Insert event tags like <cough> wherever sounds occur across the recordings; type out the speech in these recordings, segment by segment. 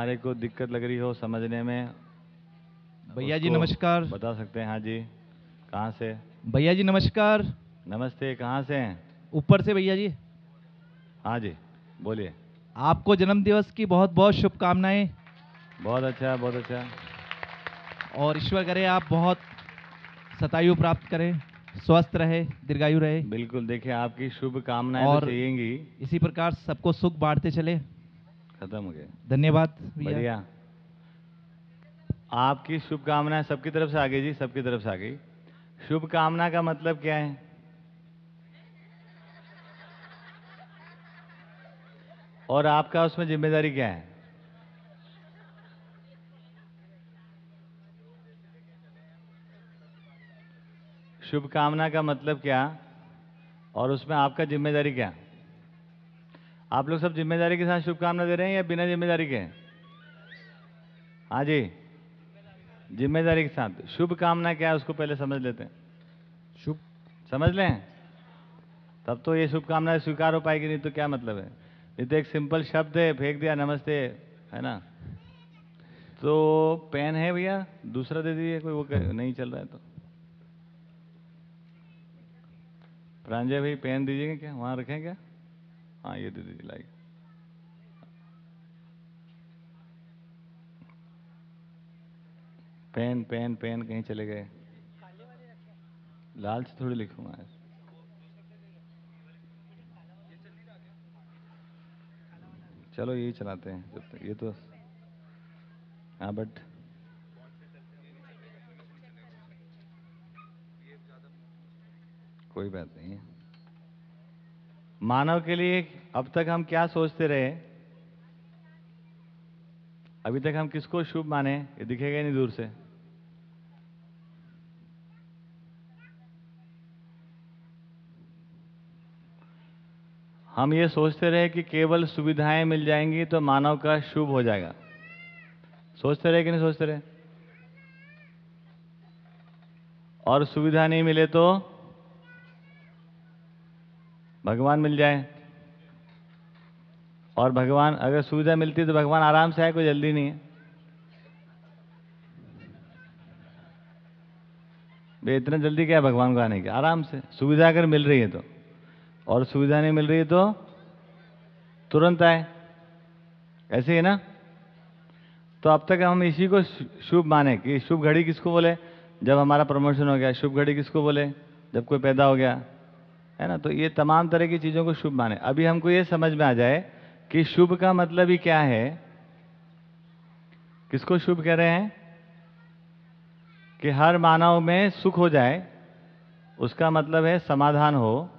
हमारे को दिक्कत लग रही हो समझने में भैया जी नमस्कार। बता सकते हैं हाँ जी। कहाँ से? भैया जी नमस्कार। नमस्ते कहाँ से हैं? ऊपर से भैया जी। हाँ जी बोलिए। आपको जन्मदिवस की बहुत बहुत शुभकामनाएँ। बहुत अच्छा बहुत अच्छा। और ईश्वर करे आप बहुत सतायु प्राप्त करें स्वस्थ रहे दीर्घायु रहे। बिल्कुल देखिए आपकी शुभकामनाएँ तो और- इसी प्रकार सबको सुख बांटते चले। खत्म हो गए धन्यवाद भैया। बढ़िया। आपकी शुभकामनाएँ सबकी तरफ़ से आ गई जी सबकी तरफ़ से आ गई। शुभकामना का मतलब क्या है? और आपका उसमें ज़िम्मेदारी क्या है? शुभकामना का मतलब क्या? और उसमें आपका ज़िम्मेदारी क्या? आप लोग सब ज़िम्मेदारी के साथ शुभकामना दे रहे हैं या बिना ज़िम्मेदारी के? हाँ जी। ज़िम्मेदारी के साथ। शुभकामना क्या है उसको पहले समझ लेते हैं। शुभ समझ लें? तब तो ये शुभकामना स्वीकार हो पाएगी नहीं तो क्या मतलब है? ये तो एक सिंपल शब्द है फेंक दिया नमस्ते है ना? तो पेन है भैया? दूसरा दे दीजिए कोई वो कह- नहीं चल रहा है तो। प्रांजय भाई पेन दीजिएगा क्या? वहाँ रखें क्या? हाँ ये दे दीजिए लाइक पेन पेन पेन कहीं चले गए। लाल से थोड़ी लिखूँगा चलो, यही चलाते हैं, जब तक, ये तो हाँ बट कोई बात नहीं। है मानव के लिए अब तक हम क्या सोचते रहे? अभी तक हम किसको शुभ माने? ये दिखेगा नहीं दूर से। हम ये सोचते रहे कि केवल सुविधाएँ मिल जाएँगी तो मानव का शुभ हो जाएगा। सोचते रहे कि नहीं सोचते रहे? और सुविधा नहीं मिले तो भगवान मिल जाए। और भगवान, अगर सुविधा मिलती है तो भगवान आराम से आए, कोई जल्दी नहीं है। बे इतना जल्दी क्या है भगवान को आने की? आराम से। सुविधा अगर मिल रही है तो। और सुविधा नहीं मिल रही है तो तुरंत आए। ऐसे ही ना? तो अब तक हम इसी को शुभ माने कि शुभ घड़ी किसको बोले? जब हमारा प्रमोशन हो गया, शुभ घड़ी किसको बोले? जब कोई पैदा हो गया। है ना? तो ये तमाम तरह की चीज़ों को शुभ माने। अभी हमको ये समझ में आ जाए कि शुभ का मतलब ही क्या है। किसको शुभ कह रहे हैं? कि हर मानव में सुख हो जाए, उसका मतलब है समाधान हो,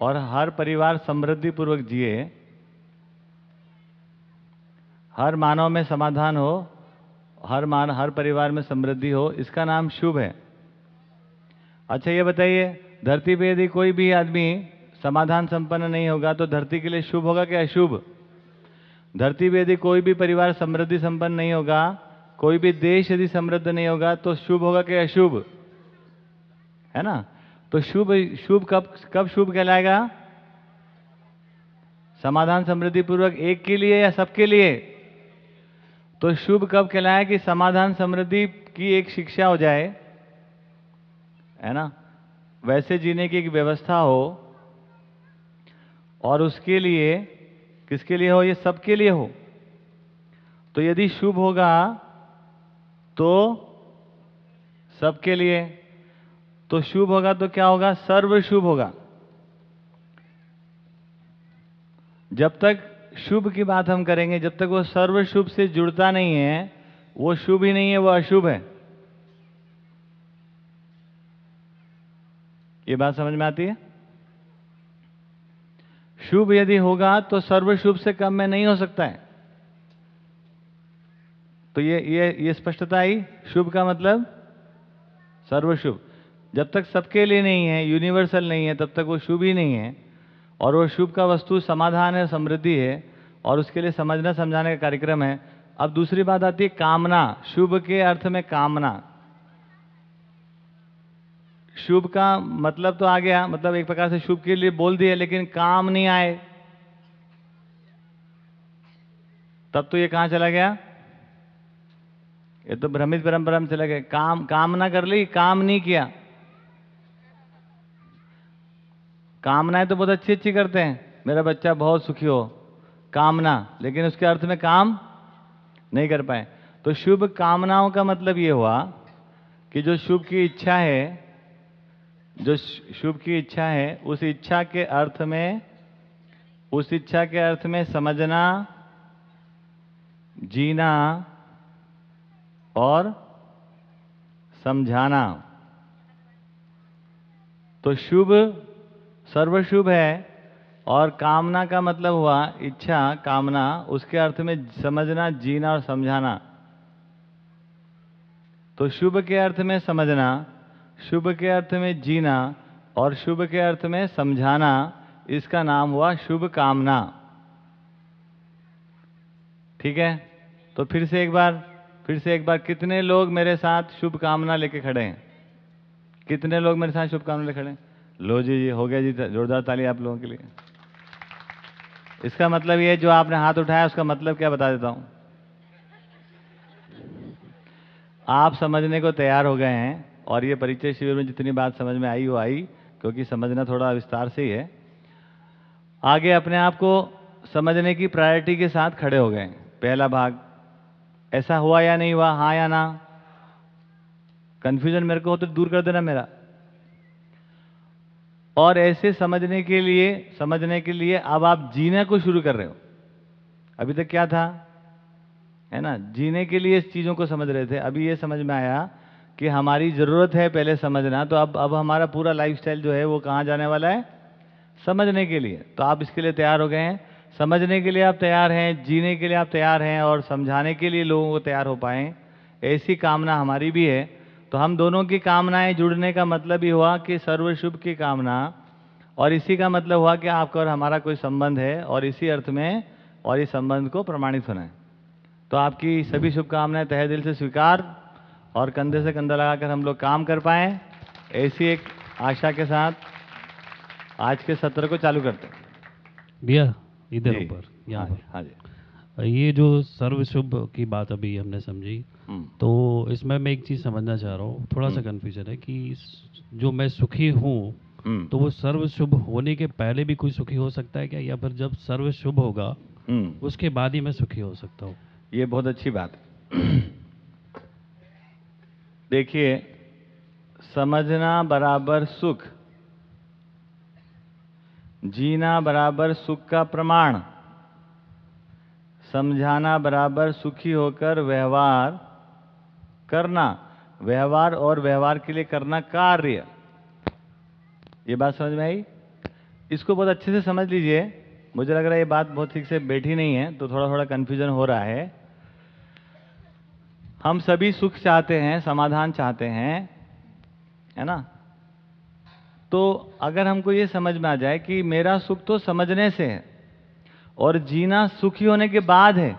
और हर परिवार समृद्धि पूर्वक जिए, हर मानव में समाधान हो, हर मान, हर परिवार में समृद्धि हो, इसका नाम शुभ है। अच्छा ये बताइए धरती पे यदि कोई भी आदमी समाधान संपन्न नहीं होगा तो धरती के लिए शुभ होगा कि अशुभ? धरती पे यदि कोई भी परिवार समृद्धि संपन्न नहीं होगा, कोई भी देश यदि समृद्ध नहीं होगा तो शुभ होगा कि अशुभ? है ना? तो शुभ शुभ कब कब शुभ कहलाएगा? समाधान समृद्धि पूर्वक एक के लिए या सबके लिए? तो शुभ कब कहलाए कि समाधान समृद्धि की एक शिक्षा हो जाए? है ना? वैसे जीने की एक व्यवस्था हो, और उसके लिए, किसके लिए हो? ये सबके लिए हो। तो यदि शुभ होगा तो सबके लिए। तो शुभ होगा तो क्या होगा? सर्व शुभ होगा। जब तक शुभ की बात हम करेंगे, जब तक वो सर्व शुभ से जुड़ता नहीं है, वो शुभ ही नहीं है, वो अशुभ है। ये बात समझ में आती है? शुभ यदि होगा तो सर्व शुभ से कम में नहीं हो सकता है। तो ये ये ये स्पष्टता आई? शुभ का मतलब? सर्व शुभ जब तक सबके लिए नहीं है, यूनिवर्सल नहीं है, तब तक वो शुभ ही नहीं है। और वो शुभ का वस्तु समाधान है, समृद्धि है, और उसके लिए समझना, समझाने का कार्यक्रम है। अब दूसरी बात आती है, कामना। शुभ के अर्थ में कामना। शुभ का मतलब तो आ गया मतलब एक प्रकार से शुभ के लिए बोल दिया, लेकिन काम नहीं आए। तब तो ये कहाँ चला गया? ये तो भ्रमित परंपरा में चला गया। काम कामना कर ली, काम नहीं किया। कामनाएँ तो बहुत अच्छी अच्छी करते हैं। मेरा बच्चा बहुत सुखी हो, कामना, लेकिन उसके अर्थ में काम नहीं कर पाए। तो शुभ कामनाओं का मतलब ये हुआ कि जो शुभ की इच्छा है जो शुभ की इच्छा है, उस इच्छा के अर्थ में, उस इच्छा के अर्थ में समझना, जीना और समझाना। तो शुभ, सर्वशुभ है और कामना का मतलब हुआ इच्छा, कामना, उसके अर्थ में समझना, जीना और समझाना। तो शुभ के अर्थ में समझना शुभ के अर्थ में जीना और शुभ के अर्थ में समझाना, इसका नाम हुआ शुभ कामना। ठीक है? तो फिर से एक बार, फिर से एक बार, कितने लोग मेरे साथ शुभ कामना लेके खड़े हैं? कितने लोग मेरे साथ शुभ कामना लेके खड़े हैं? लो जी जी हो गया जी, जोरदार ताली आप लोगों के लिए। इसका मतलब ये जो आपने हाथ उठाया, उसका मतलब क्या बता देता हूँ? आप समझने को तैयार हो गए हैं। और ये परिचय शिविर में जितनी बात समझ में आई वो आई, क्योंकि समझना थोड़ा विस्तार से ही है। आगे अपने आप को समझने की प्रायोरिटी के साथ खड़े हो गए। पहला भाग, ऐसा हुआ या नहीं हुआ हाँ या ना? कंफ्यूजन मेरे को हो तो दूर कर देना मेरा। और ऐसे समझने के लिए, समझने के लिए अब आप जीने को शुरू कर रहे हो। अभी तक क्या था? है ना? जीने के लिए इस चीज़ों को समझ रहे थे। अभी ये समझ में आया कि हमारी ज़रूरत है पहले समझना तो अब अब हमारा पूरा लाइफस्टाइल जो है वो कहाँ जाने वाला है? समझने के लिए। तो आप इसके लिए तैयार हो गए हैं। समझने के लिए आप तैयार हैं, जीने के लिए आप तैयार हैं और समझाने के लिए लोगों को तैयार हो पाएँ ऐसी कामना हमारी भी है। तो हम दोनों की कामनाएँ जुड़ने का मतलब ही हुआ कि सर्व शुभ की कामना और इसी का मतलब हुआ कि आपका और हमारा कोई संबंध है और इसी अर्थ में और इस संबंध को प्रमाणित होना है। तो आपकी सभी शुभकामनाएँ तहे दिल से स्वीकार। और कंधे से कंधा लगाकर हम लोग काम कर पाएँ। ऐसी एक आशा के साथ आज के सत्र को चालू करते हैं। भैया इधर ऊपर यहाँ हाँ जी, हाँ जी। ये जो सर्व शुभ की बात अभी हमने समझी हम्म, तो इसमें मैं एक चीज़ समझना चाह रहा हूँ। थोड़ा सा हम्म। कन्फ्यूज़न है कि जो मैं सुखी हूँ हम्म, तो वो सर्व शुभ होने के पहले भी कोई सुखी हो सकता है क्या? या फिर जब सर्व शुभ होगा हम्म, उसके बाद ही मैं सुखी हो सकता हूँ? ये बहुत अच्छी बात है। देखिए, समझना बराबर सुख। जीना बराबर सुख का प्रमाण। समझाना बराबर सुखी होकर व्यवहार करना। व्यवहार और व्यवहार के लिए करना कार्य। ये बात समझ में आई? इसको बहुत अच्छे से समझ लीजिए। मुझे लग रहा है ये बात बहुत ठीक से बैठी नहीं है तो थोड़ा थोड़ा कन्फ्यूज़न हो रहा है। हम सभी सुख चाहते हैं, समाधान चाहते हैं, है ना? तो अगर हमको ये समझ में आ जाए कि मेरा सुख तो समझने से है और जीना सुखी होने के बाद है।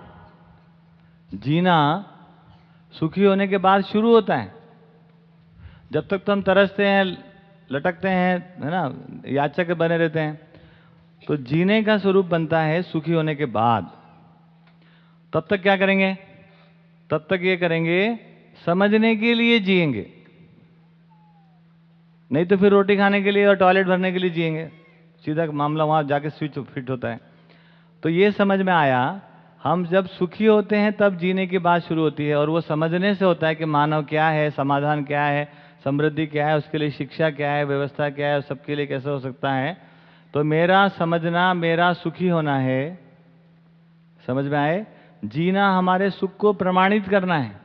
जीना सुखी होने के बाद शुरू होता है। जब तक तो हम तरसते हैं, लटकते हैं, है ना? याचक बने रहते हैं। तो जीने का स्वरूप बनता है सुखी होने के बाद। तब तक क्या करेंगे? तब तक ये करेंगे, समझने के लिए जिएँगे। नहीं तो फिर रोटी खाने के लिए और टॉयलेट भरने के लिए जिएँगे। सीधा मामला वहाँ जाके स्विच फिट होता है। तो ये समझ में आया, हम जब सुखी होते हैं तब जीने की बात शुरू होती है और वो समझने से होता है कि मानव क्या है, समाधान क्या है, समृद्धि क्या है, उसके लिए शिक्षा क्या है, व्यवस्था क्या है सबके लिए कैसे हो सकता है। तो मेरा समझना, मेरा सुखी होना है। समझ में आए? जीना हमारे सुख को प्रमाणित करना है।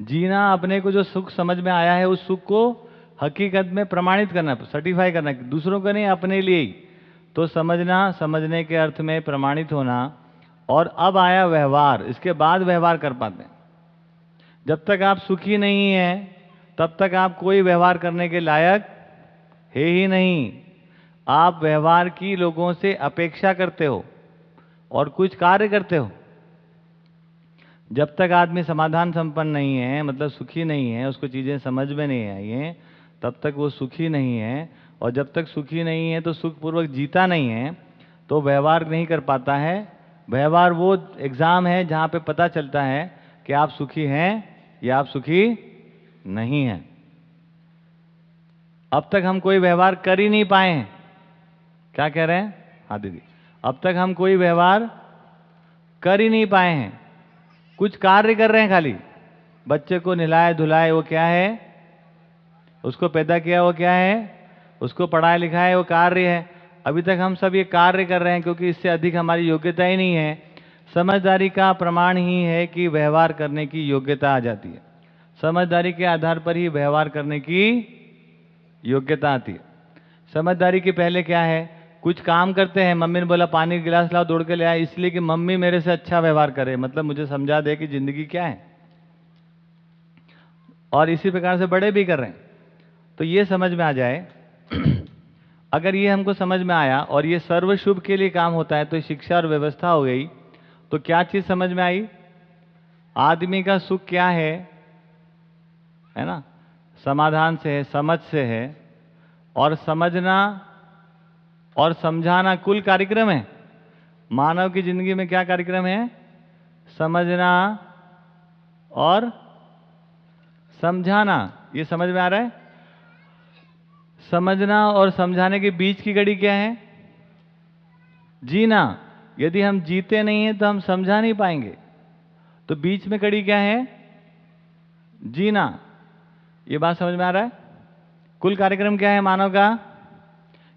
जीना अपने को जो सुख समझ में आया है, उस सुख को हकीकत में प्रमाणित करना सर्टिफाई करना, दूसरों को नहीं, अपने लिए ही। तो समझना, समझने के अर्थ में प्रमाणित होना और अब आया व्यवहार, इसके बाद व्यवहार कर पाते हैं। जब तक आप सुखी नहीं हैं, तब तक आप कोई व्यवहार करने के लायक है ही नहीं। आप व्यवहार की लोगों से अपेक्षा करते हो। और कुछ कार्य करते हो? जब तक आदमी समाधान संपन्न नहीं है मतलब सुखी नहीं है, उसको चीज़ें समझ में नहीं आई हैं, तब तक वो सुखी नहीं है। और जब तक सुखी नहीं है तो सुखपूर्वक जीता नहीं है तो व्यवहार नहीं कर पाता है। व्यवहार वो एग्ज़ाम है जहाँ पे पता चलता है कि आप सुखी हैं या आप सुखी नहीं हैं। अब तक हम कोई व्यवहार कर ही नहीं पाए हैं। क्या कह रहे हैं? हाँ दीदी। अब तक हम कोई व्यवहार कर ही नहीं पाए हैं। कुछ कार्य कर रहे हैं खाली। बच्चे को नहलाए धुलाए, वो क्या है? उसको पैदा किया, वो क्या है? उसको पढ़ाया लिखाया वो कार्य है। अभी तक हम सब ये कार्य कर रहे हैं क्योंकि इससे अधिक हमारी योग्यता ही नहीं है। समझदारी का प्रमाण ही है कि व्यवहार करने की योग्यता आ जाती है। समझदारी के आधार पर ही व्यवहार करने की योग्यता आती है। समझदारी के पहले क्या है? कुछ काम करते हैं, मम्मी ने बोला, पानी का गिलास लाओ, दौड़ के ले आए। इसलिए कि मम्मी मेरे से अच्छा व्यवहार करे। मतलब मुझे समझा दे कि ज़िंदगी क्या है। और इसी प्रकार से बड़े भी कर रहे हैं। तो ये समझ में आ जाए, <clears throat> अगर ये हमको समझ में आया और ये सर्व शुभ के लिए काम होता है तो शिक्षा और व्यवस्था हो गई तो क्या चीज़ समझ में आई? आदमी का सुख क्या है? है ना? समाधान से है, समझ से है। और समझना और समझाना कुल कार्यक्रम है। मानव की ज़िंदगी में क्या कार्यक्रम है? समझना और समझाना। ये समझ में आ रहा है? समझना और समझाने के बीच की कड़ी क्या है? जीना। यदि हम जीते नहीं हैं तो हम समझा नहीं पाएँगे। तो बीच में कड़ी क्या है? जीना। ये बात समझ में आ रहा है? कुल कार्यक्रम क्या है मानव का?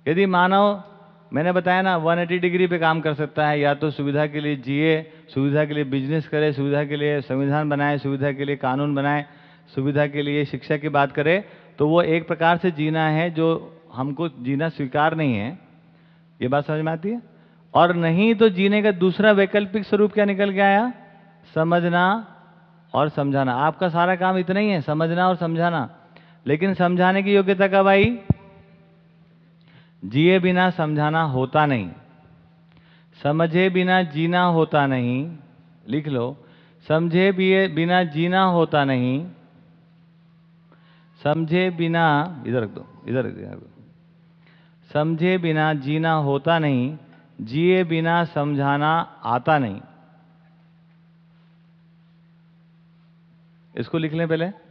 यदि मानव मैंने बताया ना 180 डिग्री पे काम कर सकता है, या तो सुविधा के लिए जिए, सुविधा के लिए बिज़नेस करे, सुविधा के लिए संविधान बनाए, सुविधा के लिए कानून बनाए, सुविधा के लिए शिक्षा की बात करे तो वो एक प्रकार से जीना है जो हमको जीना स्वीकार नहीं है। ये बात समझ में आती है? और नहीं तो जीने का दूसरा वैकल्पिक स्वरूप क्या निकल के आया? समझना और समझाना। आपका सारा काम इतना ही है, समझना और समझाना। लेकिन समझाने की योग्यता कब आई? जिए बिना समझाना होता नहीं, समझे बिना जीना होता नहीं, लिख लो, समझे बिना जीना होता नहीं, समझे बिना, इधर रख दो, इधर रख दो, समझे बिना जीना होता नहीं, जिए बिना समझाना आता नहीं। इसको लिख लें पहले।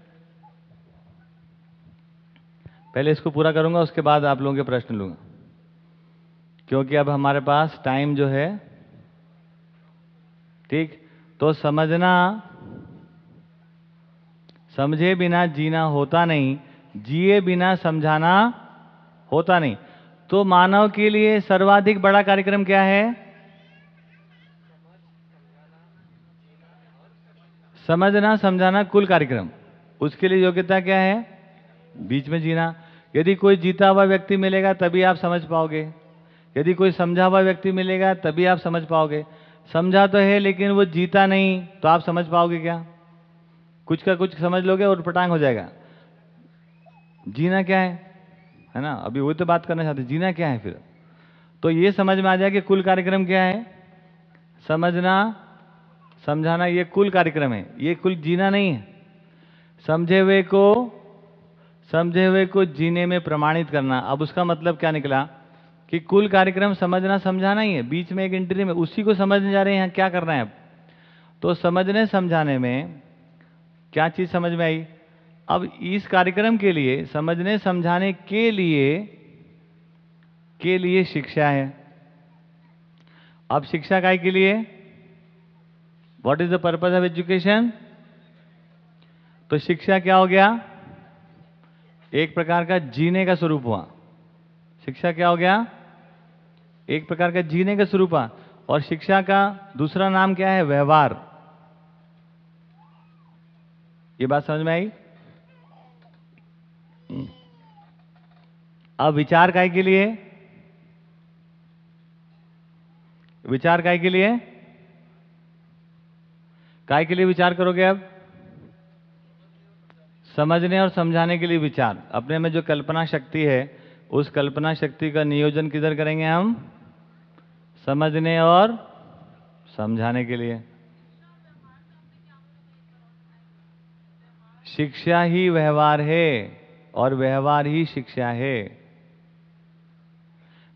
पहले इसको पूरा करूँगा, उसके बाद आप लोगों के प्रश्न लूँगा। क्योंकि अब हमारे पास टाइम जो है, ठीक? तो समझना, समझे बिना जीना होता नहीं, जिए बिना समझाना होता नहीं। तो मानव के लिए सर्वाधिक बड़ा कार्यक्रम क्या है? समझना, समझाना कुल कार्यक्रम। उसके लिए योग्यता क्या है? बीच में जीना। यदि कोई जीता हुआ व्यक्ति मिलेगा, तभी आप समझ पाओगे। यदि कोई समझा हुआ व्यक्ति मिलेगा, तभी आप समझ पाओगे। समझा तो है, लेकिन वो जीता नहीं तो आप समझ पाओगे क्या? कुछ का कुछ समझ लोगे और पटांग हो जाएगा। जीना क्या है? है ना? अभी वही तो बात करना चाहते, जीना क्या है फिर? तो ये समझ में आ जाए कि कुल कार्यक्रम क्या है? समझना, समझाना, ये कुल कार्यक्रम है। ये कुल जीना नहीं है। समझे हुए को समझे हुए को जीने में प्रमाणित करना। अब उसका मतलब क्या निकला? कि कुल कार्यक्रम समझना, समझाना ही है। बीच में एक इंटरव्यू में उसी को समझने जा रहे हैं क्या करना है अब? तो समझने, समझाने में क्या चीज़ समझ में आई? अब इस कार्यक्रम के लिए, समझने, समझाने के लिए के लिए शिक्षा है। अब शिक्षा काय के लिए? What is the purpose of education तो शिक्षा क्या हो गया? एक प्रकार का जीने का स्वरूप हुआ। शिक्षा क्या हो गया? एक प्रकार का जीने का स्वरूप हुआ। और शिक्षा का दूसरा नाम क्या है? व्यवहार। ये बात समझ में आई? अब विचार काय के लिए? विचार काय के लिए? काय के लिए विचार करोगे अब? समझने और समझाने के लिए विचार। अपने में जो कल्पना शक्ति है, उस कल्पना शक्ति का नियोजन किधर करेंगे हम? समझने और समझाने के लिए। शिक्षा ही व्यवहार है और व्यवहार ही शिक्षा है।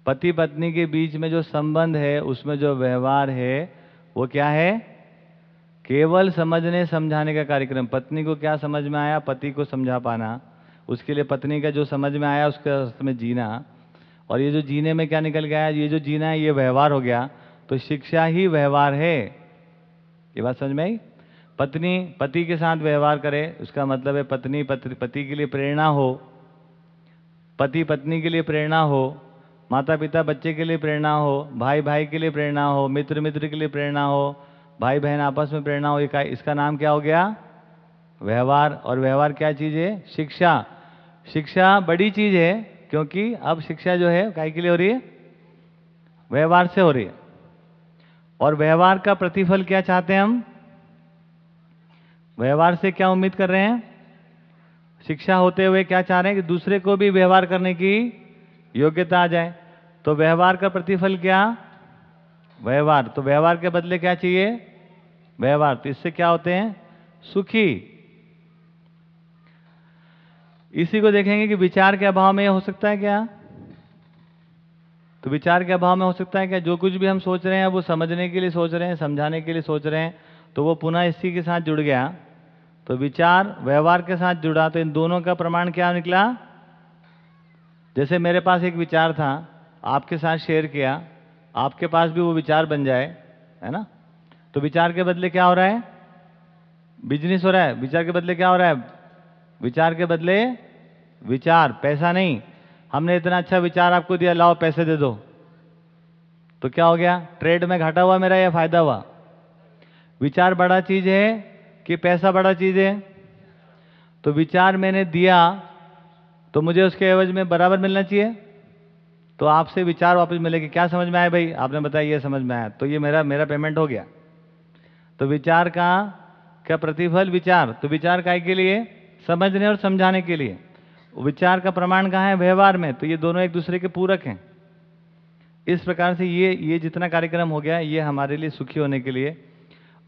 पति पत्नी के बीच में जो संबंध है, उसमें जो व्यवहार है, वो क्या है? केवल समझने समझाने का कार्यक्रम। पत्नी को क्या समझ में आया? पति को समझा पाना। उसके लिए पत्नी का जो समझ में आया उसके रास्ते में जीना। और ये जो जीने में क्या निकल गया ये जो जीना है ये व्यवहार हो गया। तो शिक्षा ही व्यवहार है। ये बात समझ में आई? पत्नी पति के साथ व्यवहार करे उसका मतलब है पत्नी पति, पति के लिए प्रेरणा हो। पति पत्नी के लिए प्रेरणा हो। माता पिता बच्चे के लिए प्रेरणा हो। भाई भाई के लिए प्रेरणा हो। मित्र मित्र के लिए प्रेरणा हो। भाई बहन आपस में प्रेरणा हो ये इसका नाम क्या हो गया? व्यवहार। और व्यवहार क्या चीज़ है? शिक्षा। शिक्षा बड़ी चीज़ है, क्योंकि अब शिक्षा जो है काय के लिए हो रही है? व्यवहार से हो रही है। और व्यवहार का प्रतिफल क्या चाहते हैं हम? व्यवहार से क्या उम्मीद कर रहे हैं? शिक्षा होते हुए क्या चाह रहे हैं कि दूसरे को भी व्यवहार करने की योग्यता आ जाए? तो व्यवहार का प्रतिफल क्या? व्यवहार। तो व्यवहार के बदले क्या चाहिए? व्यवहार तो इससे क्या होते हैं? सुखी। इसी को देखेंगे कि विचार के अभाव में हो सकता है क्या? तो विचार के अभाव में हो सकता है क्या? जो कुछ भी हम सोच रहे हैं, वो समझने के लिए सोच रहे हैं, समझाने के लिए सोच रहे हैं तो वो पुनः इसी के साथ जुड़ गया। तो विचार, व्यवहार के साथ जुड़ा तो इन दोनों का प्रमाण क्या निकला? जैसे मेरे पास एक विचार था, आपके साथ शेयर किया, आपके पास भी वो विचार बन जाए, है ना? तो विचार के बदले क्या हो रहा है? बिज़नेस हो रहा है। विचार के बदले क्या हो रहा है? विचार के बदले विचार, पैसा नहीं। हमने इतना अच्छा विचार आपको दिया, लाओ पैसे दे दो। तो क्या हो गया? ट्रेड में घाटा हुआ मेरा या फ़ायदा हुआ? विचार बड़ा चीज़ है कि पैसा बड़ा चीज़ है? तो विचार मैंने दिया तो मुझे उसके एवज में बराबर मिलना चाहिए? तो आपसे विचार वापस मिलेगी क्या समझ में आया भाई? आपने बताया, ये समझ में आया। तो ये मेरा मेरा पेमेंट हो गया। तो विचार का क्या प्रतिफल विचार तो विचार काय के लिए? समझने और समझाने के लिए। विचार का प्रमाण कहाँ है? व्यवहार में। तो ये दोनों एक दूसरे के पूरक हैं। इस प्रकार से ये ये जितना कार्यक्रम हो गया, ये हमारे लिए सुखी होने के लिए।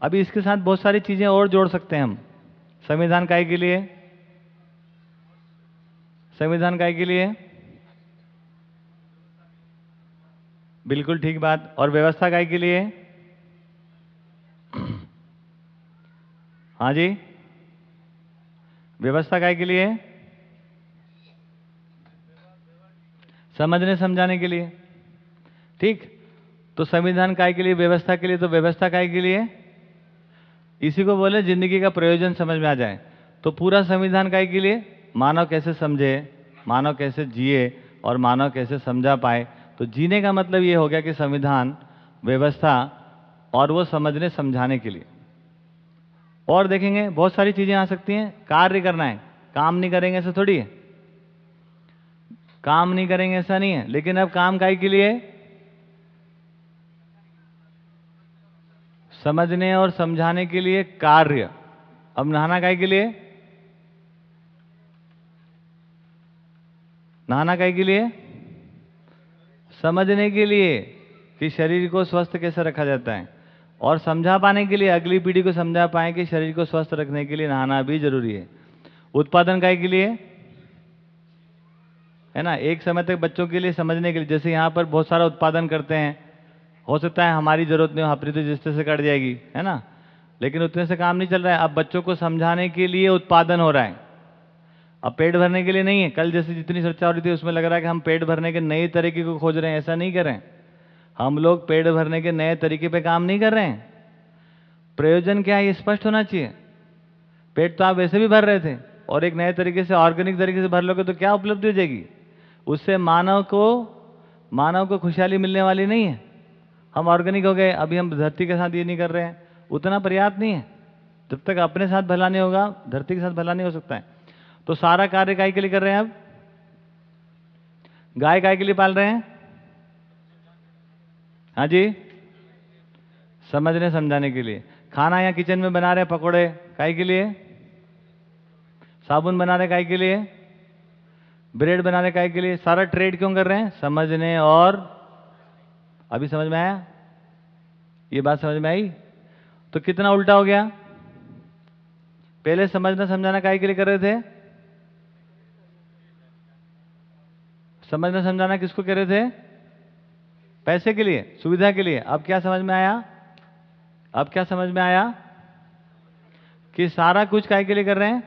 अभी इसके साथ बहुत सारी चीज़ें और जोड़ सकते हैं हम। संविधान काय के लिए? संविधान काय के लिए? बिल्कुल ठीक बात। और व्यवस्था काय के लिए? हाँ जी? व्यवस्था काय के लिए? समझने समझाने के लिए। ठीक? तो संविधान काय के लिए, व्यवस्था के लिए तो व्यवस्था काय के लिए? इसी को बोले ज़िंदगी का प्रयोजन समझ में आ जाए। तो पूरा संविधान काय के लिए? मानव कैसे समझे, मानव कैसे जिए और मानव कैसे समझा पाए। तो जीने का मतलब ये हो गया कि संविधान, व्यवस्था और वो समझने, समझाने के लिए। और देखेंगे, बहुत सारी चीज़ें आ सकती हैं। कार्य करना है। काम नहीं करेंगे ऐसा थोड़ी है। काम नहीं करेंगे ऐसा नहीं है। लेकिन अब काम काय के लिए? समझने और समझाने के लिए कार्य। अब नहाना काय के लिए? नहाना काय के लिए? समझने के लिए कि शरीर को स्वस्थ कैसे रखा जाता है? और समझा पाने के लिए, अगली पीढ़ी को समझा पाए कि शरीर को स्वस्थ रखने के लिए नहाना भी ज़रूरी है। उत्पादन काय के लिए? है ना, एक समय तक बच्चों के लिए समझने के लिए। जैसे यहाँ पर बहुत सारा उत्पादन करते हैं। हो सकता है हमारी ज़रूरत नहीं हो हपरी तो जिस से कट जाएगी, है ना? लेकिन उतने से काम नहीं चल रहा है। अब बच्चों को समझाने के लिए उत्पादन हो रहा है। अब पेट भरने के लिए नहीं है। कल जैसे जितनी चर्चा हो रही थी, उसमें लग रहा है कि हम पेट भरने के नए तरीके को खोज रहे हैं। ऐसा नहीं कर। हम लोग पेट भरने के नए तरीके पे काम नहीं कर रहे हैं। प्रयोजन क्या है, ये स्पष्ट होना चाहिए। पेट तो आप वैसे भी भर रहे थे, और एक नए तरीके से, ऑर्गेनिक तरीके से भर लोगे तो क्या उपलब्धि हो जाएगी? उससे मानव को मानव को खुशहाली मिलने वाली नहीं है। हम ऑर्गेनिक हो गए, अभी हम धरती के साथ ये नहीं कर रहे हैं। उतना पर्याप्त नहीं है। जब तक अपने साथ भला नहीं होगा, धरती के साथ भला नहीं हो सकता है। तो सारा कार्य गाय के लिए कर रहे हैं अब? गाय गाय के लिए पाल रहे हैं? हाँ जी? समझने, समझाने के लिए। खाना या किचन में बना रहे पकोड़े काय के लिए? साबुन बना रहे काय के लिए? ब्रेड बना रहे काय के लिए? सारा ट्रेड क्यों कर रहे हैं? समझने और अभी समझ में आया? ये बात समझ में आई? तो कितना उल्टा हो गया? पहले समझना, समझाना काय के लिए कर रहे थे? समझना, समझाना किसको कह रहे थे? पैसे के लिए, सुविधा के लिए। अब क्या समझ में आया? अब क्या समझ में आया? कि सारा कुछ काय के लिए कर रहे हैं?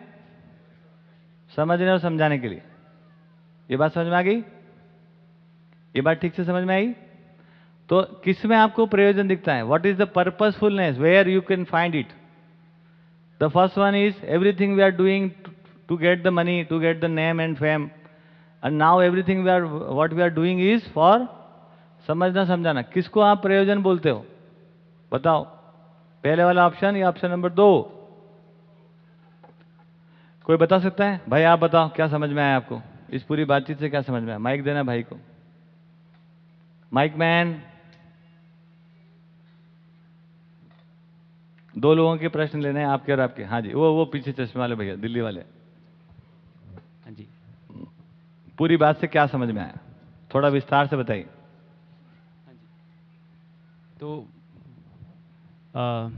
समझने और समझाने के लिए। ये बात समझ में आ गई? ये बात ठीक से समझ में आई? तो किसमें आपको प्रयोजन दिखता है? What is the purposefulness where you can find it the first one is everything we are doing to get the money to get the name and fame and now everything we are what we are doing is for समझना समझाना। किसको आप प्रयोजन बोलते हो? बताओ। पहले वाला ऑप्शन या ऑप्शन नंबर दो? कोई बता सकता है? भाई आप बताओ क्या समझ में आया आपको? इस पूरी बातचीत से क्या समझ में आया? माइक देना भाई को। Mic man. दो लोगों के प्रश्न लेने हैं आपके और आपके। हाँ जी वो वो पीछे चश्मे वाले भैया दिल्ली वाले। हाँ जी। पूरी बात से क्या समझ में आया? थोड़ा विस्तार से बताइए। तो आ,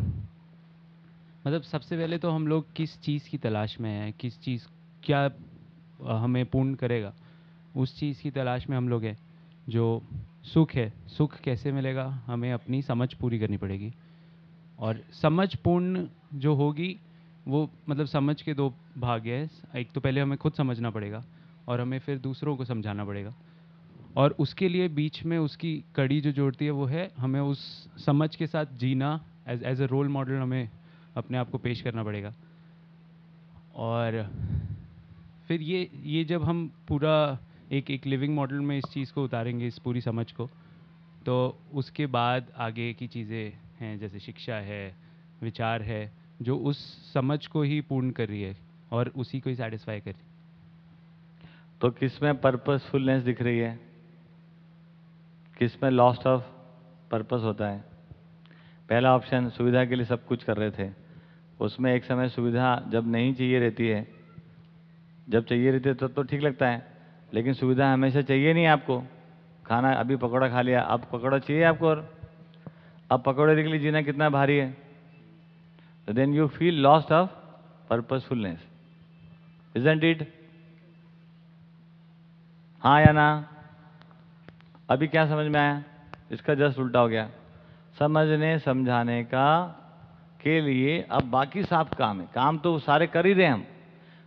मतलब सबसे पहले तो हम लोग किस चीज़ की तलाश में हैं किस चीज़ क्या हमें पूर्ण करेगा उस चीज़ की तलाश में हम लोग हैं जो सुख है। सुख कैसे मिलेगा हमें अपनी समझ पूरी करनी पड़ेगी। और समझ पूर्ण जो होगी वो मतलब समझ के दो भाग है। एक तो पहले हमें खुद समझना पड़ेगा और हमें फिर दूसरों को समझाना पड़ेगा। और उसके लिए बीच में उसकी कड़ी जो जोड़ती है वो है, हमें उस समझ के साथ जीना as as a role model हमें अपने आप को पेश करना पड़ेगा। और फिर ये ये जब हम पूरा एक एक लिविंग मॉडल में इस चीज़ को उतारेंगे, इस पूरी समझ को तो उसके बाद आगे की चीज़ें हैं, जैसे शिक्षा है, विचार है, जो उस समझ को ही पूर्ण कर रही है और उसी को ही सेटिस्फाई कर रही है। तो किसमें पर्पसफुलनेस दिख रही है? किसमें लॉस्ट ऑफ़ पर्पस होता है? पहला ऑप्शन सुविधा के लिए सब कुछ कर रहे थे। उसमें एक समय सुविधा जब नहीं चाहिए रहती है, जब चाहिए रहती है तब तो ठीक लगता है, लेकिन सुविधा हमेशा चाहिए नहीं आपको। खाना अभी पकौड़ा खा लिया, अब पकौड़ा चाहिए आपको और अब पकौड़े के लिए जीना कितना भारी है। तो then you feel lost of purposefulness isn't it हाँ या ना? अभी क्या समझ में आया? इसका जस्ट उल्टा हो गया। समझने, समझाने का, के लिए अब बाकी साफ़ काम है। काम तो सारे कर ही रहे हम।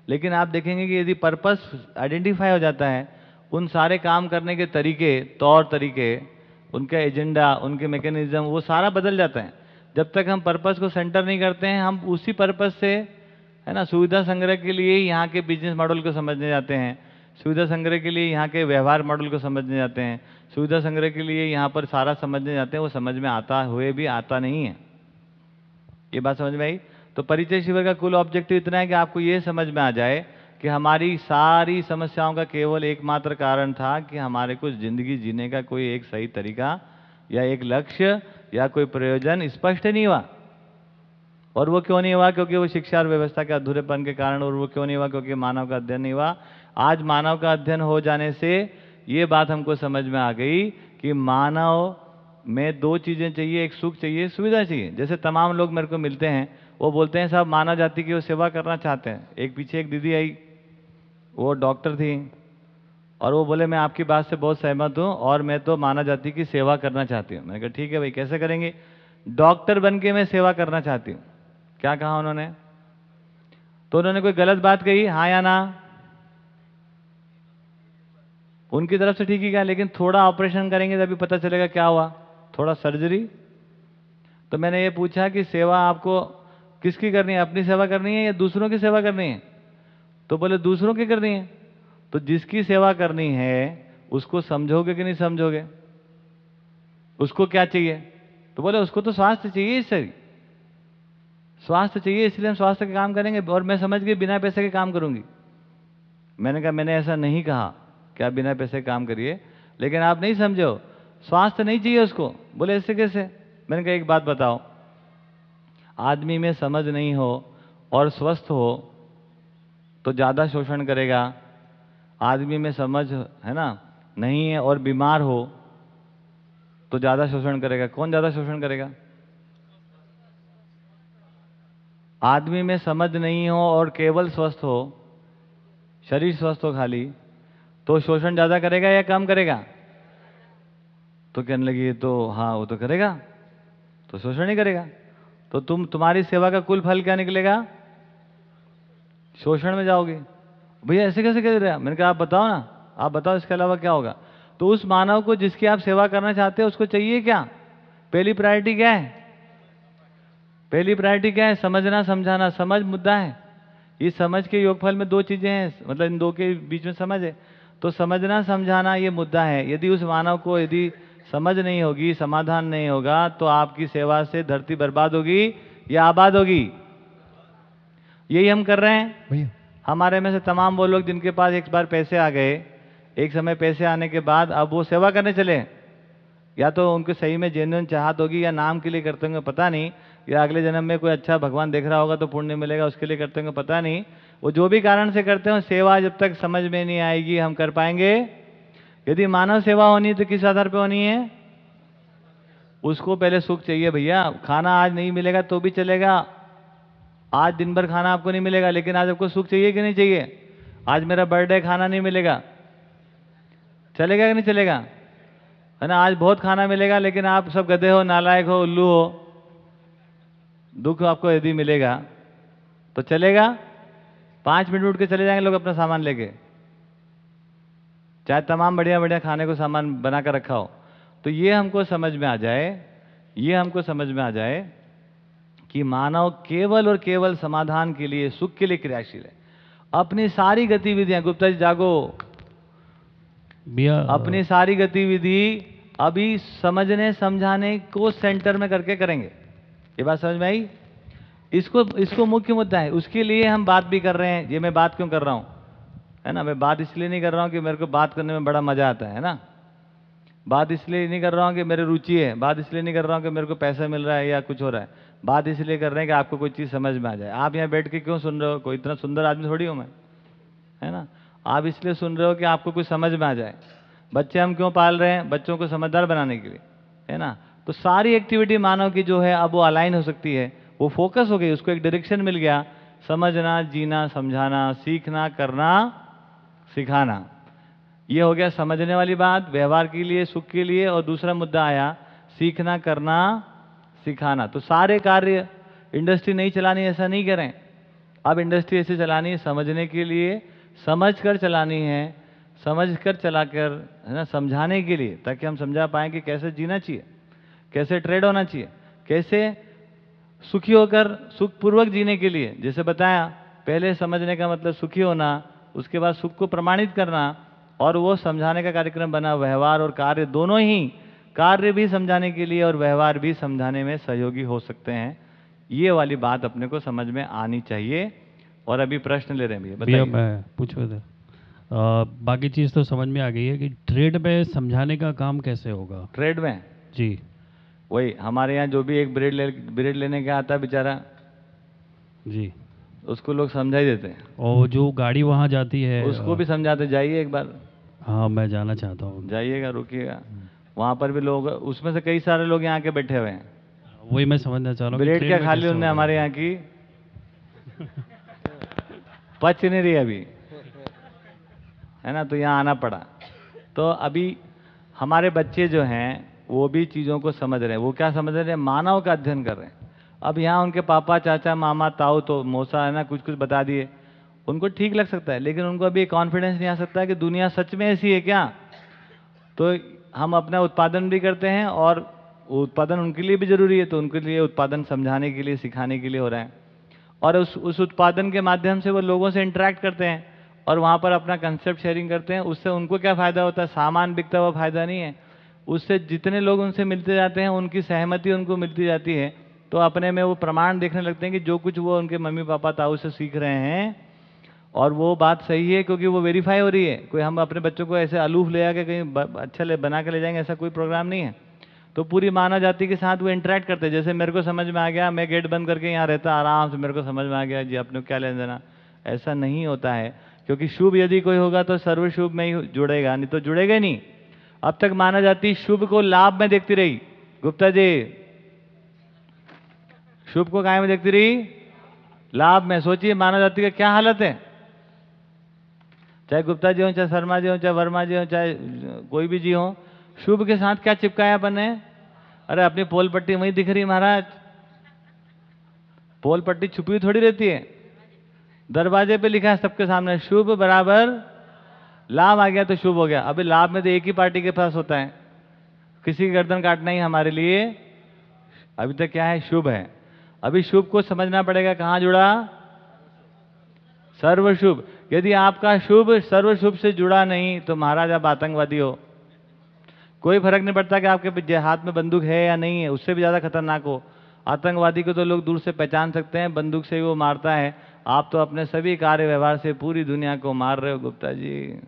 लेकिन आप देखेंगे कि यदि पर्पस आइडेंटिफाई हो जाता है, उन सारे काम करने के तरीके, तौर तरीके, उनका एजेंडा उनके मैकेनिज्म वो सारा बदल जाता है। जब तक हम पर्पस को सेंटर नहीं करते हैं, हम उसी पर्पस से, है ना, सुविधा संग्रह के लिए यहाँ के बिज़नेस मॉडल को समझने जाते हैं। सुविधा संग्रह के लिए यहाँ के व्यवहार मॉडल को समझने जाते हैं। सुविधा संग्रह के लिए यहाँ पर सारा समझने जाते हैं, वो समझ में आता हुए भी आता नहीं है। ये बात समझ में आई? तो परिचय शिविर का कुल ऑब्जेक्टिव इतना है कि आपको ये समझ में आ जाए कि हमारी सारी समस्याओं का केवल एकमात्र कारण था कि हमारे को ज़िंदगी जीने का कोई एक सही तरीका या एक लक्ष्य या कोई प्रयोजन स्पष्ट नहीं हुआ। और वो क्यों नहीं हुआ? क्योंकि वो शिक्षा और व्यवस्था के अधूरेपन के कारण और वो क्यों नहीं हुआ? क्योंकि मानव का अध्ययन नहीं हुआ। आज मानव का अध्ययन हो जाने से ये बात हमको समझ में आ गई कि मानव में दो चीज़ें चाहिए, एक सुख चाहिए, सुविधा चाहिए। जैसे तमाम लोग मेरे को मिलते हैं, वो बोलते हैं, साहब, मानव जाति की वो सेवा करना चाहते हैं। एक पीछे एक दीदी आई, वो डॉक्टर थी, और वो बोले, मैं आपकी बात से बहुत सहमत हूँ, और मैं तो मानव जाति की सेवा करना चाहती हूँ। मैंने कहा, ठीक है भाई, कैसे करेंगे? डॉक्टर बन के मैं सेवा करना चाहती हूँ। क्या कहा उन्होंने? तो उन्होंने कोई गलत बात कही? हाँ या ना? उनकी तरफ़ से ठीक ही कहा लेकिन थोड़ा ऑपरेशन करेंगे तभी पता चलेगा क्या हुआ। थोड़ा सर्जरी तो मैंने ये पूछा कि सेवा आपको किसकी करनी है? अपनी सेवा करनी है या दूसरों की सेवा करनी है? तो बोले, दूसरों की करनी है। तो जिसकी सेवा करनी है, उसको समझोगे कि नहीं समझोगे? उसको क्या चाहिए? तो बोले, उसको तो स्वास्थ्य चाहिए इससे स्वास्थ्य चाहिए, इसलिए हम स्वास्थ्य के काम करेंगे। और मैं समझ गई बिना पैसे के काम करूँगी। मैंने कहा, मैंने ऐसा नहीं कहा। कि आप बिना पैसे काम करिए? लेकिन आप नहीं समझो, स्वास्थ्य नहीं चाहिए उसको। बोले, ऐसे कैसे? मैंने कहा, एक बात बताओ। आदमी में समझ नहीं हो और स्वस्थ हो तो ज़्यादा शोषण करेगा। आदमी में समझ है ना, नहीं है और बीमार हो तो ज़्यादा शोषण करेगा। कौन ज़्यादा शोषण करेगा? आदमी में समझ नहीं हो और केवल स्वस्थ हो, शरीर स्वस्थ हो खाली तो शोषण ज़्यादा करेगा या कम करेगा? तो कहने लगी तो हाँ वो तो करेगा। तो शोषण ही करेगा। तो तुम, तुम्हारी सेवा का कुल फल क्या निकलेगा? शोषण में जाओगे। भैया, ऐसे कैसे कह रहे मैंने कहा, आप बताओ ना। आप बताओ, इसके अलावा क्या होगा? तो उस मानव को जिसकी आप सेवा करना चाहते हो, उसको चाहिए क्या? पहली प्रायोरिटी क्या है? पहली प्रायोरिटी क्या है? समझना, समझाना। समझ मुद्दा है। इस समझ के योगफल में दो चीज़ें हैं। मतलब इन दो के बीच में समझ है। तो समझना समझाना ये मुद्दा है। यदि उस मानव को यदि समझ नहीं होगी समाधान नहीं होगा तो आपकी सेवा से धरती बर्बाद होगी या आबाद होगी? यही हम कर रहे हैं। भैया। हमारे में से तमाम वो लोग जिनके पास एक बार पैसे आ गए एक समय पैसे आने के बाद अब वो सेवा करने चले। या तो उनको सही में जेन्युइन चाहत होगी या नाम के लिए करते होंगे पता नहीं। या अगले जन्म में कोई अच्छा भगवान देख रहा होगा तो पुण्य मिलेगा उसके लिए करते होंगे पता नहीं। वो जो भी कारण से करते हो सेवा जब तक समझ में नहीं आएगी, हम कर पाएँगे। यदि मानव सेवा होनी तो किस आधार पे होनी है? उसको पहले सुख चाहिए भैया। खाना आज नहीं मिलेगा तो भी चलेगा। आज दिन भर खाना आपको नहीं मिलेगा, लेकिन आज आपको सुख चाहिए कि नहीं चाहिए? आज मेरा बर्थडे, खाना नहीं मिलेगा। चलेगा कि नहीं चलेगा? है ना, आज बहुत खाना मिलेगा, लेकिन आप सब गधे हो, नालायक हो, उल्लू हो, दुख आपको यदि मिलेगा तो चलेगा। पाँच मिनट उठ के चले जाएँगे लोग अपना सामान लेके। चाहे तमाम बढ़िया बढ़िया खाने को सामान बना कर रखा हो। तो ये हमको समझ में आ जाए ये हमको समझ में आ जाए कि मानव केवल और केवल समाधान के लिए सुख के लिए क्रियाशील है। अपनी सारी गतिविधियाँ गुप्ता जी जागो। अपनी सारी गतिविधि अभी समझने समझाने को सेंटर में करके करेंगे। ये बात समझ में आई? इसको इसको मुख्य मुद्दा है। उसके लिए हम बात भी कर रहे हैं। ये मैं बात क्यों कर रहा हूँ? है ना? मैं बात इसलिए नहीं कर रहा हूँ कि मेरे को बात करने में बड़ा मज़ा आता है ना? बात इसलिए नहीं कर रहा हूँ कि मेरी रुचि है। बात इसलिए नहीं कर रहा हूँ कि मेरे को पैसा मिल रहा है या कुछ हो रहा है। बात इसलिए कर रहे हैं कि आपको कोई चीज़ समझ में आ जाए। आप यहाँ बैठ के क्यों सुन रहे हो? कोई इतना सुंदर आदमी थोड़ी हूँ मैं। है ना? आप इसलिए सुन रहे हो कि आपको कुछ समझ में आ जाए। बच्चे हम क्यों पाल रहे हैं? बच्चों को समझदार बनाने के लिए। है ना? तो सारी एक्टिविटी मानव की जो है, अब वो अलाइन हो सकती है। वो फोकस हो गई, उसको एक डायरेक्शन मिल गया। समझना, जीना, समझाना, सीखना, करना, सिखाना। ये हो गया समझने वाली बात, व्यवहार के लिए, सुख के लिए, और दूसरा मुद्दा आया, सीखना, करना, सिखाना। तो सारे कार्य इंडस्ट्री नहीं चलानी ऐसा नहीं करें अब इंडस्ट्री ऐसे चलानी है, समझने के लिए समझ कर चलानी है समझ कर चलाकर, है ना, समझाने के लिए, ताकि हम समझा पाएँ कि कैसे जीना चाहिए, कैसे ट्रेड होना चाहिए, कैसे सुखी होकर सुखपूर्वक जीने के लिए। जैसे बताया पहले समझने का मतलब सुखी होना उसके बाद सुख को प्रमाणित करना और वो समझाने का कार्यक्रम बना व्यवहार और कार्य दोनों ही कार्य भी समझाने के लिए और व्यवहार भी समझाने में सहयोगी हो सकते हैं। ये वाली बात अपने को समझ में आनी चाहिए। और अभी प्रश्न ले रहे हैं भैया मैं पूछ रहे बाकी चीज़ तो समझ में आ गई है कि ट्रेड में समझाने का काम कैसे होगा? ट्रेड में? जी। वही हमारे यहाँ जो भी एक ब्रेड ले ब्रेड लेने के आता है बेचारा जी। उसको लोग समझा ही देते हैं। और जो गाड़ी वहाँ जाती है उसको भी समझाते जाइए एक बार। हाँ मैं जाना चाहता हूँ। जाइएगा रुकिएगा। वहाँ पर भी लोग उसमें से कई सारे लोग यहाँ के बैठे हुए हैं। वही मैं समझना चाह रहा हूँ ब्रेड क्या खाली उनने हमारे यहाँ की? पच नहीं रही अभी। है ना तो यहाँ आना पड़ा। तो अभी हमारे बच्चे जो हैं वो भी चीज़ों को समझ रहे हैं। वो क्या समझ रहे हैं? मानव का अध्ययन कर रहे हैं। अब यहाँ उनके पापा, चाचा, मामा, ताऊ तो मौसा है ना कुछ कुछ बता दिए। उनको ठीक लग सकता है, लेकिन उनको अभी कॉन्फिडेंस नहीं आ सकता कि दुनिया सच में ऐसी है क्या? तो हम अपना उत्पादन भी करते हैं और उत्पादन उनके लिए भी ज़रूरी है तो उनके लिए उत्पादन समझाने के लिए, सिखाने के लिए हो रहा है। और उस उस उत्पादन के माध्यम से वो लोगों से इंटरेक्ट करते हैं और वहाँ पर अपना कंसेप्ट शेयरिंग करते हैं। उससे उनको क्या फ़ायदा होता? है सामान बिकता हुआ फ़ायदा नहीं है। उससे जितने लोग उनसे मिलते जाते हैं, उनकी सहमति उनको मिलती जाती है। तो अपने में वो प्रमाण देखने लगते हैं कि जो कुछ वो उनके मम्मी पापा ताऊ से सीख रहे हैं। और वो बात सही है क्योंकि वो वेरीफाई हो रही है। कोई हम अपने बच्चों को ऐसे अलूफ ले आके कहीं अच्छा ले, बना के ले जाएँगे, ऐसा कोई प्रोग्राम नहीं है। तो पूरी मानव जाति के साथ वो इंटरेक्ट करते हैं। जैसे मेरे को समझ में आ गया, मैं गेट बंद करके यहाँ रहता आराम से, मेरे को समझ में आ गया, जी अपने क्या लेना देना। ऐसा नहीं होता है। क्योंकि शुभ यदि कोई होगा तो सर्व शुभ में ही जुड़ेगा, नहीं तो जुड़ेगा नहीं। अब तक माना जाती शुभ को लाभ में देखती रही। गुप्ता जी, शुभ को काय में देखती रही, लाभ में। सोचिए मानव जाति का क्या हालत है? चाहे गुप्ता जी हो, चाहे शर्मा जी हो, चाहे वर्मा जी हो, चाहे कोई भी जी हो, शुभ के साथ क्या चिपकाया अपन ने अरे, अपनी पोल पट्टी वहीं दिख रही महाराज। पोल पट्टी छुपी थोड़ी रहती है। दरवाजे पे लिखा है, सबके सामने शुभ बराबर लाभ आ गया तो शुभ हो गया। अभी लाभ में तो एक ही पार्टी के पास होता है। किसी की गर्दन काटना ही हमारे लिए अभी तक क्या है? शुभ है। अभी शुभ को समझना पड़ेगा कहाँ जुड़ा? सर्वशुभ। यदि आपका शुभ सर्वशुभ से जुड़ा नहीं तो महाराज आप आतंकवादी हो। कोई फ़र्क नहीं पड़ता कि आपके हाथ में बंदूक है या नहीं है। उससे भी ज़्यादा खतरनाक हो। आतंकवादी को तो लोग दूर से पहचान सकते हैं। बंदूक से ही वो मारता है। आप तो अपने सभी कार्य व्यवहार से पूरी दुनिया को मार रहे हो गुप्ता जी।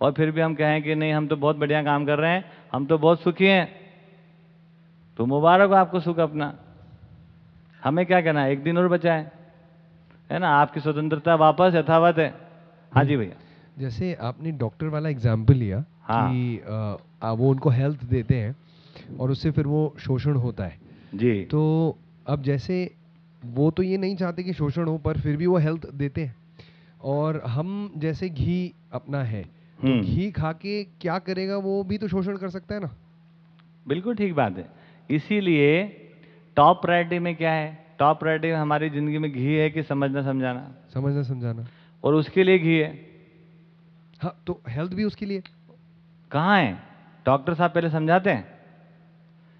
और फिर भी हम कहें कि नहीं हम तो बहुत बढ़िया काम कर रहे हैं हम तो बहुत सुखी हैं। तो मुबारक हो आपको सुख अपना। हमें क्या करना है? एक दिन और बचा है। है ना? आपकी स्वतंत्रता वापस यथावत है। हाँ जी भैया। जैसे आपने डॉक्टर वाला एग्ज़ाम्पल लिया हाँ। कि आ, वो उनको हेल्थ देते हैं और उससे फिर वो शोषण होता है। जी। तो अब जैसे वो तो ये नहीं चाहते कि शोषण हो पर फिर भी वो हेल्थ देते हैं। और हम जैसे घी अपना है तो हम्म। घी खा के क्या करेगा वो भी तो शोषण कर सकता है ना? बिल्कुल ठीक बात है। इसीलिए टॉप प्रायोरिटी में क्या है? टॉप प्रायोरिटी में हमारी ज़िंदगी में घी है कि समझना समझाना? समझना समझाना। और उसके लिए घी है? हाँ तो हेल्थ भी उसके लिए। कहाँ है? डॉक्टर साहब पहले समझाते हैं?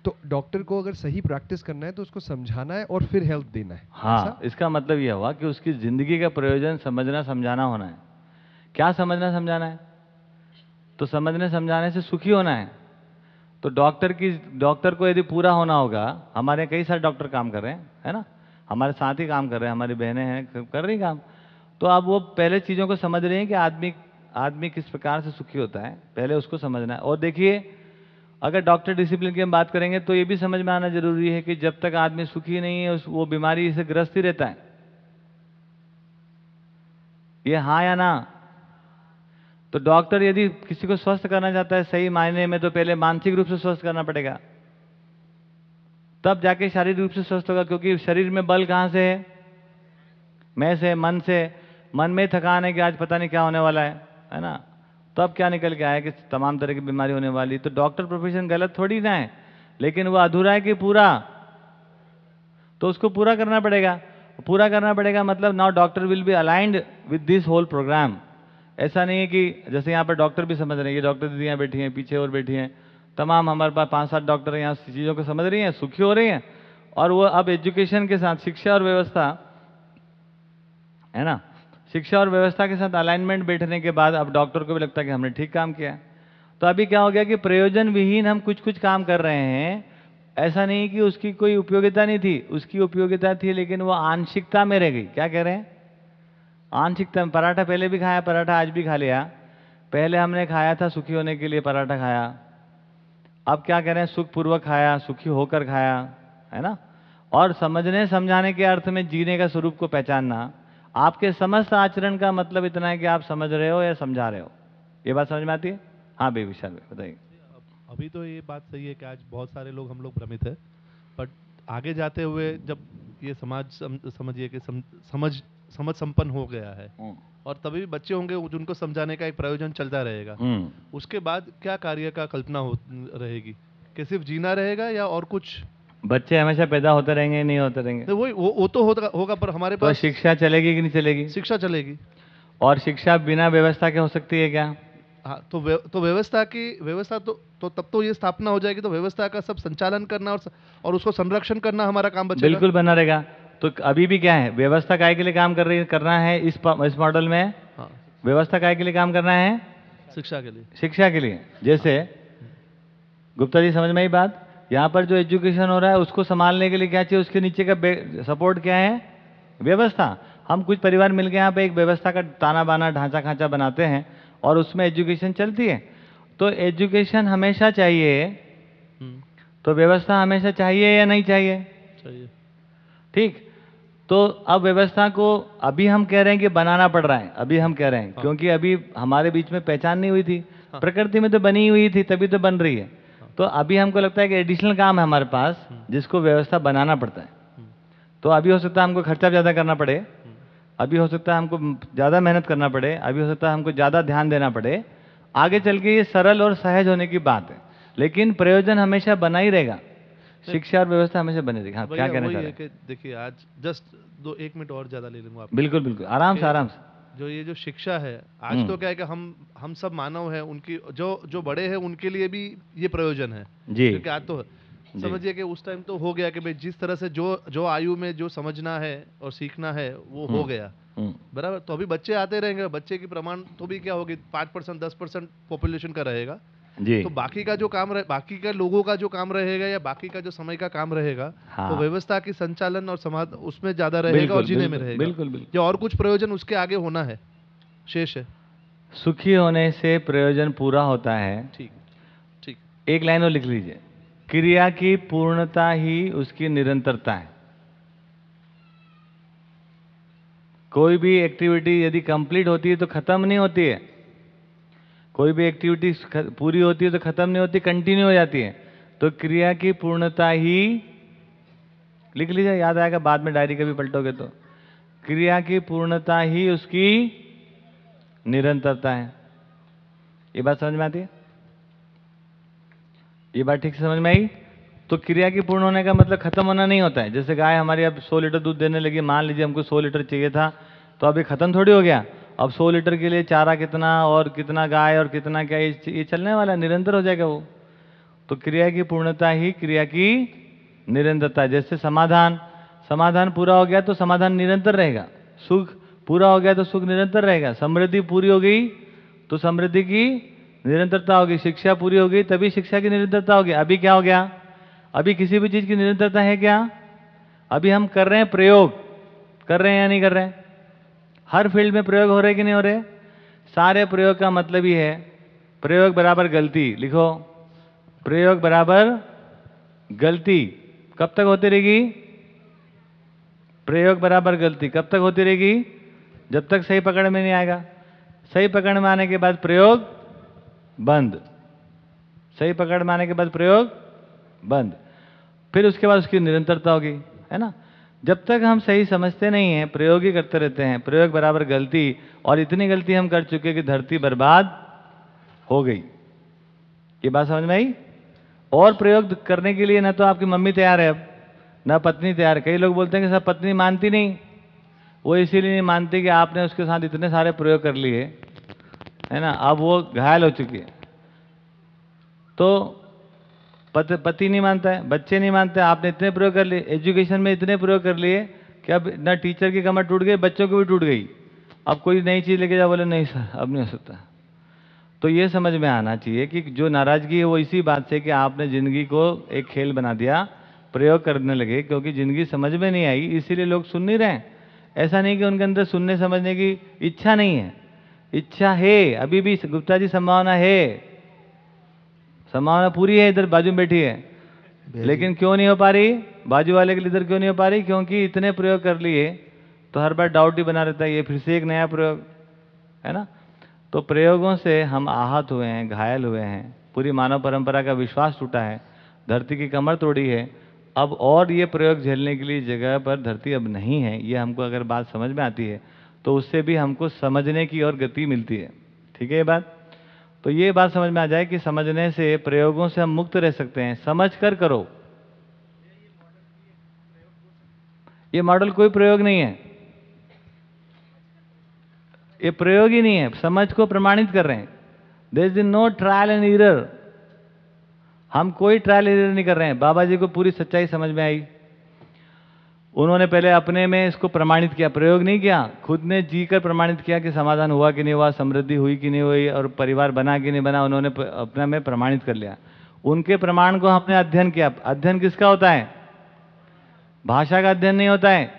तो डॉक्टर को अगर सही प्रैक्टिस करना है तो उसको समझाना है और फिर हेल्प देना है। हाँ ऐसा? इसका मतलब यह हुआ कि उसकी ज़िंदगी का प्रयोजन समझना समझाना होना है। क्या समझना समझाना है? तो समझने समझाने से सुखी होना है। तो डॉक्टर की डॉक्टर को यदि पूरा होना होगा हमारे कई सारे डॉक्टर काम कर रहे हैं है ना? हमारे साथ ही काम कर रहे हैं हमारी बहनें हैं कर रही काम। तो अब वो पहले चीज़ों को समझ रहे हैं कि आदमी आदमी किस प्रकार से सुखी होता है पहले उसको समझना है। और देखिए अगर डॉक्टर डिसिप्लिन की हम बात करेंगे तो ये भी समझ में आना ज़रूरी है कि जब तक आदमी सुखी नहीं है, उस, वो बीमारी से ग्रस्त ही रहता है। ये हाँ या ना? तो डॉक्टर यदि किसी को स्वस्थ करना चाहता है सही मायने में तो पहले मानसिक रूप से स्वस्थ करना पड़ेगा। तब जाके शारीरिक रूप से स्वस्थ होगा, क्योंकि शरीर में बल कहाँ से है? मैं से, मन से। मन में थकान है कि आज पता नहीं क्या होने वाला है है ना? तब क्या निकल के आया कि तमाम तरह की बीमारी होने वाली? तो डॉक्टर प्रोफेशन गलत थोड़ी ना है, लेकिन वो अधूरा है कि पूरा। तो उसको पूरा करना पड़ेगा। पूरा करना पड़ेगा मतलब now doctor will be aligned with this whole program ऐसा नहीं है कि जैसे यहाँ पर डॉक्टर भी समझ रहे हैं ये डॉक्टर दीदियाँ बैठी हैं, पीछे और बैठी हैं। तमाम हमारे पास पाँच सात डॉक्टर यहाँ चीज़ों को समझ रही हैं, सुखी हो रही हैं। और वो अब एजुकेशन के साथ शिक्षा और व्यवस्था, है ना? शिक्षा और व्यवस्था के साथ अलाइनमेंट बैठने के बाद अब डॉक्टर को भी लगता है कि हमने ठीक काम किया। तो अभी क्या हो गया कि प्रयोजन विहीन हम कुछ कुछ काम कर रहे हैं। ऐसा नहीं कि उसकी कोई उपयोगिता नहीं थी। उसकी उपयोगिता थी, लेकिन वो आंशिकता में रह गई। क्या कह रहे हैं? आंशिकता में। पराठा पहले भी खाया, पराठा आज भी खा लिया। पहले हमने खाया था, सुखी होने के लिए पराठा खाया। अब क्या कह रहे हैं? सुखपूर्वक खाया, सुखी होकर खाया, है ना? और समझने, समझाने के अर्थ में जीने का स्वरूप को पहचानना। आपके समस्त आचरण का मतलब इतना है कि आप समझ रहे हो या समझा रहे हो? ये बात समझ में आती है? हाँ भाई विशाल भाई बताइए अभी तो ये बात सही है कि आज बहुत सारे लोग हम लोग भ्रमित है बट आगे जाते हुए जब ये समाज सम, समझिए कि सम, समझ समझ संपन्न हो गया है और तभी भी बच्चे होंगे जिनको समझाने का एक प्रयोजन चलता रहेगा। हम्म। उसके बाद क्या कार्य का कल्पना हो रहेगी? कि सिर्फ़ जीना रहेगा या और कुछ बच्चे हमेशा पैदा होते रहेंगे नहीं होते रहेंगे। तो वही वो, वो तो होगा होगा पर हमारे तो पास शिक्षा चलेगी कि नहीं चलेगी? शिक्षा चलेगी। और शिक्षा बिना व्यवस्था के हो सकती है क्या? हाँ तो व्य, तो व्यवस्था की व्यवस्था तो तो तब तो ये स्थापना हो जाएगी तो व्यवस्था का सब संचालन करना और और उसको संरक्षण करना हमारा काम बचेगा। बिल्कुल बना रहेगा। तो अभी भी क्या है? व्यवस्था काय के लिए काम कर रही है करना है इस इस मॉडल में? हाँ। व्यवस्था काय के लिए काम करना है? शिक्षा के लिए। शिक्षा के लिए। जैसे गुप्ता जी समझ में आई बात? यहाँ पर जो एजुकेशन हो रहा है उसको संभालने के लिए क्या चाहिए? उसके नीचे का सपोर्ट क्या है? व्यवस्था। हम कुछ परिवार मिलकर यहाँ पे एक व्यवस्था का ताना बाना ढांचा खांचा बनाते हैं और उसमें एजुकेशन चलती है। तो एजुकेशन हमेशा चाहिए। हम्म, तो व्यवस्था हमेशा चाहिए या नहीं चाहिए? चाहिए। ठीक। तो अब व्यवस्था को अभी हम कह रहे हैं कि बनाना पड़ रहा है। अभी हम कह रहे हैं हाँ। क्योंकि अभी हमारे बीच में पहचान नहीं हुई थी। हाँ। प्रकृति में तो बनी हुई थी तभी तो बन रही है। तो अभी हमको लगता है कि एडिशनल काम है हमारे पास जिसको व्यवस्था बनाना पड़ता है। तो अभी हो सकता है हमको खर्चा ज़्यादा करना पड़े अभी हो सकता है हमको ज़्यादा मेहनत करना पड़े अभी हो सकता है हमको ज़्यादा ध्यान देना पड़े। आगे चल के ये सरल और सहज होने की बात है लेकिन प्रयोजन हमेशा बना ही रहेगा। शिक्षा और व्यवस्था हमेशा बनी रहेगी। हाँ क्या कहना वही चाह रहे हैं देखिए आज जस्ट दो एक मिनट और ज़्यादा ले लूँगा बिल्कुल बिल्कुल। आराम से आराम से। जो ये जो शिक्षा है आज हम्म। तो क्या है कि हम हम सब मानव हैं उनकी जो जो बड़े हैं उनके लिए भी ये प्रयोजन है। जी। क्योंकि आज तो समझिए कि उस टाइम तो हो गया कि भाई जिस तरह से जो जो आयु में जो समझना है और सीखना है वो हो हम्म। गया। हम्म, बराबर? तो अभी बच्चे आते रहेंगे बच्चे की प्रमाण तो भी क्या होगी पाँच परसेंट दस परसेंट पॉपुलेशन का रहेगा। जी। तो बाकी का जो काम रहे बाकी का लोगों का जो काम रहेगा या बाकी का जो समय का काम रहेगा हाँ। तो व्यवस्था की संचालन और समाज उसमें ज़्यादा रहेगा और जीने में रहेगा। बिल्कुल बिल्कुल। और कुछ प्रयोजन उसके आगे होना है? शेष है। सुखी होने से प्रयोजन पूरा होता है। ठीक ठीक। एक लाइन और लिख लीजिए। क्रिया की पूर्णता ही उसकी निरंतरता है। कोई भी एक्टिविटी यदि कंप्लीट होती है तो खत्म नहीं होती है। कोई भी एक्टिविटी पूरी होती है तो खत्म नहीं होती कंटिन्यू हो जाती है। तो क्रिया की पूर्णता ही लिख लीजिए, याद आएगा बाद में डायरी कभी पलटोगे तो। क्रिया की पूर्णता ही उसकी निरंतरता है। ये बात समझ में आती है? ये बात ठीक से समझ में आई? तो क्रिया की पूर्ण होने का मतलब खत्म होना नहीं होता है। जैसे गाय हमारी अब 100 लीटर दूध देने लगी, मान लीजिए हमको 100 लीटर चाहिए था तो अभी खत्म थोड़ी हो गया। अब 100 लीटर के लिए चारा कितना और कितना गाय और कितना क्या ये चलने वाला निरंतर हो जाएगा वो। तो क्रिया की पूर्णता ही क्रिया की निरंतरता। जैसे समाधान समाधान पूरा हो गया तो समाधान निरंतर रहेगा। सुख पूरा हो गया तो सुख निरंतर रहेगा। समृद्धि पूरी हो गई तो समृद्धि की निरंतरता होगी। शिक्षा पूरी हो गई तभी शिक्षा की निरंतरता होगी। अभी क्या हो गया? अभी किसी भी चीज़ की निरंतरता है क्या? अभी हम कर रहे हैं प्रयोग। कर रहे हैं या नहीं कर रहे हैं? हर फ़ील्ड में प्रयोग हो रहे कि नहीं हो रहे? सारे प्रयोग का मतलब ही है, प्रयोग बराबर गलती, लिखो। प्रयोग बराबर गलती, कब तक होती रहेगी? प्रयोग बराबर गलती, कब तक होती रहेगी? जब तक सही पकड़ में नहीं आएगा। सही पकड़ में आने के बाद प्रयोग बंद। सही पकड़ में आने के बाद प्रयोग बंद। फिर उसके बाद उसकी निरंतरता होगी, है ना? जब तक हम सही समझते नहीं हैं, प्रयोग ही करते रहते हैं, प्रयोग बराबर गलती और इतनी गलती हम कर चुके कि धरती बर्बाद हो गई। ये बात समझ में आई? और प्रयोग करने के लिए ना तो आपकी मम्मी तैयार है अब, ना पत्नी तैयार कई लोग बोलते हैं कि सब पत्नी मानती नहीं। वो इसीलिए नहीं मानती कि आपने उसके साथ इतने सारे प्रयोग कर लिए, है ना? अब वो घायल हो चुकी है। तो पति पति नहीं मानता है, बच्चे नहीं मानते, आपने इतने प्रयोग कर लिए, एजुकेशन में इतने प्रयोग कर लिए कि अब ना टीचर की कमर टूट गई, बच्चों की भी टूट गई। अब कोई नई चीज़ लेके जाओ, बोले, नहीं सर, अब नहीं हो सकता। तो ये समझ में आना चाहिए कि जो नाराज़गी है, वो इसी बात से कि आपने ज़िंदगी को एक खेल बना दिया, प्रयोग करने लगे, क्योंकि ज़िंदगी समझ में नहीं आई, इसीलिए लोग सुन नहीं रहे हैं। ऐसा नहीं कि उनके अंदर सुनने समझने की इच्छा नहीं है। इच्छा है, अभी भी गुप्ता जी संभावना है। संभावना पूरी है इधर बाजू में बैठी है। लेकिन क्यों नहीं हो पा रही? बाजू वाले के लिए इधर क्यों नहीं हो पा रही? क्योंकि इतने प्रयोग कर लिए तो हर बार डाउट ही बना रहता है ये फिर से एक नया प्रयोग है ना? तो प्रयोगों से हम आहत हुए हैं घायल हुए हैं। पूरी मानव परंपरा का विश्वास टूटा है। धरती की कमर तोड़ी है। अब और ये प्रयोग झेलने के लिए जगह पर धरती अब नहीं है ये हमको अगर बात समझ में आती है तो उससे भी हमको समझने की और गति मिलती है। ठीक है ये बात? तो ये बात समझ में आ जाए कि समझने से, प्रयोगों से हम मुक्त रह सकते हैं। समझ कर करो। ये मॉडल कोई प्रयोग नहीं है। ये प्रयोग ही नहीं है। समझ को प्रमाणित कर रहे हैं। There is no trial and error हम कोई ट्रायल इरर नहीं कर रहे हैं। बाबा जी को पूरी सच्चाई समझ में आई। उन्होंने पहले अपने में इसको प्रमाणित किया, प्रयोग नहीं किया। खुद ने जी कर प्रमाणित किया कि समाधान हुआ कि नहीं हुआ, समृद्धि हुई कि नहीं हुई और परिवार बना कि नहीं बना, उन्होंने अपने में प्रमाणित कर लिया। उनके प्रमाण को हमने अध्ययन किया। अध्ययन किसका होता है? भाषा का अध्ययन नहीं होता है।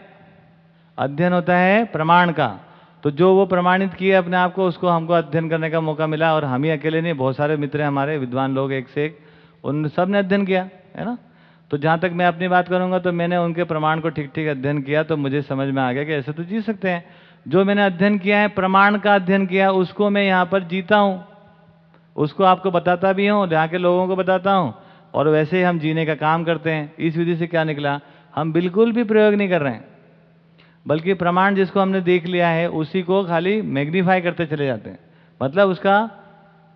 अध्ययन होता है प्रमाण का। तो जो वो प्रमाणित किए अपने आप को, उसको हमको अध्ययन करने का मौका मिला और हम ही अकेले नहीं, बहुत सारे मित्र हमारे, विद्वान लोग एक से एक, उन सबने अध्ययन किया, है ना? तो जहाँ तक मैं अपनी बात करूँगा तो मैंने उनके प्रमाण को ठीक ठीक अध्ययन किया तो मुझे समझ में आ गया कि ऐसे तो जी सकते हैं। जो मैंने अध्ययन किया है, प्रमाण का अध्ययन किया उसको मैं यहाँ पर जीता हूँ। उसको आपको बताता भी हूँ, यहाँ के लोगों को बताता हूँ, और वैसे ही हम जीने का काम करते हैं। इस विधि से क्या निकला? हम बिल्कुल भी प्रयोग नहीं कर रहे हैं। बल्कि प्रमाण जिसको हमने देख लिया है, उसी को खाली मैग्नीफाई करते चले जाते हैं। मतलब उसका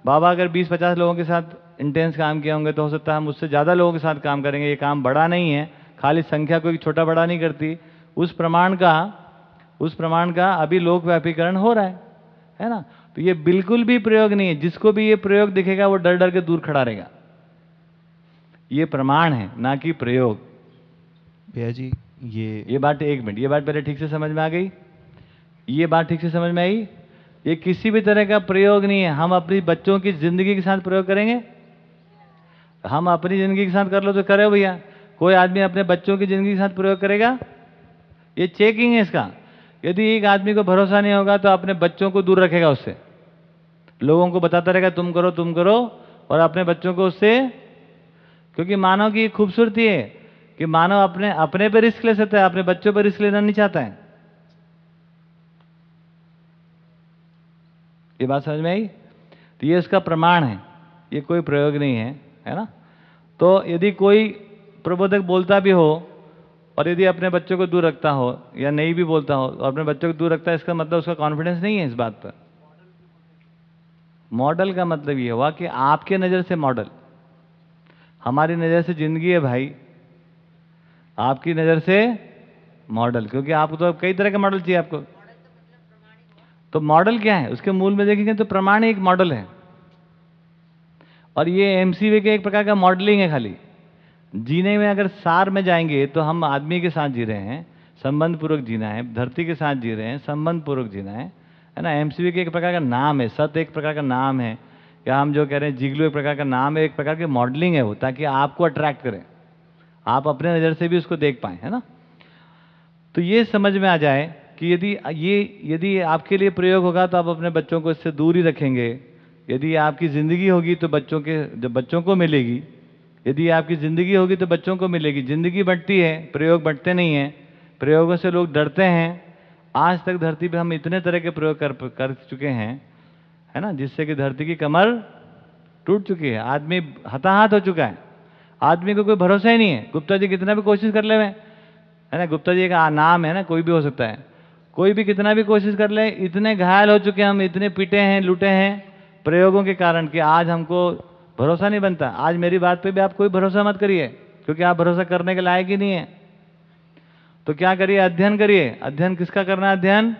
बाबा अगर 20-50 लोगों के साथ इंटेंस काम किए होंगे तो हो सकता है हम उससे ज़्यादा लोगों के साथ काम करेंगे। ये काम बड़ा नहीं है। खाली संख्या कोई छोटा बड़ा नहीं करती। उस प्रमाण का उस प्रमाण का अभी लोक व्यापीकरण हो रहा है। है ना? तो ये बिल्कुल भी प्रयोग नहीं है। जिसको भी ये प्रयोग दिखेगा वो डर डर के दूर खड़ा रहेगा। ये प्रमाण है ना कि प्रयोग। भैया जी ये ये बात एक मिनट ये बात पहले ठीक से समझ में आ गई? ये बात ठीक से समझ में आई? ये किसी भी तरह का प्रयोग नहीं है। हम अपनी बच्चों की ज़िंदगी के साथ प्रयोग करेंगे? हम अपनी ज़िंदगी के साथ कर लो तो करे भैया। कोई आदमी अपने बच्चों की ज़िंदगी के साथ प्रयोग करेगा? ये चेकिंग है इसका। यदि एक आदमी को भरोसा नहीं होगा तो अपने बच्चों को दूर रखेगा उससे। लोगों को बताता रहेगा, तुम करो तुम करो। और अपने बच्चों को उससे, क्योंकि मानव की खूबसूरती है कि मानव अपने अपने पे रिस्क ले सकता है, अपने बच्चों पर रिस्क लेना नहीं चाहता है। ये बात समझ में आई? तो ये इसका प्रमाण है। ये कोई प्रयोग नहीं है। है ना? तो यदि कोई प्रबोधक बोलता भी हो और यदि अपने बच्चों को दूर रखता हो या नहीं भी बोलता हो, और अपने बच्चों को दूर रखता है, इसका मतलब उसका कॉन्फिडेंस नहीं है इस बात पर? मॉडल का मतलब ये हुआ कि आपके नज़र से मॉडल। हमारी नज़र से ज़िंदगी है भाई। आपकी नज़र से मॉडल, क्योंकि आपको तो कई तरह के मॉडल चाहिए आपको। तो मॉडल क्या है? उसके मूल में देखेंगे तो प्रमाण एक मॉडल है। और ये एमसीवी के एक प्रकार का मॉडलिंग है खाली। जीने में अगर सार में जाएँगे तो हम आदमी के साथ जी रहे हैं संबंध पूर्वक जीना है, धरती के साथ जी रहे हैं संबंध पूर्वक जीना है है ना? एमसीवी के एक प्रकार का नाम है, सत एक प्रकार का नाम है, या हम जो कह रहे हैं जिगलू एक प्रकार का नाम है, एक प्रकार की मॉडलिंग है वो, ताकि आपको अट्रैक्ट करें। आप अपने नज़र से भी उसको देख पाएँ, है ना? तो ये समझ में आ जाए कि यदि ये, यदि आपके लिए प्रयोग होगा तो आप अपने बच्चों को इससे दूर ही रखेंगे। यदि आपकी ज़िंदगी होगी तो बच्चों के, जब बच्चों को मिलेगी, यदि आपकी ज़िंदगी होगी तो बच्चों को मिलेगी। ज़िंदगी बढ़ती है, प्रयोग बढ़ते नहीं हैं, प्रयोगों से लोग डरते हैं। आज तक धरती पे हम इतने तरह के प्रयोग कर कर चुके हैं, है ना, जिससे कि धरती की कमर टूट चुकी है, आदमी हताहत हो चुका है। आदमी को कोई भरोसा ही नहीं है। गुप्ता जी कितना भी कोशिश कर ले, है ना, गुप्ता जी का नाम है ना, कोई भी हो सकता है। कोई भी कितना भी कोशिश कर ले, इतने घायल हो चुके हैं हम, इतने पीटे हैं, लूटे हैं प्रयोगों के कारण कि आज हमको भरोसा नहीं बनता। आज मेरी बात पे भी आप कोई भरोसा मत करिए, क्योंकि आप भरोसा करने के लायक ही नहीं है। तो क्या करिए? अध्ययन करिए। अध्ययन किसका करना है अध्ययन?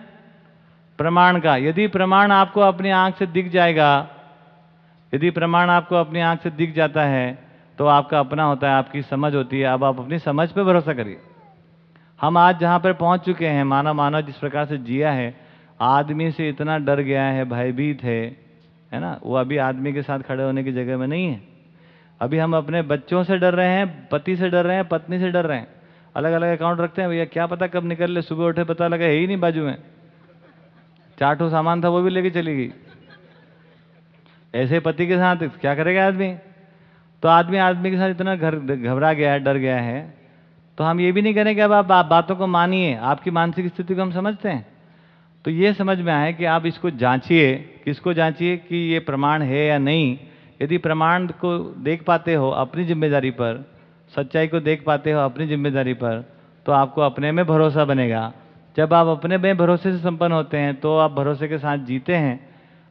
प्रमाण का। यदि प्रमाण आपको अपनी आँख से दिख जाएगा, यदि प्रमाण आपको अपनी आँख से दिख जाता है तो आपका अपना होता है, आपकी समझ होती है। अब आप अपनी समझ पर भरोसा करिए। हम आज जहाँ पर पहुँच चुके हैं मानव मानव जिस प्रकार से जिया है, आदमी से इतना डर गया है, भयभीत है है ना? वो अभी आदमी के साथ खड़े होने की जगह में नहीं है। अभी हम अपने बच्चों से डर रहे हैं, पति से डर रहे हैं, पत्नी से डर रहे हैं। अलग अलग अकाउंट रखते हैं, भैया, क्या पता कब निकल ले? सुबह उठे पता लगा है ही नहीं बाजू में। चार सामान था वो भी लेके चली गई। ऐसे पति के साथ क्या करेगा आदमी? तो आदमी आदमी के साथ इतना घर, घबरा गया है, डर गया है। तो हम ये भी नहीं करें कि अब आप बातों को मानिए। आपकी मानसिक स्थिति को हम समझते हैं। तो ये समझ में आए कि आप इसको जांचिए, किसको जांचिए कि ये प्रमाण है या नहीं। यदि प्रमाण को देख पाते हो अपनी ज़िम्मेदारी पर, सच्चाई को देख पाते हो अपनी ज़िम्मेदारी पर तो आपको अपने में भरोसा बनेगा। जब आप अपने में भरोसे से संपन्न होते हैं तो आप भरोसे के साथ जीते हैं।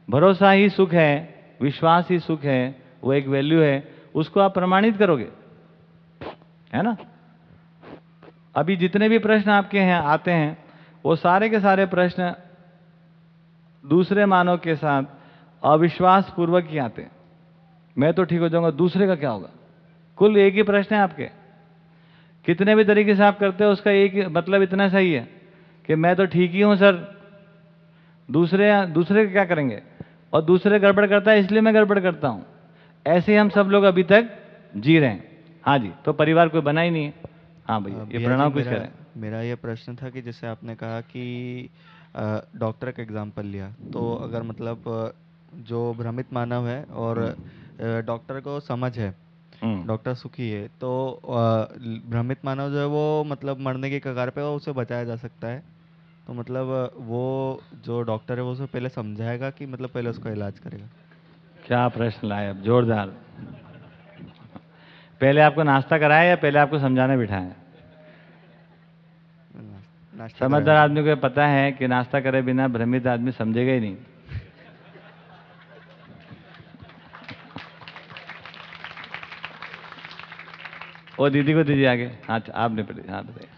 भरोसा ही सुख है, विश्वास ही सुख है, वो एक वैल्यू है, उसको आप प्रमाणित करोगे। है ना? अभी जितने भी प्रश्न आपके हैं, आते हैं, वो सारे के सारे प्रश्न दूसरे मानव के साथ अविश्वास पूर्वक ही आते मैं तो ठीक हो जाऊँगा दूसरे का क्या होगा? कुल एक ही प्रश्न है आपके। कितने भी तरीके से आप करते हो उसका एक मतलब इतना सही है कि मैं तो ठीक ही हूँ सर। दूसरे दूसरे क्या करेंगे? और दूसरे गड़बड़ करता है इसलिए मैं गड़बड़ करता हूँ। ऐसे हम सब लोग अभी तक जी रहे हैं। हाँ जी तो परिवार कोई बना ही नहीं है। हाँ भैया ये प्रणव कुछ करें मेरा ये प्रश्न था कि जैसे आपने कहा कि डॉक्टर का एग्ज़ाम्पल लिया। तो अगर मतलब जो भ्रमित मानव है और डॉक्टर को समझ है डॉक्टर सुखी है तो भ्रमित मानव जो है वो मतलब मरने के कगार पे उसे बचाया जा सकता है। तो मतलब वो जो डॉक्टर है वो उसे पहले समझाएगा कि मतलब पहले उसका इलाज करेगा। क्या प्रश्न लाए अब? जोरदार। पहले आपको नाश्ता कराया या पहले आपको समझाने बिठाया समझदार आदमी को पता है कि नाश्ता करे बिना भ्रमित आदमी समझेगा ही नहीं। <laughs> वो दीदी को दीजिए आगे। हाँ अच्छा, आप निपट हाँ बताइए।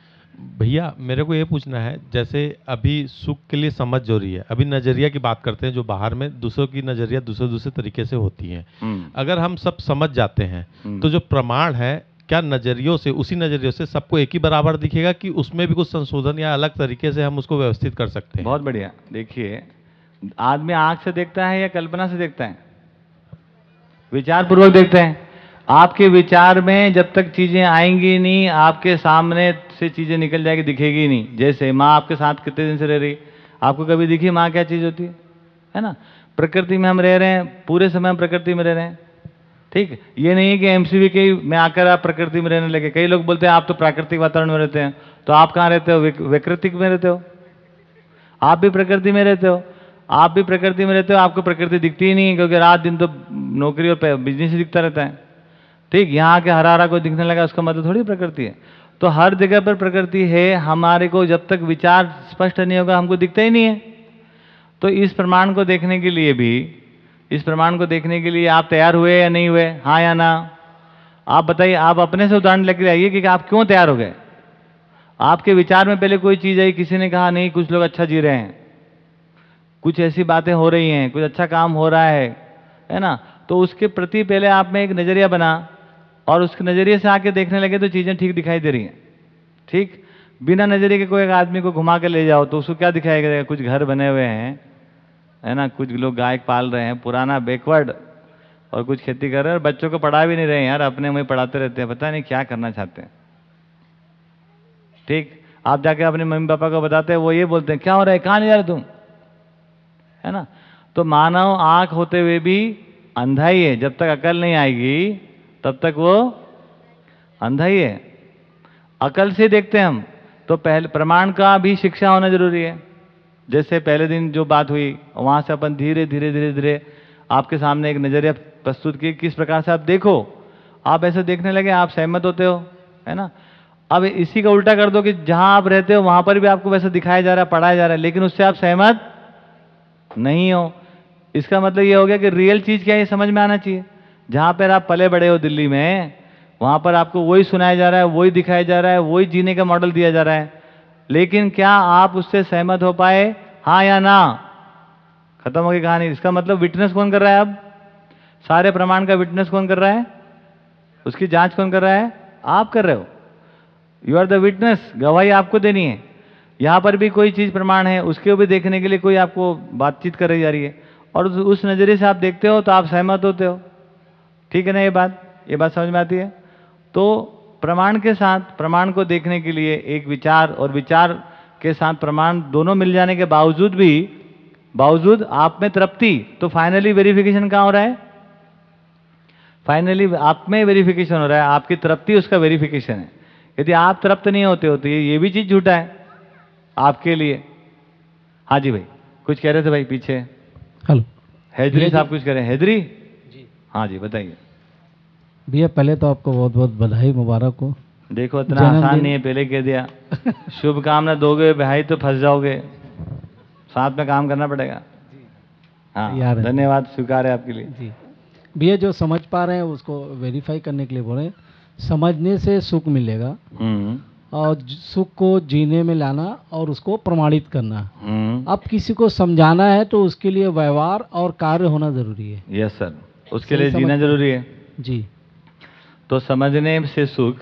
भैया मेरे को ये पूछना है जैसे अभी सुख के लिए समझ जो रही है अभी नज़रिया की बात करते हैं जो बाहर में दूसरों की नज़रिया दूसरे दूसरे तरीके से होती हैं। हम्म, अगर हम सब समझ जाते हैं हम्म। तो जो प्रमाण है क्या नज़रियों से, उसी नज़रियों से सबको एक ही बराबर दिखेगा कि उसमें भी कुछ संशोधन या अलग तरीके से हम उसको व्यवस्थित कर सकते हैं? बहुत बढ़िया। देखिए, आदमी आँख से देखता है या कल्पना से देखता है? विचार पूर्वक देखते हैं। आपके विचार में जब तक चीज़ें आएँगी नहीं, आपके सामने से चीज़ें निकल जाएगी, दिखेगी नहीं। जैसे माँ आपके साथ कितने दिन से रह रही आपको कभी दिखी माँ क्या चीज़ होती है? है ना? प्रकृति में हम रह रहे हैं, पूरे समय हम प्रकृति में रह रहे हैं। ठीक? ये नहीं है कि एमसीबी के में आकर आप प्रकृति में रहने लगे। कई लोग बोलते हैं, आप तो प्राकृतिक वातावरण में रहते हैं। तो आप कहाँ रहते हो? विक- विकृतिक में रहते हो? आप भी प्रकृति में रहते हो? आप भी प्रकृति में रहते हो? आपको प्रकृति दिखती ही नहीं है, क्योंकि रात दिन तो नौकरी और बिज़नेस ही दिखता रहता है। ठीक? यहाँ के हरा हरा को दिखने लगा, उसका मतलब थोड़ी प्रकृति है। तो हर जगह पर प्रकृति है, हमारे को जब तक विचार स्पष्ट नहीं होगा, हमको दिखता ही नहीं है। तो इस प्रमाण को देखने के लिए भी इस प्रमाण को देखने के लिए आप तैयार हुए या नहीं हुए? हाँ या ना? आप बताइए, आप अपने से उदाहरण लेकर आइए कि आप क्यों तैयार हो गए? आपके विचार में पहले कोई चीज़ आई, किसी ने कहा, नहीं, कुछ लोग अच्छा जी रहे हैं। कुछ ऐसी बातें हो रही हैं, कुछ अच्छा काम हो रहा है। है ना? तो उसके प्रति पहले आप में एक नज़रिया बना और उसके नज़रिए से आके देखने लगे तो चीज़ें ठीक दिखाई दे रही हैं। ठीक? बिना नज़रिए के कोई एक आदमी को घुमा के ले जाओ तो उसको क्या दिखाई देगा कुछ घर बने हुए हैं। है ना, कुछ लोग गाय पाल रहे हैं, पुराना बैकवर्ड और कुछ खेती कर रहे हैं और बच्चों को पढ़ा भी नहीं रहे यार, अपने में पढ़ाते रहते हैं, पता नहीं क्या करना चाहते हैं। ठीक? आप जाके अपने मम्मी पापा को बताते हैं, वो ये बोलते हैं, क्या हो रहा है? कहाँ नहीं जा रहे तुम? है ना? तो मानव आँख होते हुए भी अंधा ही है। जब तक अकल नहीं आएगी, तब तक वो अंधा ही है। अकल से देखते हैं हम तो पहले प्रमाण का भी शिक्षा होना ज़रूरी है। जैसे पहले दिन जो बात हुई, वहाँ से अपन धीरे धीरे धीरे धीरे आपके सामने एक नज़रिया प्रस्तुत की किस प्रकार से आप देखो, आप ऐसे देखने लगे, आप सहमत होते हो, है ना? अब इसी का उल्टा कर दो कि जहाँ आप रहते हो, वहाँ पर भी आपको वैसे दिखाया जा रहा है, पढ़ाया जा रहा है, लेकिन उससे आप सहमत नहीं हो। इसका मतलब ये हो गया कि रियल चीज़ क्या है, ये समझ में आना चाहिए। जहाँ पर आप पले बड़े हो दिल्ली में, वहाँ पर आपको वही सुनाया जा रहा है, वही दिखाया जा रहा है, वही जीने का मॉडल दिया जा रहा है। लेकिन क्या आप उससे सहमत हो पाए? हाँ या ना? खत्म हो गई कहानी। इसका मतलब विटनेस कौन कर रहा है अब? सारे प्रमाण का विटनेस कौन कर रहा है? उसकी जाँच कौन कर रहा है? आप कर रहे हो। यू आर द विटनेस गवाही आपको देनी है। यहाँ पर भी कोई चीज़ प्रमाण है। उसके भी देखने के लिए कोई आपको बातचीत कर रही जा रही है। और उस नज़रिए से आप देखते हो तो आप सहमत होते हो। ठीक है ना ये बात? ये बात समझ में आती है? तो प्रमाण के साथ प्रमाण को देखने के लिए एक विचार और विचार के साथ प्रमाण दोनों मिल जाने के बावजूद भी बावजूद आप में तृप्ति तो फाइनली वेरिफिकेशन कहाँ हो रहा है? फाइनली आप में वेरिफिकेशन हो रहा है आपकी तृप्ति उसका वेरिफिकेशन है। यदि आप तृप्त नहीं होते हो तो ये ये भी चीज़ झूठा है आपके लिए। हाँ जी भाई कुछ कह रहे थे भाई पीछे? हेलो। हैदरी साहब कुछ कह रहे हैं। हैदरी? जी। हाँ जी बताइए। भैया पहले तो आपको बहुत बहुत बधाई मुबारक हो। देखो इतना आसान नहीं है पहले कह दिया। <laughs> शुभकामना दोगे भाई तो फंस जाओगे। साथ में काम करना पड़ेगा। हाँ धन्यवाद स्वीकार है आपके लिए। जी। भैया जो समझ पा रहे हैं उसको वेरीफाई करने के लिए बोले समझने से सुख मिलेगा। हम्म। और सुख को जीने में लाना और उसको प्रमाणित करना। हम्म। अब किसी को समझाना है तो उसके लिए व्यवहार और कार्य होना ज़रूरी है। यस सर उसके लिए जीना ज़रूरी है। जी। तो समझने से सुख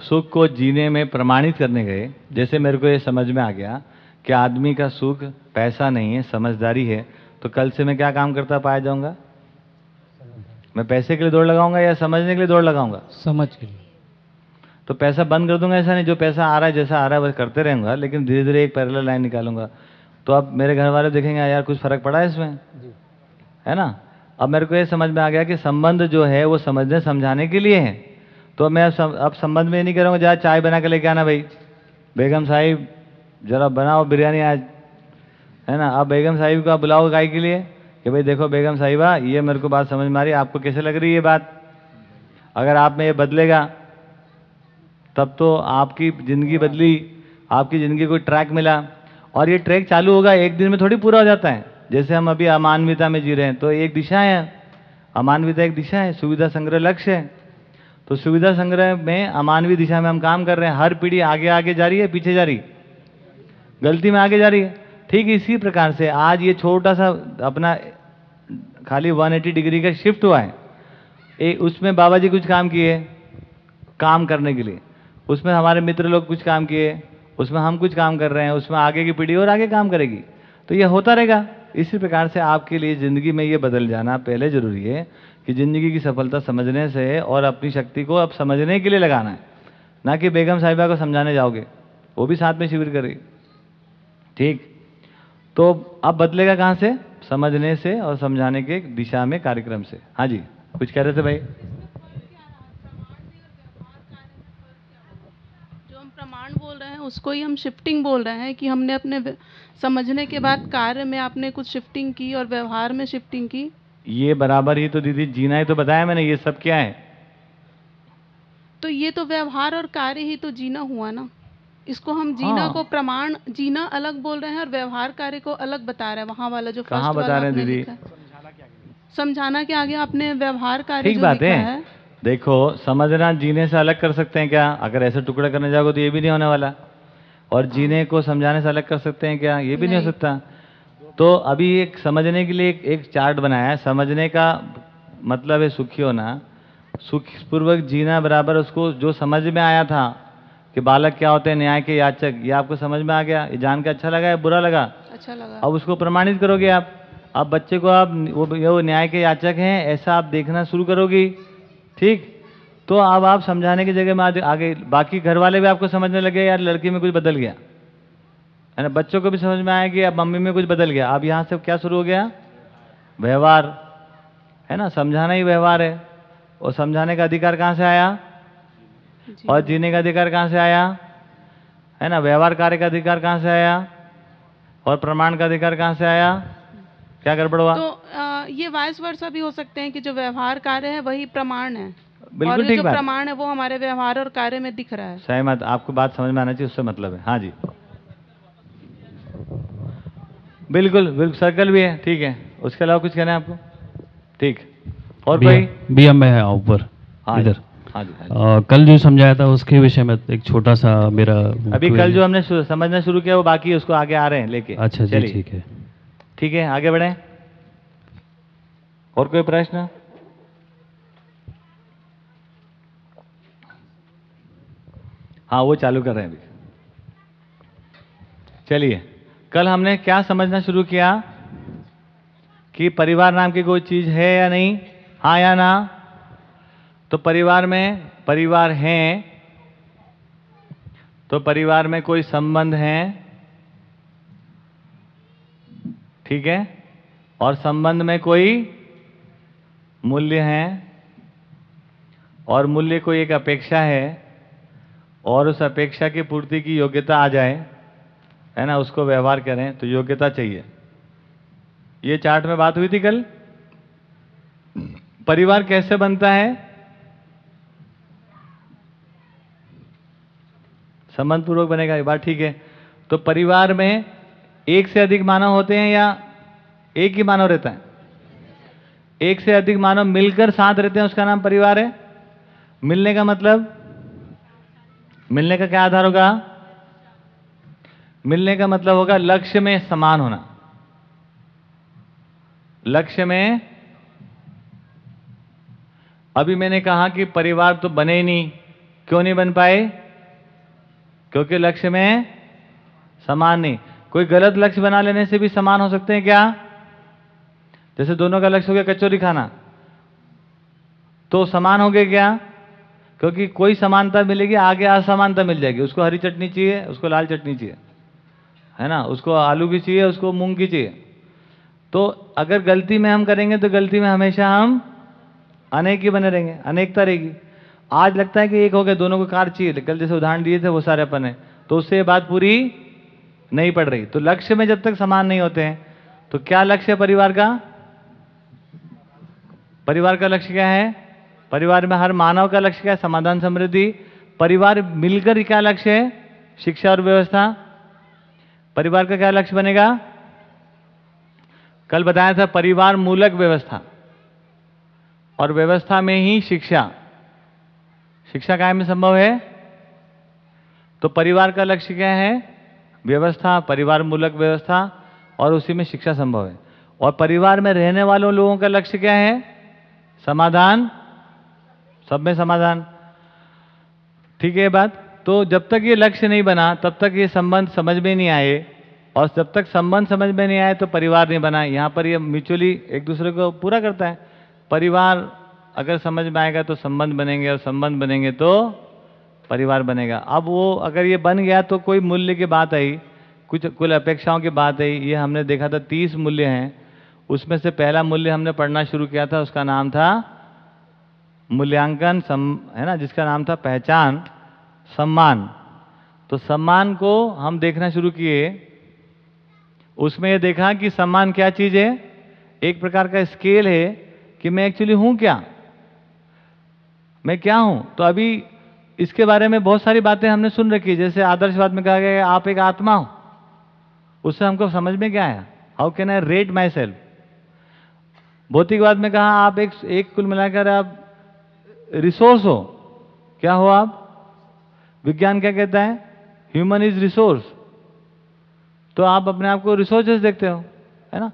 सुख को जीने में प्रमाणित करने गए। जैसे मेरे को ये समझ में आ गया कि आदमी का सुख पैसा नहीं है समझदारी है तो कल से मैं क्या काम करता पाया जाऊँगा? मैं पैसे के लिए दौड़ लगाऊँगा या समझने के लिए दौड़ लगाऊँगा? समझ के लिए। तो पैसा बंद कर दूँगा ऐसा नहीं जो पैसा आ रहा है जैसा आ रहा है बस करते रहूँगा लेकिन धीरे धीरे एक पैरेलल लाइन निकालूँगा। तो अब मेरे घर वाले देखेंगे यार कुछ फ़र्क पड़ा है इसमें है ना? अब मेरे को ये समझ में आ गया कि संबंध जो है, वो समझने, समझाने के लिए है। तो मैं अब संबंध में नहीं करूँगा जा चाय बना के लेके आना भाई। बेगम साहिब, जरा बनाओ बिरयानी आज, है ना? अब बेगम साहिब को आप बुलाओ गाय के लिए कि भाई देखो बेगम साहिबा, ये मेरे को बात समझ में आ रही है, आपको कैसे लग रही है ये बात? अगर आप में ये बदलेगा, तब तो आपकी ज़िंदगी बदली, आपकी ज़िंदगी को ट्रैक मिला। और ये ट्रैक चालू होगा, एक दिन में थोड़ी पूरा हो जाता है। जैसे हम अभी अमानविता में जी रहे हैं तो एक दिशा है। अमानविता एक दिशा है सुविधा संग्रह लक्ष्य है। तो सुविधा संग्रह में अमानवीय दिशा में हम काम कर रहे हैं। हर पीढ़ी आगे आगे जा रही है पीछे जा रही है। गलती में आगे जा रही है। ठीक इसी प्रकार से आज ये छोटा सा अपना खाली 180 डिग्री का शिफ्ट हुआ है। ए, उसमें बाबा जी कुछ काम किए काम करने के लिए। उसमें हमारे मित्र लोग कुछ काम किए उसमें हम कुछ काम कर रहे हैं उसमें आगे की पीढ़ी और आगे काम करेगी। तो ये होता रहेगा। इसी प्रकार से आपके लिए ज़िंदगी में ये बदल जाना पहले ज़रूरी है कि ज़िंदगी की सफलता समझने से और अपनी शक्ति को अब समझने के लिए लगाना है। ना कि बेगम साहिबा को समझाने जाओगे, वो भी साथ में शिविर करेगी ठीक? तो अब बदलेगा कहाँ से? समझने से और समझाने के दिशा में कार्यक्रम से। हाँ जी, कुछ कह रहे थे भाई? जो हम प्रमाण बोल रहे हैं, उसको ही हम शिफ्टिंग बोल रहे हैं कि हमने अपने समझने के बाद कार्य में आपने कुछ शिफ्टिंग की और व्यवहार में शिफ्टिंग की? ये बराबर ही तो दीदी जीना ही तो बताया मैंने ये सब क्या है? तो ये तो व्यवहार और कार्य ही तो जीना हुआ ना। इसको हम जीना हाँ। को प्रमाण जीना अलग बोल रहे हैं और व्यवहार कार्य को अलग बता रहे हैं। वहाँ वाला जो कहाँ बता रहे हैं दीदी? समझाना के आगे आपने व्यवहार कार्य ठीक बात है। है। देखो समझना जीने से अलग कर सकते हैं क्या? अगर ऐसे टुकड़ा करने जाओगे तो ये भी नहीं होने वाला। और जीने को समझाने से अलग कर सकते हैं क्या? ये भी नहीं हो सकता। तो अभी एक समझने के लिए एक, एक चार्ट बनाया है। समझने का मतलब है सुखी होना। सुखपूर्वक जीना बराबर उसको जो समझ में आया था कि बालक क्या होते हैं न्याय के याचक ये आपको समझ में आ गया। ये जान के अच्छा लगा या बुरा लगा? अच्छा लगा। अब उसको प्रमाणित करोगे आप। अब बच्चे को आप वो वो न्याय के याचक हैं ऐसा आप देखना शुरू करोगी। ठीक? तो अब आप समझाने की जगह में आगे, आगे बाकी घर वाले भी आपको समझने लगे यार लड़की में कुछ बदल गया। है ना बच्चों को भी समझ में आया कि अब मम्मी में कुछ बदल गया। अब यहाँ से क्या शुरू हो गया? व्यवहार। है ना समझाना ही व्यवहार है। और समझाने का अधिकार कहाँ से आया? जी। और जीने का अधिकार कहाँ से आया? है ना व्यवहार कार्य का अधिकार कहाँ से आया? और प्रमाण का अधिकार कहाँ से आया? क्या गड़बड़ हुआ? तो अ, ये वाइस वर्षा भी हो सकते हैं कि जो व्यवहार कार्य है वही प्रमाण है। बिल्कुल ठीक जो बात। प्रमाण है वो हमारे व्यवहार और कार्य में दिख रहा है। सहमत आपको बात समझ में आना चाहिए उससे मतलब है। हाँ जी। बिल्कुल बिल्कुल सर्कल भी है ठीक है। उसके अलावा कुछ कहना है आपको? ठीक। और कोई? बी एम है ऊपर हाँ इधर। हाँ जी हाँ जी। अ, कल जो समझाया था उसके विषय में एक छोटा सा मेरा अभी कल जो हमने शु- समझना शुरू किया वो बाकी उसको आगे आ रहे हैं लेके। अच्छा जी ठीक है। ठीक है आगे बढ़े। और कोई प्रश्न? हाँ वो चालू कर रहे हैं अभी। चलिए, कल हमने क्या समझना शुरू किया? कि परिवार नाम की कोई चीज़ है या नहीं? हाँ या ना? तो परिवार में, परिवार हैं तो परिवार में कोई संबंध है? ठीक है? और संबंध में कोई मूल्य है? और मूल्य को एक अपेक्षा है? और उस अपेक्षा की पूर्ति की योग्यता आ जाए, है ना, उसको व्यवहार करें तो योग्यता चाहिए। ये चार्ट में बात हुई थी कल? परिवार कैसे बनता है? संबंध पूर्वक बनेगा, ये बात ठीक है। तो परिवार में एक से अधिक मानव होते हैं या एक ही मानव रहता है? एक से अधिक मानव मिलकर साथ रहते हैं, उसका नाम परिवार है। मिलने का मतलब मिलने का क्या आधार होगा? मिलने का मतलब होगा लक्ष्य में समान होना। लक्ष्य में अभी मैंने कहा कि परिवार तो बने ही नहीं। क्यों नहीं बन पाए? क्योंकि लक्ष्य में समान नहीं। कोई गलत लक्ष्य बना लेने से भी समान हो सकते हैं क्या? जैसे दोनों का लक्ष्य हो गया कचौरी खाना। तो समान हो गए क्या? क्योंकि कोई समानता मिलेगी, आगे असमानता मिल जाएगी। उसको हरी चटनी चाहिए, उसको लाल चटनी चाहिए। है ना? उसको आलू की चाहिए, उसको मूंग की चाहिए। तो अगर गलती में हम करेंगे तो गलती में हमेशा हम अनेक ही बने रहेंगे, अनेकता रहेगी। आज लगता है कि एक हो गया, दोनों को कार चाहिए। कल जैसे उदाहरण दिए थे, वो सारे अपन है। तो उससे बात पूरी नहीं पड़ रही। तो लक्ष्य में जब तक समान नहीं होते हैं तो क्या लक्ष्य है परिवार का? परिवार का लक्ष्य क्या है? परिवार में हर मानव का लक्ष्य क्या है? समाधान, समृद्धि। परिवार मिलकर क्या लक्ष्य है? शिक्षा और व्यवस्था। परिवार का क्या लक्ष्य बनेगा? कल बताया था परिवार मूलक व्यवस्था। और व्यवस्था में ही शिक्षा। शिक्षा काय में संभव है? तो परिवार का लक्ष्य क्या है? व्यवस्था, परिवार मूलक व्यवस्था, और उसी में शिक्षा संभव है। और परिवार में रहने वालों लोगों का लक्ष्य क्या है? समाधान। सब में समाधान। ठीक है बात? तो जब तक ये लक्ष्य नहीं बना, तब तक ये संबंध समझ में नहीं आए। और जब तक संबंध समझ में नहीं आए तो परिवार नहीं बना। यहाँ पर ये म्यूचुअली एक दूसरे को पूरा करता है। परिवार अगर समझ में आएगा तो संबंध बनेंगे। और संबंध बनेंगे तो परिवार बनेगा। अब वो अगर ये बन गया तो कोई मूल्य की बात आई। कुछ, कुल अपेक्षाओं की बात आई। ये हमने देखा था, तीस मूल्य हैं। उसमें से पहला मूल्य हमने पढ़ना शुरू किया था, उसका नाम था मूल्यांकन सम, है ना, जिसका नाम था पहचान, सम्मान। तो सम्मान को हम देखना शुरू किए। उसमें ये देखा कि सम्मान क्या चीज़ है? एक प्रकार का स्केल है कि मैं एक्चुअली हूँ क्या? मैं क्या हूँ? तो अभी इसके बारे में बहुत सारी बातें हमने सुन रखी जैसे आदर्शवाद में कहा गया आप एक आत्मा हो। उससे हमको समझ में क्या आया? How can I rate myself भौतिकवाद में कहा आप एक एक कुल मिलाकर आप रिसोर्स हो। क्या हो आप? विज्ञान क्या कहता है? ह्यूमन इज़ रिसोर्स तो आप अपने आप को रिसोर्सेस देखते हो, है ना?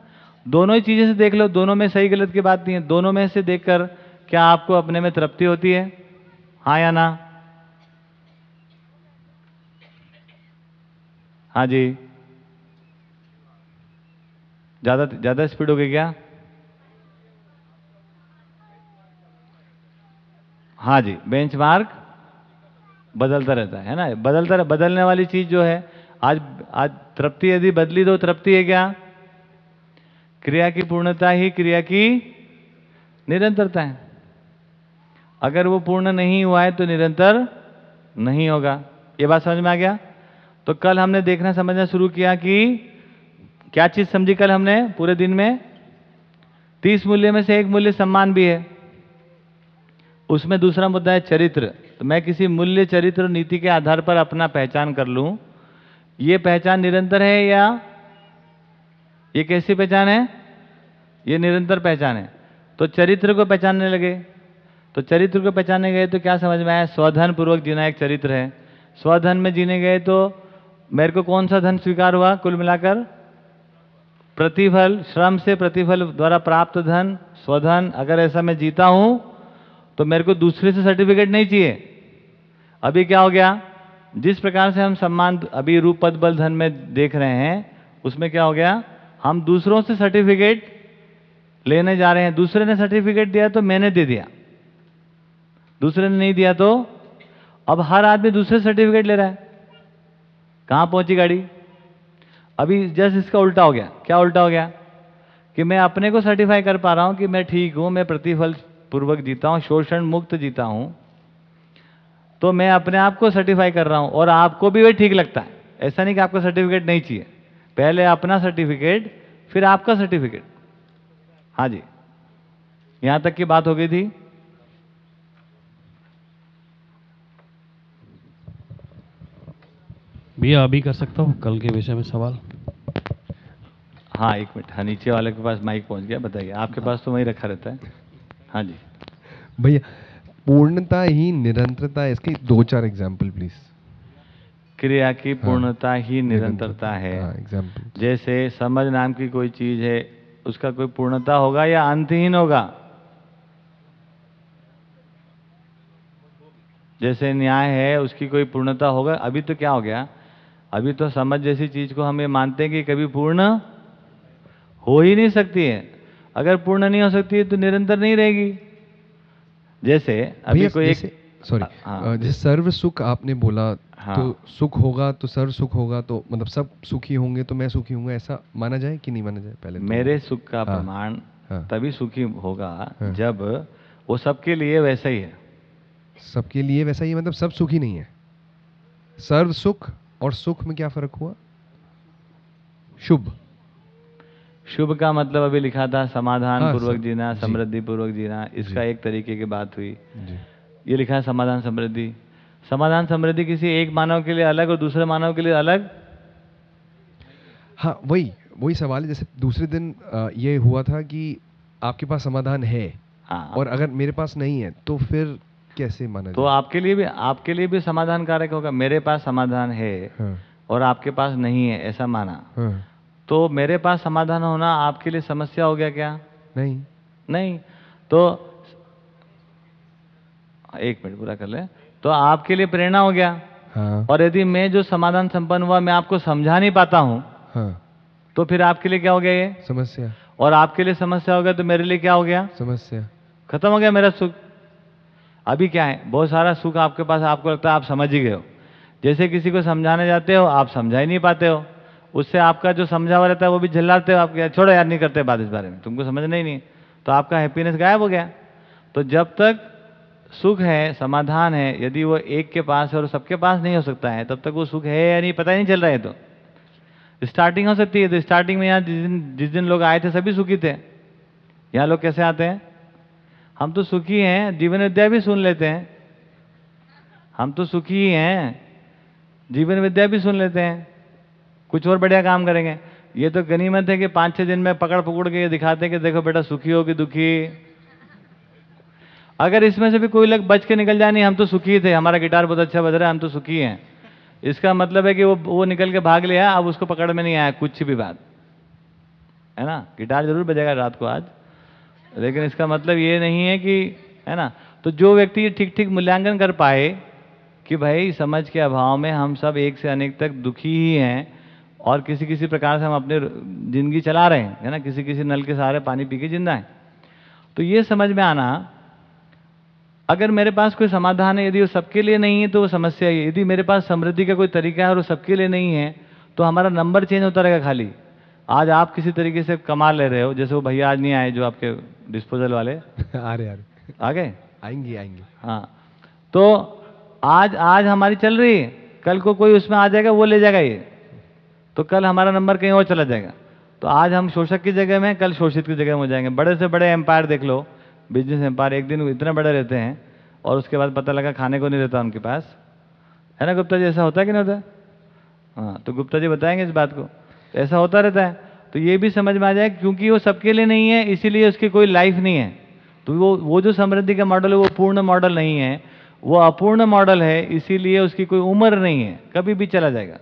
दोनों ही चीज़ें से देख लो, दोनों में सही गलत की बात नहीं है। दोनों में से देखकर क्या आपको अपने में तृप्ति होती है? हाँ या ना? हाँ जी। ज़्यादा ज़्यादा स्पीड हो गई क्या? हाँ जी बेंचमार्क बदलता रहता है ना? बदलता रह- बदलने वाली चीज़ जो है, आज आज तृप्ति यदि बदली तो तृप्ति है क्या? क्रिया की पूर्णता ही क्रिया की निरंतरता है। अगर वो पूर्ण नहीं हुआ है तो निरंतर नहीं होगा। ये बात समझ में आ गया? तो कल हमने देखना, समझना शुरू किया कि क्या चीज़ समझी कल हमने पूरे दिन में? तीस मूल्य में से एक मूल्य सम्मान भी है। उसमें दूसरा मुद्दा है चरित्र। तो मैं किसी मूल्य चरित्र नीति के आधार पर अपना पहचान कर लूँ। ये पहचान निरंतर है या ये कैसी पहचान है? ये निरंतर पहचान है। तो चरित्र को पहचानने लगे। तो चरित्र को पहचानने गए तो क्या समझ में आया? स्वधन पूर्वक जीना एक चरित्र है। स्वधन में जीने गए तो मेरे को कौन सा धन स्वीकार हुआ? कुल मिलाकर प्रतिफल, श्रम से प्रतिफल द्वारा प्राप्त धन, स्वधन। अगर ऐसा मैं जीता हूँ तो मेरे को दूसरे से सर्टिफिकेट नहीं चाहिए। अभी क्या हो गया? जिस प्रकार से हम सम्मान, अभी रूप पद बल धन में देख रहे हैं, उसमें क्या हो गया? हम दूसरों से सर्टिफिकेट लेने जा रहे हैं। दूसरे ने सर्टिफिकेट दिया तो मैंने दे दिया। दूसरे ने नहीं दिया तो अब हर आदमी दूसरे सर्टिफिकेट ले रहा है। कहाँ पहुँची गाड़ी? अभी जस्ट इसका उल्टा हो गया। क्या उल्टा हो गया? कि मैं अपने को सर्टिफाई कर पा रहा हूँ कि मैं ठीक हूँ, मैं प्रतिफल पूर्वक जीता हूँ शोषण मुक्त जीता हूँ तो मैं अपने आप को सर्टिफाई कर रहा हूँ और आपको भी वही ठीक लगता है। ऐसा नहीं कि आपको सर्टिफिकेट नहीं चाहिए। पहले अपना सर्टिफिकेट फिर आपका सर्टिफिकेट हाँ जी। यहाँ तक की बात हो गई थी। भैया अभी कर सकता हूँ? कल के विषय में सवाल। हाँ एक मिनट। हाँ नीचे वाले के पास माइक पहुँच गया बताइए। आपके पास तो वहीं रखा रहता है। हाँ जी। भैया पूर्णता ही निरंतरता इसके दो चार एग्ज़ाम्पल प्लीज़ क्रिया की पूर्णता ही निरंतरता है। एग्ज़ाम्पल जैसे समझ नाम की कोई चीज़ है उसका कोई पूर्णता होगा या अंतहीन होगा? जैसे न्याय है उसकी कोई पूर्णता होगा अभी तो क्या हो गया? अभी तो समझ जैसी चीज़ को हम ये मानते हैं कि कभी पूर्ण हो ही नहीं सकती है। अगर पूर्ण नहीं हो सकती है तो निरंतर नहीं रहेगी जैसे अभी कोई एक सॉरी हाँ। जैसे सर्व सुख आपने बोला हाँ। तो सुख होगा तो सर्व सुख होगा तो मतलब सब सुखी होंगे तो मैं सुखी होऊँगा ऐसा माना जाए कि नहीं माना जाए पहले तो मेरे सुख का हाँ, प्रमाण हाँ। तभी सुखी होगा हाँ। जब वो सबके लिए वैसा ही है सबके लिए वैसा ही मतलब सब सुखी नहीं है सर्व सुख और सुख में क्या फ़र्क हुआ शुभ शुभ का मतलब अभी लिखा था समाधान हाँ, पूर्वक जीना। समृद्धि पूर्वक जीना इसका एक तरीके की बात हुई। जी। ये लिखा है समाधान समृद्धि। समाधान समृद्धि किसी एक मानव के लिए अलग और दूसरे मानव के लिए अलग? हाँ वही वही सवाल है जैसे दूसरे दिन ये हुआ था कि आपके पास समाधान है हाँ। और अगर मेरे पास नहीं है तो फिर कैसे माना तो आपके लिए भी आपके लिए भी समाधान कारक होगा मेरे पास समाधान है हाँ। और आपके पास नहीं है ऐसा माना। हाँ। तो मेरे पास समाधान होना आपके लिए समस्या हो गया क्या? नहीं। नहीं? तो एक मिनट पूरा कर ले। तो आपके लिए प्रेरणा हो गया। हाँ। और यदि मैं जो समाधान संपन्न हुआ मैं आपको समझा नहीं पाता हूँ हाँ। तो फिर आपके लिए क्या हो गया ये? समस्या। और आपके लिए समस्या हो गया तो मेरे लिए क्या हो गया? समस्या। खत्म हो गया मेरा सुख। अभी क्या है? बहुत सारा सुख आपके पास आपको लगता है आप समझ ही गए हो। जैसे किसी को समझाने जाते हो आप समझा ही नहीं पाते हो। उससे आपका जो समझा हुआ रहता है वो भी झल्लाते हो आप क्या छोड़ो यार, नहीं करते बात इस बारे में। तुमको समझना ही नहीं। तो आपका हैप्पीनेस गायब हो गया। तो जब तक सुख है, समाधान है, यदि वो एक के पास है और सबके पास नहीं हो सकता है, तब तक वो सुख है या नहीं, पता ही नहीं चल रहा है तो। स्टार्टिंग हो सकती है तो स्टार्टिंग में यहाँ जिस दिन जिस दिन लोग आए थे, सभी सुखी थे। यहाँ लोग कैसे आते हैं? हम तो सुखी हैं जीवन विद्या भी सुन लेते हैं। हम तो सुखी ही हैं जीवन विद्या भी सुन लेते हैं। कुछ और बढ़िया काम करेंगे। ये तो गनीमत है कि पाँच छः दिन में पकड़ पकड़ के ये दिखाते हैं कि देखो बेटा सुखी हो कि दुखी। अगर इसमें से भी कोई लोग बच के निकल जाए, नहीं, हम तो सुखी थे, हमारा गिटार बहुत अच्छा बज रहा है, हम तो सुखी हैं। इसका मतलब है कि वो वो निकल के भाग लिया, अब उसको पकड़ में नहीं आया, कुछ भी बात। है ना? गिटार ज़रूर बजेगा रात को आज। लेकिन इसका मतलब ये नहीं है कि, है ना? तो जो व्यक्ति ठीक ठीक मूल्यांकन कर पाए कि भाई, समझ के अभाव में हम सब एक से अनेक तक दुखी ही हैं और किसी किसी प्रकार से हम अपने ज़िंदगी चला रहे हैं है ना? किसी किसी नल के सहारे पानी पी के ज़िंदा हैं। तो ये समझ में आना अगर मेरे पास कोई समाधान है यदि वो सबके लिए नहीं है तो वो समस्या है। यदि मेरे पास समृद्धि का कोई तरीका है और वो सबके लिए नहीं है तो हमारा नंबर चेंज होता रहेगा खाली। आज आप किसी तरीके से कमा ले रहे हो जैसे वो भैया आज नहीं आए जो आपके डिस्पोजल वाले। आ रहे आ रहे आ गए आएँगे आएँगे। हाँ। तो आज आज हमारी चल रही है। कल को कोई उसमें आ जाएगा वो ले जाएगा ये। तो कल हमारा नंबर कहीं और चला जाएगा। तो आज हम शोषक की जगह में कल शोषित की जगह में हो जाएँगे। बड़े से बड़े एम्पायर देख लो बिज़नेस एम्पायर एक दिन इतने बड़े रहते हैं और उसके बाद पता लगा खाने को नहीं रहता उनके पास। है ना गुप्ता जी, ऐसा होता कि नहीं होता? हाँ तो गुप्ता जी बताएँगे इस बात को। ऐसा होता रहता है। तो ये भी समझ में आ जाए क्योंकि वो सबके लिए नहीं है, इसीलिए उसकी कोई लाइफ नहीं है। तो वो वो जो समृद्धि का मॉडल है, वो पूर्ण मॉडल नहीं है। वो अपूर्ण मॉडल है, इसीलिए उसकी कोई उम्र नहीं है। कभी भी चला जाएगा।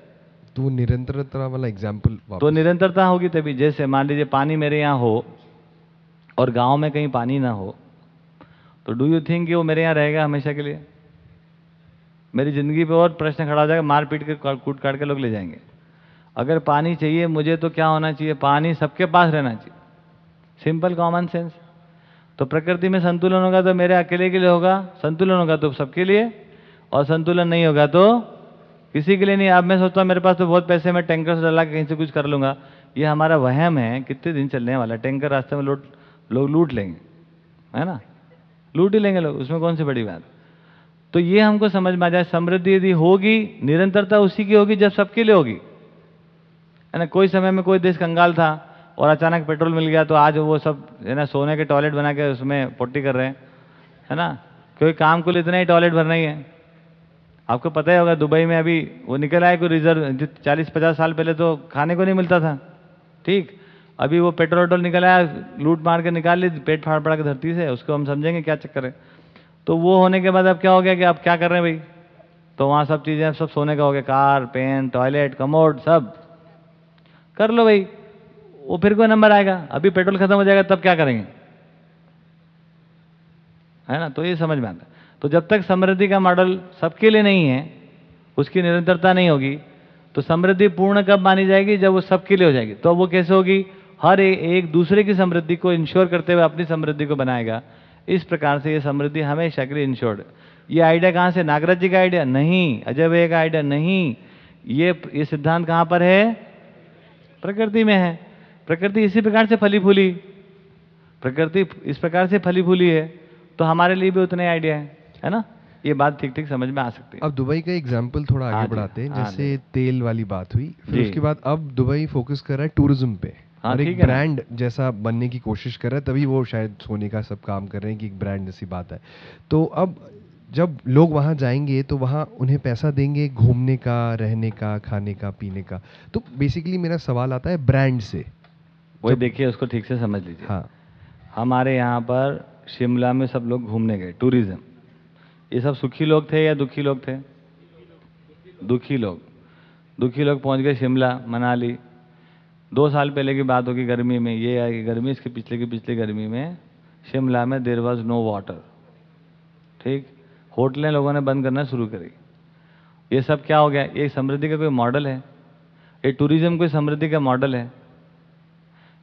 तो वो निरंतरता वाला एग्ज़ाम्पल तो निरंतरता होगी तभी। जैसे मान लीजिए पानी मेरे यहाँ हो और गाँव में कहीं पानी ना हो तो डू यू थिंक वो मेरे यहाँ रहेगा हमेशा के लिए? मेरी ज़िंदगी पे और प्रश्न खड़ा हो जाएगा मार पीट के कूट काट के लोग ले जाएँगे। अगर पानी चाहिए, मुझे तो क्या होना चाहिए? पानी सबके पास रहना चाहिए। सिंपल कॉमन सेंस तो प्रकृति में संतुलन होगा तो मेरे अकेले के लिए होगा, संतुलन होगा तो सबके लिए, और संतुलन नहीं होगा तो किसी के लिए नहीं, अब मैं सोचता हूँ मेरे पास तो बहुत पैसे मैं टैंकर से डला के कहीं से कुछ कर लूँगा। ये हमारा वहम है, कितने दिन चलने वाला टैंकर रास्ते में लूट, लोग लूट लेंगे, है ना? लूट ही लेंगे लोग, उसमें कौन सी बड़ी बात? तो ये हमको समझ में आ जाए, समृद्धि यदि होगी, निरंतरता उसी की होगी, जब सबके लिए होगी। है ना, कोई समय में कोई देश कंगाल था और अचानक पेट्रोल मिल गया तो आज वो सब, है ना, सोने के टॉयलेट बना के उसमें पोटी कर रहे हैं, है ना? क्योंकि काम को इतना ही टॉयलेट भरना ही है। आपको पता ही होगा, दुबई में अभी वो निकल आए कोई रिज़र्व जो चालीस पचास साल पहले तो खाने को नहीं मिलता था। ठीक? अभी वो पेट्रोल वेट्रोल निकल आया, लूट मार के निकाल ली, पेट फाड़ पड़ा के धरती से, उसको हम समझेंगे क्या चक्कर है। तो वो होने के बाद अब क्या हो गया कि आप क्या कर रहे हैं भाई? तो वहाँ सब चीज़ें सब सोने का हो गया, कार, पेन टॉयलेट कमोड, सब। कर लो भाई। वो फिर कोई नंबर आएगा। अभी पेट्रोल खत्म हो जाएगा, तब क्या करेंगे? है ना? तो ये समझ में आता है। तो जब तक समृद्धि का मॉडल सबके लिए नहीं है उसकी निरंतरता नहीं होगी तो समृद्धि पूर्ण कब मानी जाएगी? जब वो सबके लिए हो जाएगी। तो वो कैसे होगी? हर ए, एक दूसरे की समृद्धि को इंश्योर करते हुए अपनी समृद्धि को बनाएगा। इस प्रकार से ये समृद्धि हमेशा के लिए इंश्योर्ड ये आइडिया कहाँ से? नागराज जी का आइडिया नहीं। अजय भैया का आइडिया नहीं। ये ये सिद्धांत कहाँ पर है? प्रकृति में है। प्रकृति इसी प्रकार से फली फूली प्रकृति इस प्रकार से फली फूली है। तो हमारे लिए भी उतने आइडिया है। है ना? ये बात ठीक ठीक समझ में आ सकती है। अब दुबई का एग्ज़ाम्पल थोड़ा हाँ आगे बढ़ाते हैं। हाँ जैसे तेल वाली बात हुई फिर उसके बाद अब दुबई फोकस कर रहा है टूरिज़्म पे। हाँ, और एक है। ब्रांड जैसा बनने की कोशिश कर रहा है तभी वो शायद सोने का सब काम कर रहे हैं कि एक ब्रांड जैसी बात है। तो अब जब लोग वहाँ जाएँगे तो वहाँ उन्हें पैसा देंगे घूमने का रहने का खाने का पीने का। तो बेसिकली मेरा सवाल आता है ब्रांड से। वही देखिए उसको ठीक से समझ लीजिए। हाँ। हमारे यहाँ पर शिमला में सब लोग घूमने गए टूरिज़्म ये सब सुखी लोग थे या दुखी लोग थे? दुखी लोग। दुखी लोग पहुँच गए शिमला, मनाली। दो साल पहले की बात होगी गर्मी में, ये कि गर्मी इसके पिछले की पिछली गर्मी में शिमला में देर वॉज़ नो वाटर ठीक? होटलें लोगों ने बंद करना शुरू करी। ये सब क्या हो गया? ये समृद्धि का कोई मॉडल है? ये टूरिज़्म कोई समृद्धि का मॉडल है?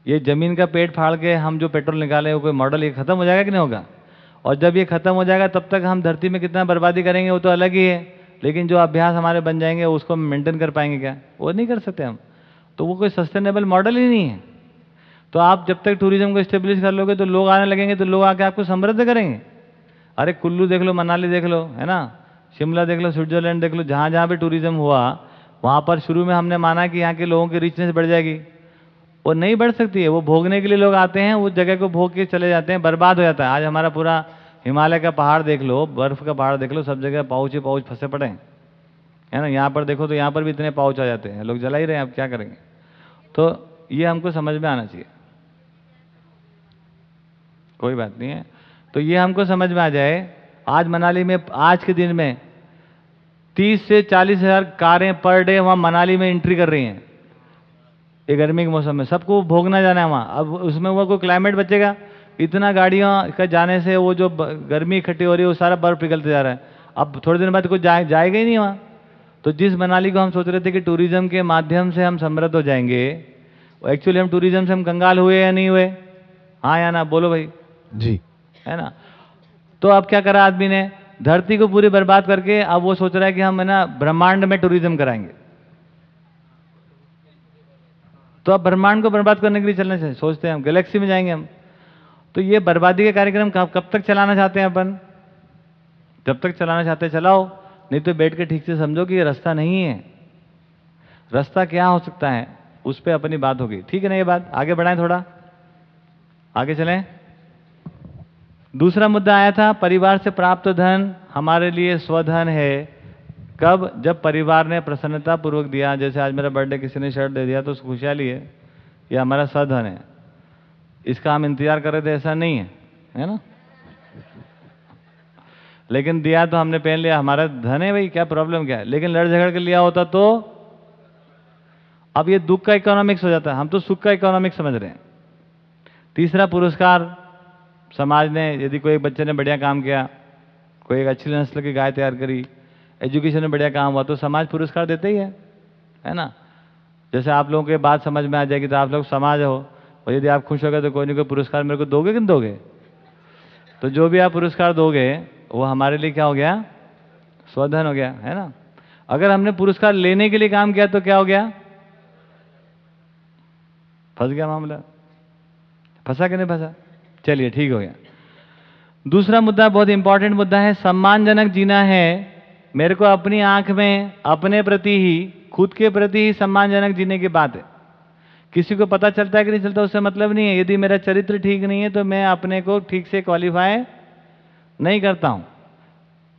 ये ज़मीन का पेट फाड़ के हम जो पेट्रोल निकाले, वो कोई मॉडल ये खत्म हो जाएगा कि नहीं होगा? और जब ये खत्म हो जाएगा, तब तक हम धरती में कितना बर्बादी करेंगे, वो तो अलग ही है। लेकिन जो अभ्यास हमारे बन जाएँगे, उसको हम मेंटेन कर पाएँगे क्या? वो नहीं कर सकते हम। तो वो कोई सस्टेनेबल मॉडल ही नहीं है। तो आप जब तक टूरिज़्म को इस्टेब्लिश कर लोगे तो लोग आने लगेंगे तो लोग आके आपको समृद्ध करेंगे। अरे, कुल्लू देख लो, मनाली देख लो, है ना? शिमला देख लो, स्विट्जरलैंड देख लो, जहाँ जहाँ पे टूरिज़्म हुआ, वहाँ पर शुरू में हमने माना कि यहाँ के लोगों की रिचनेस बढ़ जाएगी। वो नहीं बढ़ सकती है। वो भोगने के लिए लोग आते हैं, उस जगह को भोग के चले जाते हैं, बर्बाद हो जाता है। आज हमारा पूरा हिमालय का पहाड़ देख लो, बर्फ़ का पहाड़ देख लो, सब जगह पाउच ही पाउच फंसे पड़े हैं। है ना? यहाँ पर देखो तो यहाँ पर भी इतने पाउच आ जाते हैं। लोग जला ही रहे हैं, अब क्या करेंगे? तो ये हमको समझ में आना चाहिए। कोई बात नहीं है। तो ये हमको समझ में आ जाए, आज मनाली में, आज के दिन में तीस से चालीस हज़ार कारें पर डे वहाँ मनाली में एंट्री कर रही हैं। ये गर्मी के मौसम में सबको भोगना जाना है वहाँ। अब उसमें वो कोई क्लाइमेट बचेगा? इतना गाड़ियों का जाने से वो जो गर्मी इकट्ठी हो रही है वो सारा बर्फ़ पिघलते जा रहा है। अब थोड़े दिन बाद कुछ जाए जाएगा ही नहीं वहाँ। तो जिस मनाली को हम सोच रहे थे कि टूरिज़्म के माध्यम से हम समृद्ध हो जाएँगे एक्चुअली हम टूरिज़्म से हम कंगाल हुए या नहीं हुए? हाँ या ना? बोलो भाई। जी। है ना? तो अब क्या करा आदमी ने? धरती को पूरी बर्बाद करके अब वो सोच रहा है कि हम है ना ब्रह्मांड में टूरिज़्म कराएँगे। तो अब ब्रह्मांड को बर्बाद करने के लिए चलना चाहिए सोचते हैं हम गैलेक्सी में जाएँगे हम। तो ये बर्बादी के कार्यक्रम कब तक चलाना चाहते हैं अपन? जब तक चलाना चाहते चलाओ। नहीं तो बैठ के ठीक से समझो कि ये रास्ता नहीं है। रास्ता क्या हो सकता है? उस पर अपनी बात होगी। ठीक है ना ये बात? आगे बढ़ाएँ थोड़ा। आगे चलें। दूसरा मुद्दा आया था, परिवार से प्राप्त धन हमारे लिए स्वधन है। कब? जब परिवार ने प्रसन्नता पूर्वक दिया। जैसे आज मेरा बर्थडे किसी ने शर्ट दे दिया तो खुशहाली है। ये हमारा स्वधन है। इसका हम इंतज़ार कर रहे थे, ऐसा नहीं है है ना? लेकिन दिया तो हमने पहन लिया, हमारा धन है भाई, क्या प्रॉब्लम क्या है? लेकिन लड़ झगड़ के लिया होता तो अब ये दुख का इकोनॉमिक्स हो जाता है, हम तो सुख का इकोनॉमिक्स समझ रहे हैं। तीसरा पुरस्कार, समाज ने, यदि कोई बच्चे ने बढ़िया काम किया, कोई एक अच्छी नस्ल की गाय तैयार करी एजुकेशन में बढ़िया काम हुआ तो समाज पुरस्कार देते ही है है ना? जैसे आप लोगों के बात समझ में आ जाएगी तो आप लोग समाज हो और यदि आप खुश हो गए तो कोई नहीं, कोई पुरस्कार मेरे को दोगे कि नहीं दोगे? तो जो भी आप पुरस्कार दोगे, वो हमारे लिए क्या हो गया? स्वधन हो गया, है ना? अगर हमने पुरस्कार लेने के लिए काम किया तो क्या हो गया? फंस गया मामला। फंसा कि नहीं फंसा? चलिए, ठीक हो गया। दूसरा मुद्दा, बहुत इंपॉर्टेंट मुद्दा है, सम्मानजनक जीना है। मेरे को अपनी आँख में, अपने प्रति ही, खुद के प्रति ही सम्मानजनक जीने की बात है। किसी को पता चलता है कि नहीं चलता, उससे मतलब नहीं है। यदि मेरा चरित्र ठीक नहीं है तो मैं अपने को ठीक से क्वालिफाई नहीं करता हूँ।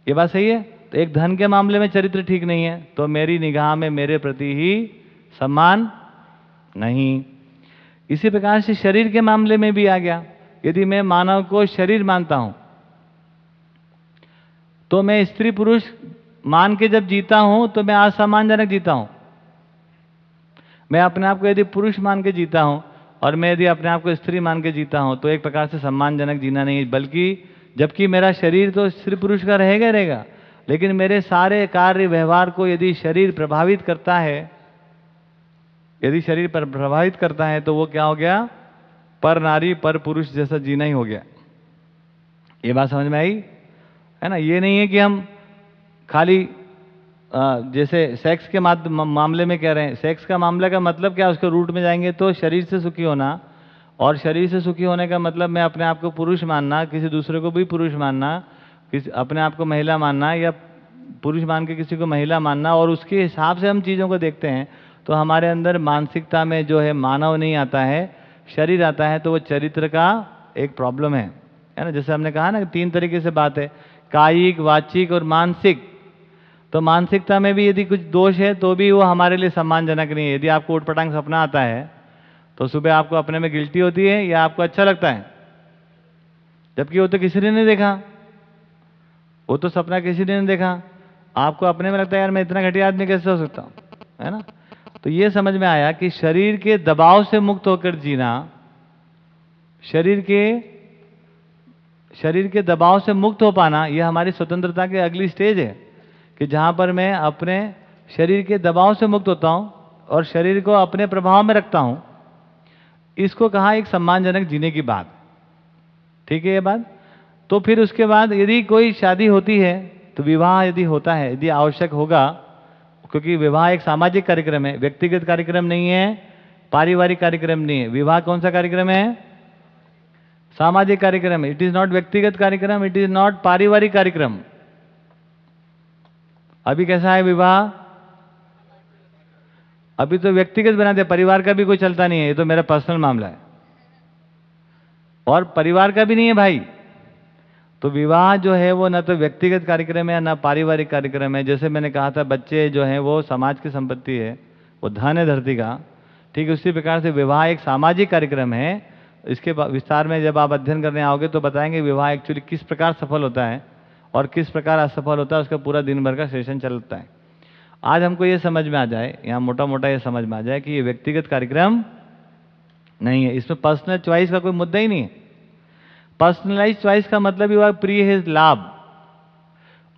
ये बात सही है? तो एक धन के मामले में चरित्र ठीक नहीं है तो मेरी निगाह में मेरे प्रति ही सम्मान नहीं। इसी प्रकार से शरीर के मामले में भी आ गया। यदि मैं मानव को शरीर मानता हूँ तो मैं स्त्री पुरुष मान के जब जीता हूँ तो मैं असम्मानजनक जीता हूँ। मैं अपने आप को यदि पुरुष मान के जीता हूँ और मैं यदि अपने आप को स्त्री मान के जीता हूँ तो एक प्रकार से सम्मानजनक जीना नहीं बल्कि जबकि मेरा शरीर तो स्त्री पुरुष का रहेगा रहेगा, लेकिन मेरे सारे कार्य व्यवहार को यदि शरीर प्रभावित करता है, यदि शरीर पर प्रभावित करता है तो वो क्या हो गया? पर नारी, पर पुरुष जैसा जीना ही हो गया। ये बात समझ में आई? है ना? ये नहीं है कि हम खाली जैसे सेक्स के माध्यम मामले में कह रहे हैं सेक्स का मामले का मतलब क्या? उसके रूट में जाएँगे तो शरीर से सुखी होना और शरीर से सुखी होने का मतलब मैं अपने आप को पुरुष मानना, किसी दूसरे को भी पुरुष मानना, किसी, अपने आप को महिला मानना या पुरुष मान के किसी को महिला मानना और उसके हिसाब से हम चीज़ों को देखते हैं तो हमारे अंदर मानसिकता में जो है मानव नहीं आता है, शरीर आता है तो वो चरित्र का एक प्रॉब्लम है। है ना? जैसे हमने कहा ना तीन तरीके से बात है, कायिक, वाचिक और मानसिक। तो मानसिकता में भी यदि कुछ दोष है तो भी वो हमारे लिए सम्मानजनक नहीं है। यदि आपको उठपटांग सपना आता है तो सुबह आपको अपने में गिल्टी होती है या आपको अच्छा लगता है। जबकि वो तो किसी ने नहीं देखा। वो तो सपना किसी ने नहीं देखा। आपको अपने में लगता है, यार, मैं इतना घटिया आदमी कैसे हो सकता हूँ? है ना? तो ये समझ में आया कि शरीर के दबाव से मुक्त होकर जीना, शरीर के शरीर के दबाव से मुक्त हो पाना यह हमारी स्वतंत्रता की अगली स्टेज है। कि जहाँ पर मैं अपने शरीर के दबाव से मुक्त होता हूँ और शरीर को अपने प्रभाव में रखता हूँ, इसको कहा एक सम्मानजनक जीने की बात। ठीक है ये बात? तो फिर उसके बाद यदि कोई शादी होती है तो विवाह यदि होता है, यदि आवश्यक होगा, क्योंकि विवाह एक सामाजिक कार्यक्रम है, व्यक्तिगत कार्यक्रम नहीं है, पारिवारिक कार्यक्रम नहीं है। विवाह कौन सा कार्यक्रम है? सामाजिक कार्यक्रम इट इज़ नॉट व्यक्तिगत कार्यक्रम इट इज़ नॉट पारिवारिक कार्यक्रम। अभी कैसा है विवाह? अभी तो व्यक्तिगत बना दिया, परिवार का भी कोई चलता नहीं है, ये तो मेरा पर्सनल मामला है। और परिवार का भी नहीं है भाई। तो विवाह जो है वो न तो व्यक्तिगत कार्यक्रम है, न पारिवारिक कार्यक्रम है। जैसे मैंने कहा था, बच्चे जो हैं वो समाज की संपत्ति है, वो धन है धरती का। ठीक उसी प्रकार से विवाह एक सामाजिक कार्यक्रम है। इसके विस्तार में जब आप अध्ययन करने आओगे तो बताएँगे विवाह एक्चुअली किस प्रकार सफल होता है। और किस प्रकार असफल होता है, उसका पूरा दिन भर का सेशन चलता है। आज हमको ये समझ में आ जाए, यहाँ मोटा मोटा ये समझ में आ जाए कि ये व्यक्तिगत कार्यक्रम नहीं है। इसमें पर्सनल च्वाइस का कोई मुद्दा ही नहीं है। पर्सनलाइज च्वाइस का मतलब ही हुआ प्रिय हित लाभ।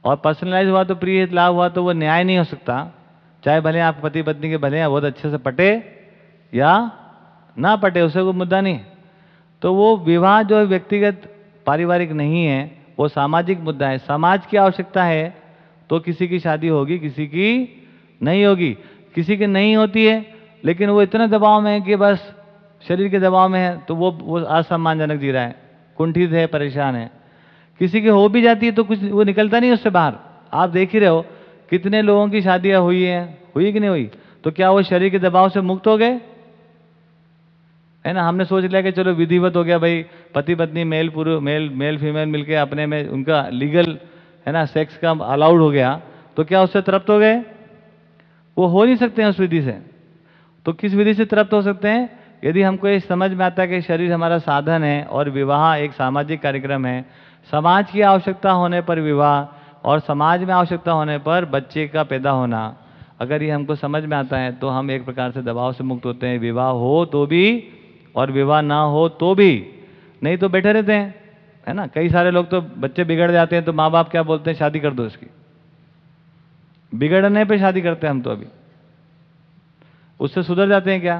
और पर्सनलाइज हुआ तो प्रिय हित लाभ हुआ तो वो न्याय नहीं हो सकता। चाहे भले आप पति पत्नी के भले हैं बहुत अच्छे से पटे या ना पटे उससे कोई मुद्दा नहीं तो वो विवाह जो व्यक्तिगत, पारिवारिक नहीं है वो सामाजिक मुद्दा है। समाज की आवश्यकता है तो किसी की शादी होगी, किसी की नहीं होगी। किसी की नहीं होती है, लेकिन वो इतना दबाव में है कि बस शरीर के दबाव में है तो वो वो असम्मानजनक जी रहा है। कुंठित है, परेशान है। किसी की हो भी जाती है तो कुछ, वो निकलता नहीं उससे बाहर। आप देख ही रहे हो, कितने लोगों की शादियाँ हुई हैं, हुई कि नहीं हुई? तो क्या वो शरीर के दबाव से मुक्त हो गए? है ना? हमने सोच लिया कि चलो विधिवत हो गया भाई, पति पत्नी मेल पुरुष मेल मेल फीमेल मिलके अपने में उनका लीगल है ना सेक्स का अलाउड हो गया। तो क्या उससे तृप्त हो गए? वो हो नहीं सकते हैं उस विधि से। तो किस विधि से तृप्त हो सकते हैं? यदि हमको ये समझ में आता है कि शरीर हमारा साधन है और विवाह एक सामाजिक कार्यक्रम है, समाज की आवश्यकता होने पर विवाह और समाज में आवश्यकता होने पर बच्चे का पैदा होना, अगर ये हमको समझ में आता है तो हम एक प्रकार से दबाव से मुक्त होते हैं। विवाह हो तो भी और विवाह ना हो तो भी, नहीं तो बैठे रहते हैं, है ना? कई सारे लोग तो बच्चे बिगड़ जाते हैं तो माँ बाप क्या बोलते हैं? शादी कर दो इसकी। बिगड़ने पे शादी करते हैं हम तो अभी। उससे सुधर जाते हैं क्या?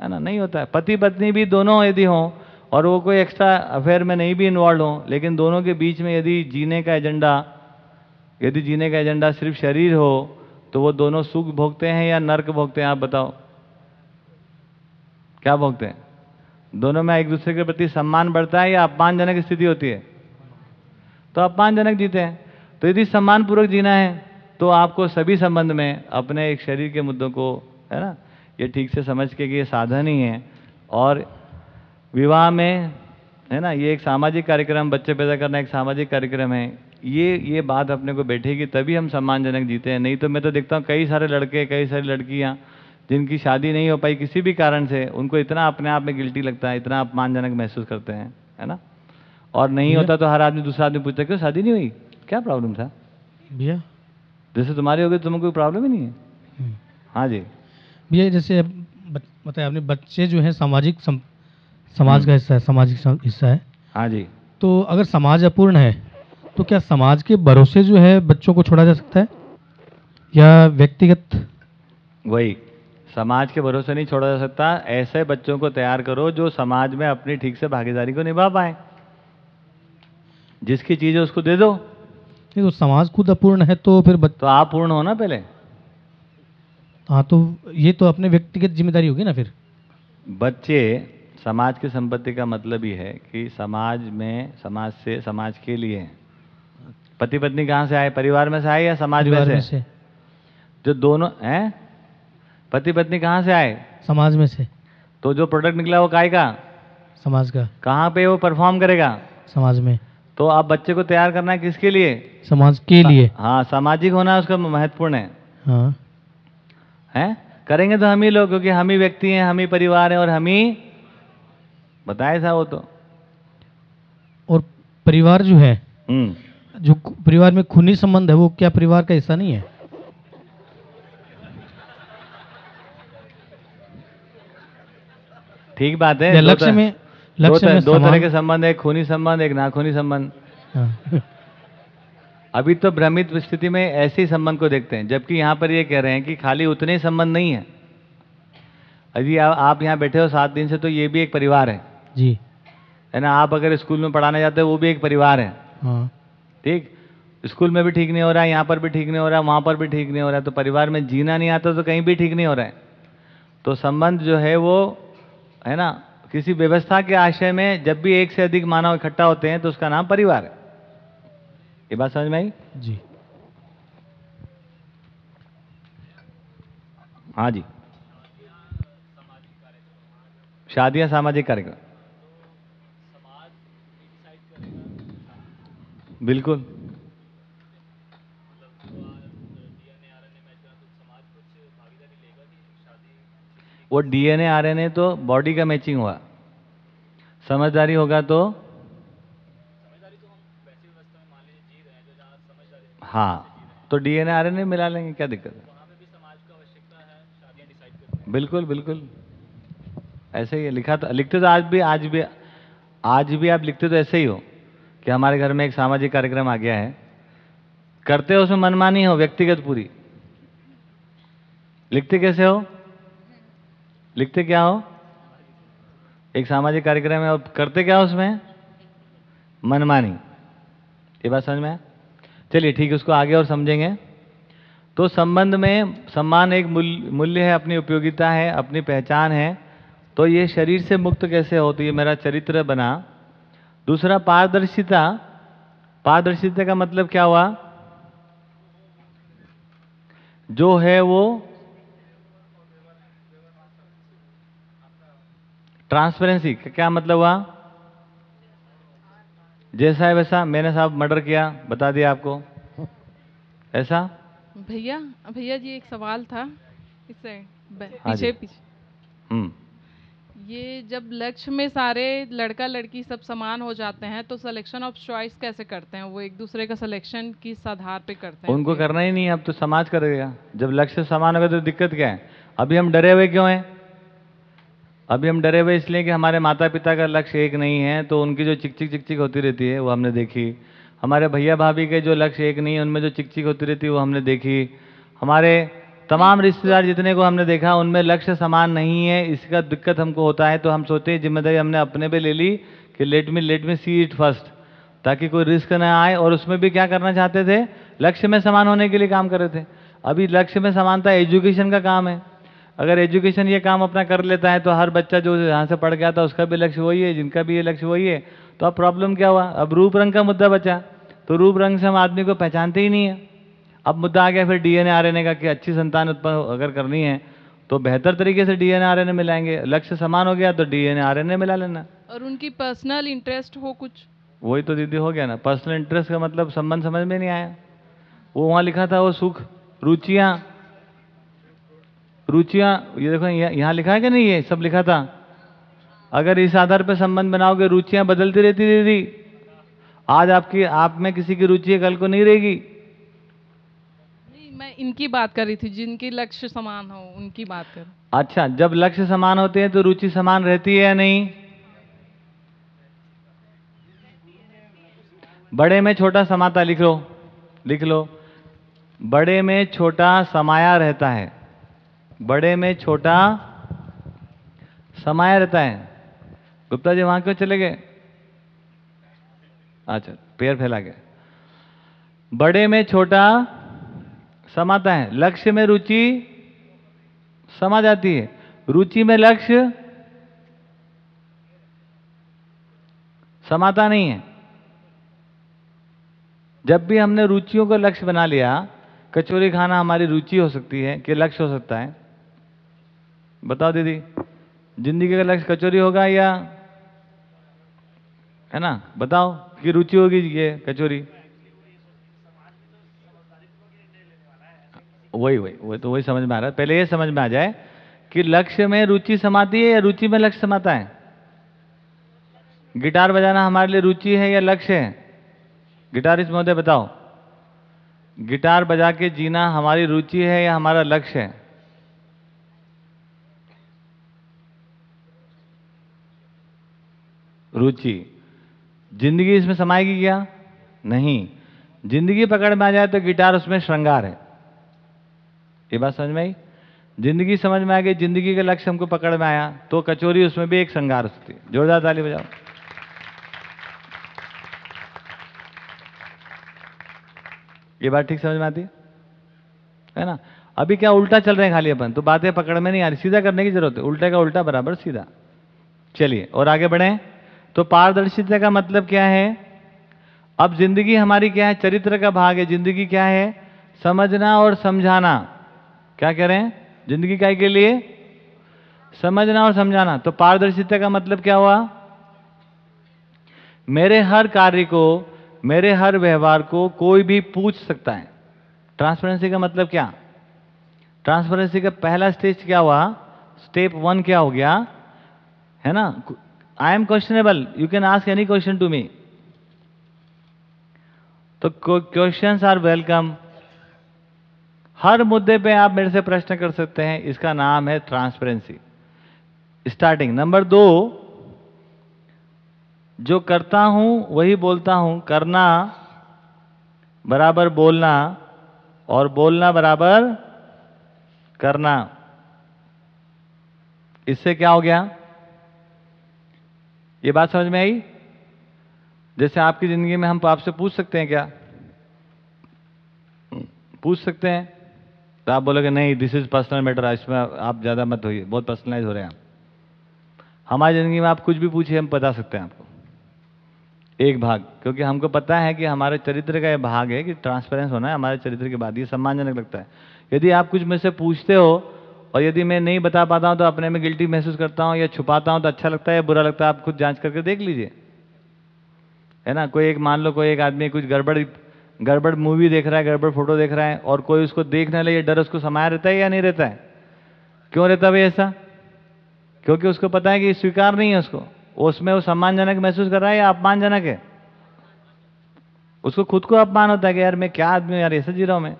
है ना? नहीं होता है। पति पत्नी भी दोनों यदि हों और वो कोई एक्स्ट्रा अफेयर में नहीं भी इन्वॉल्व हों, लेकिन दोनों के बीच में यदि जीने का एजेंडा यदि जीने का एजेंडा सिर्फ़ शरीर हो तो वो दोनों सुख भोगते हैं या नर्क भोगते हैं, आप बताओ। क्या भोगते हैं? दोनों में एक दूसरे के प्रति सम्मान बढ़ता है या अपमानजनक स्थिति होती है? तो अपमानजनक जीते हैं। तो यदि सम्मानपूर्वक जीना है तो आपको सभी संबंध में अपने एक शरीर के मुद्दों को, है ना, ये ठीक से समझ के कि ये साधन ही है। और विवाह में, है ना, ये एक सामाजिक कार्यक्रम, बच्चे पैदा करना एक सामाजिक कार्यक्रम है। ये ये बात अपने को बैठेगी, तभी हम सम्मानजनक जीते हैं। नहीं तो मैं तो देखता हूँ कई सारे लड़के, कई सारी लड़कियाँ जिनकी शादी नहीं हो पाई किसी भी कारण से उनको इतना अपने आप में गिल्टी लगता है इतना अपमानजनक महसूस करते हैं है ना? और नहीं होता तो हर आदमी दूसरा आदमी पूछता क्यों शादी नहीं हुई? क्या प्रॉब्लम था? भैया। जैसे तुम्हारी हो गई तो तुम्हें कोई प्रॉब्लम ही नहीं है। हम्म। हाँ जी। भैया जैसे बत- बताया आपने बच्चे जो हैं सामाजिक सम, समाज का हिस्सा है सामाजिक हिस्सा है। हाँ जी। तो अगर समाज अपूर्ण है तो क्या समाज के भरोसे जो है बच्चों को छोड़ा जा सकता है? या व्यक्तिगत? वही। समाज के भरोसे नहीं छोड़ा जा सकता। ऐसे बच्चों को तैयार करो जो समाज में अपनी ठीक से भागीदारी को निभा पाए। जिसकी चीज़ है उसको दे दो। नहीं तो समाज खुद अपूर्ण है तो फिर बच... तो आप पूर्ण हो ना पहले? हाँ तो ये तो अपने व्यक्तिगत ज़िम्मेदारी होगी ना फिर। बच्चे समाज की संपत्ति का मतलब ही है कि समाज में समाज से समाज के लिए। पति पत्नी कहाँ से आए? परिवार में से आए या समाज में से? से। जो दोनों हैं? पति पत्नी कहाँ से आए? समाज में से। तो जो प्रोडक्ट निकला वो काय का? समाज का। कहाँ पे वो परफॉर्म करेगा? समाज में। तो आप बच्चे को तैयार करना है किसके लिए? समाज के लिए। हाँ सामाजिक होना उसका महत्वपूर्ण है। हाँ। हैं? करेंगे तो हम ही लोग क्योंकि हम ही व्यक्ति हैं हम ही परिवार हैं और हम ही बताए था वो तो। और परिवार जो है हम्म। जो परिवार में खूनी संबंध है वो क्या परिवार का हिस्सा नहीं है? ठीक बात है दो लक्ष्य तरह- में लक्ष्य में दो तरह के संबंध एक खूनी संबंध एक नाखूनी संबंध। हाँ। <laughs> अभी तो भ्रमित स्थिति में ऐसे ही संबंध को देखते हैं जबकि यहाँ पर ये कह रहे हैं कि खाली उतने ही संबंध नहीं है। अभी आ, आप यहाँ बैठे हो सात दिन से तो ये भी एक परिवार है। जी। है ना आप अगर स्कूल में पढ़ाने जाते हो वो भी एक परिवार है। हाँ। ठीक? स्कूल में भी ठीक नहीं हो रहा है यहाँ पर भी ठीक नहीं हो रहा है वहाँ पर भी ठीक नहीं हो रहा है तो परिवार में जीना नहीं आता तो कहीं भी ठीक नहीं हो रहा है। तो संबंध जो है वो है ना? किसी व्यवस्था के आशय में जब भी एक से अधिक मानव इकट्ठा होते हैं तो उसका नाम परिवार है। ये बात समझ में आई? जी। हाँ जी। शादियाँ सामाजिक कार्यक्रम। बिल्कुल। वो डीएनए आरएनए तो बॉडी का मैचिंग हुआ। समझदारी होगा तो? हाँ तो डीएनए आरएनए मिला लेंगे, क्या दिक्कत है? बिल्कुल बिल्कुल। ऐसे ही लिखा तो लिखते तो आज भी आज भी आज भी आप लिखते तो ऐसे ही हो कि हमारे घर में एक सामाजिक कार्यक्रम आ गया है। करते हो, उसमें मनमानी हो, व्यक्तिगत पूरी। लिखते कैसे हो? लिखते क्या हो? एक सामाजिक कार्यक्रम है और करते क्या हो उसमें? मनमानी। ये बात समझ में चलिए ठीक है, उसको आगे और समझेंगे। तो संबंध में सम्मान एक मूल्य है, अपनी उपयोगिता है, अपनी पहचान है। तो ये शरीर से मुक्त कैसे हो? तो ये मेरा चरित्र बना। दूसरा, पारदर्शिता। पारदर्शिता का मतलब क्या हुआ? जो है वो ट्रांसपेरेंसी क्या मतलब हुआ? जैसा है वैसा मैंने साहब मर्डर किया बता दिया आपको। ऐसा? भैया भैया जी एक सवाल था इससे हाँ। पीछे पीछे। हम्म। ये जब लक्ष्य में सारे लड़का लड़की सब समान हो जाते हैं तो सिलेक्शन ऑफ़ चॉइस कैसे करते हैं? वो एक दूसरे का सिलेक्शन किस आधार पे करते हैं? उनको करना ही नहीं है अब तो समाज करेगा। जब लक्ष्य समान होगा तो दिक्कत क्या है? अभी हम डरे हुए क्यों हैं? अभी हम डरे हुए इसलिए कि हमारे माता पिता का लक्ष्य एक नहीं है तो उनकी जो चिक चिक चिक चिक होती रहती है, वो हमने देखी। हमारे भैया भाभी के जो लक्ष्य एक नहीं है, उनमें जो चिक चिक होती रहती है, वो हमने देखी। हमारे तमाम रिश्तेदार जितने को हमने देखा, उनमें लक्ष्य समान नहीं है, इसका दिक्कत हमको होता है तो हम सोचते हैं, ज़िम्मेदारी हमने अपने पे ले ली कि let me let me see it first ताकि कोई रिस्क ना आए, और उसमें भी क्या करना चाहते थे? लक्ष्य में समान होने के लिए काम कर रहे थे। अभी लक्ष्य में समानता एजुकेशन का काम है। अगर एजुकेशन ये काम अपना कर लेता है तो हर बच्चा जो यहाँ से पढ़ गया था उसका भी लक्ष्य वही है जिनका भी ये लक्ष्य वही है। तो अब प्रॉब्लम क्या हुआ? अब रूप रंग का मुद्दा बचा। तो रूप रंग से हम आदमी को पहचानते ही नहीं है। अब मुद्दा आ गया फिर डीएनए आरएनए का कि अच्छी संतान उत्पन्न अगर करनी है तो बेहतर तरीके से डीएनए आरएनए मिलाएँगे। लक्ष्य समान हो गया तो डीएनए आरएनए मिला लेना। और उनकी पर्सनल इंटरेस्ट हो कुछ? वही तो दीदी हो गया ना। पर्सनल इंटरेस्ट का मतलब संबंध समझ में नहीं आया। वो वहाँ लिखा था वो सुख रुचियाँ रुचियाँ ये देखो यहाँ यहाँ लिखा है कि नहीं ये? सब लिखा था। अगर इस आधार पर संबंध बनाओगे रुचियाँ बदलती रहती दीदी। आज आपकी आप में किसी की रुचि है कल को नहीं रहेगी। मैं इनकी बात कर रही थी जिनकी लक्ष्य समान हो उनकी बात कर। अच्छा जब लक्ष्य समान होते हैं तो रुचि समान रहती है या नहीं? बड़े में छोटा समाता लिख लो लिख लो। बड़े में छोटा समाया रहता है। बड़े में छोटा समाया रहता है। गुप्ता जी वहाँ क्यों चले गए? अच्छा पैर फैला गया। बड़े में छोटा समाता है। लक्ष्य में रुचि समा जाती है। रुचि में लक्ष्य समाता नहीं है। जब भी हमने रुचियों को लक्ष्य बना लिया, कचौरी खाना हमारी रुचि हो सकती है, कि लक्ष्य हो सकता है बताओ दीदी ज़िंदगी का लक्ष्य कचौरी होगा या, है ना? बताओ कि रुचि होगी ये कचौरी। वही वही वही तो वही समझ में आ रहा है। पहले ये समझ में आ जाए कि लक्ष्य में रुचि समाती है या रुचि में लक्ष्य समाता है? गिटार बजाना हमारे लिए रुचि है या लक्ष्य है? गिटारिस्ट महोदय, बताओ। गिटार बजा के जीना हमारी रुचि है या हमारा लक्ष्य है? रुचि। ज़िंदगी इसमें समाएगी क्या? नहीं। ज़िंदगी पकड़ में आ जाए तो गिटार उसमें श्रृंगार है। ये बात समझ में आई? ज़िंदगी समझ में आ गई, ज़िंदगी का लक्ष्य हमको पकड़ में आया तो कचोरी उसमें भी एक श्रृंगार होती जोरदार ताली बजाओ। ये बात ठीक समझ में आती है ना? अभी क्या उल्टा चल रहे हैं खाली अपन तो बातें पकड़ में नहीं आ रही, सीधा करने की ज़रूरत है। उल्टे का उल्टा बराबर सीधा। चलिए, और आगे बढ़े। तो पारदर्शिता का मतलब क्या है? अब ज़िंदगी हमारी क्या है? चरित्र का भाग है। ज़िंदगी क्या है? समझना और समझाना। क्या कह रहे हैं? ज़िंदगी क्या के लिए? समझना और समझाना। तो पारदर्शिता का मतलब क्या हुआ? मेरे हर कार्य को, मेरे हर व्यवहार को कोई भी पूछ सकता है। ट्रांसपेरेंसी का मतलब क्या? ट्रांसपेरेंसी का पहला स्टेज क्या हुआ? स्टेप वन क्या हो गया? है ना? I am questionable you can ask any question to me तो क्वेश्चन आर वेलकम हर मुद्दे पे आप मेरे से प्रश्न कर सकते हैं। इसका नाम है ट्रांसपेरेंसी स्टार्टिंग नंबर दो, जो करता हूँ, वही बोलता हूँ। करना बराबर बोलना और बोलना बराबर करना। इससे क्या हो गया? ये बात समझ में आई? जैसे आपकी ज़िंदगी में हम आपसे पूछ सकते हैं क्या? पूछ सकते हैं। तो आप बोलोगे, नहीं दिस इज़ पर्सनल मैटर इसमें आप ज़्यादा मत होइए, बहुत पर्सनलाइज हो रहे हैं हमारी ज़िंदगी में आप कुछ भी पूछिए, हम बता सकते हैं आपको। एक भाग, क्योंकि हमको पता है कि हमारे चरित्र का यह भाग है कि ट्रांसपेरेंस होना है, हमारे चरित्र के बाद ये सम्मानजनक लगता है। यदि आप कुछ मुझसे पूछते हो और यदि मैं नहीं बता पाता हूँ तो अपने में गिल्टी महसूस करता हूँ या छुपाता हूँ तो अच्छा लगता है या बुरा लगता है, आप खुद जाँच करके देख लीजिए। है ना? कोई एक, मान लो कोई एक आदमी कुछ गड़बड़ गड़बड़ मूवी देख रहा है, गड़बड़ फ़ोटो देख रहा है और कोई उसको देखने लगे, डर उसको समाया रहता है या नहीं रहता है? क्यों रहता भाई ऐसा? क्योंकि उसको पता है कि स्वीकार नहीं है उसको। उसमें वो सम्मानजनक महसूस कर रहा है या अपमानजनक है? उसको खुद को अपमान होता है कि यार मैं क्या आदमी हूँ, यार ऐसा जी रहा हूँ मैं।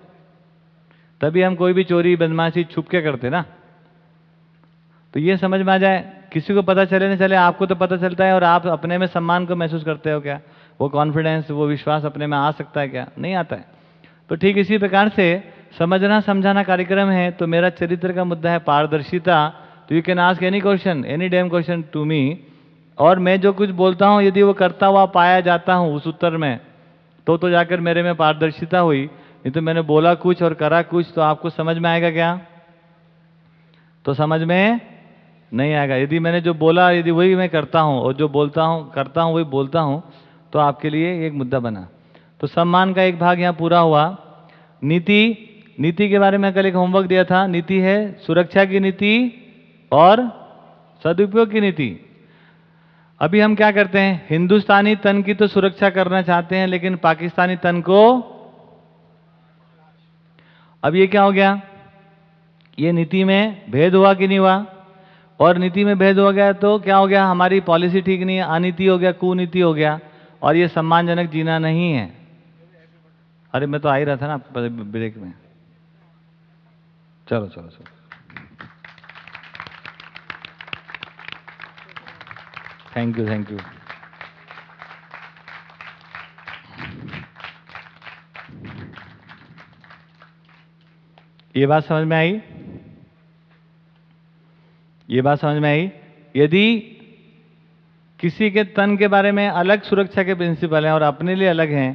तभी हम कोई भी चोरी, बदमाशी छुप के करते ना। तो ये समझ में आ जाए, किसी को पता चले नहीं चले, आपको तो पता चलता है और आप अपने में सम्मान को महसूस करते हो क्या? वो कॉन्फिडेंस वो विश्वास अपने में आ सकता है क्या? नहीं आता है। तो ठीक इसी प्रकार से समझना, समझाना कार्यक्रम है तो मेरा चरित्र का मुद्दा है पारदर्शिता। तो you can ask any question any damn question to me और मैं जो कुछ बोलता हूँ, यदि वो करता हुआ पाया जाता हूँ उस उत्तर में तो तो जाकर मेरे में पारदर्शिता हुई। नहीं तो मैंने बोला कुछ और करा कुछ तो आपको समझ में आएगा क्या? तो समझ में नहीं आएगा। यदि मैंने जो बोला, यदि वही मैं करता हूँ और जो बोलता हूँ, करता हूँ, वही बोलता हूँ तो आपके लिए एक मुद्दा बना। तो सम्मान का एक भाग यहाँ पूरा हुआ। नीति नीति के बारे में कल एक होमवर्क दिया था। नीति है सुरक्षा की नीति और सदुपयोग की नीति। अभी हम क्या करते हैं? हिंदुस्तानी तन की तो सुरक्षा करना चाहते हैं, लेकिन पाकिस्तानी तन को अब ये क्या हो गया? ये नीति में भेद हुआ कि नहीं हुआ? और नीति में भेद हो गया तो क्या हो गया? हमारी पॉलिसी ठीक नहीं है, अनीति हो गया, कुनीति हो गया, और ये सम्मानजनक जीना नहीं है। अरे मैं तो आ ही रहा था ना ब्रेक में। चलो चलो चलो। थैंक यू थैंक यू ये बात समझ में आई? ये बात समझ में आई? यदि किसी के तन के बारे में अलग सुरक्षा के प्रिंसिपल हैं और अपने लिए अलग हैं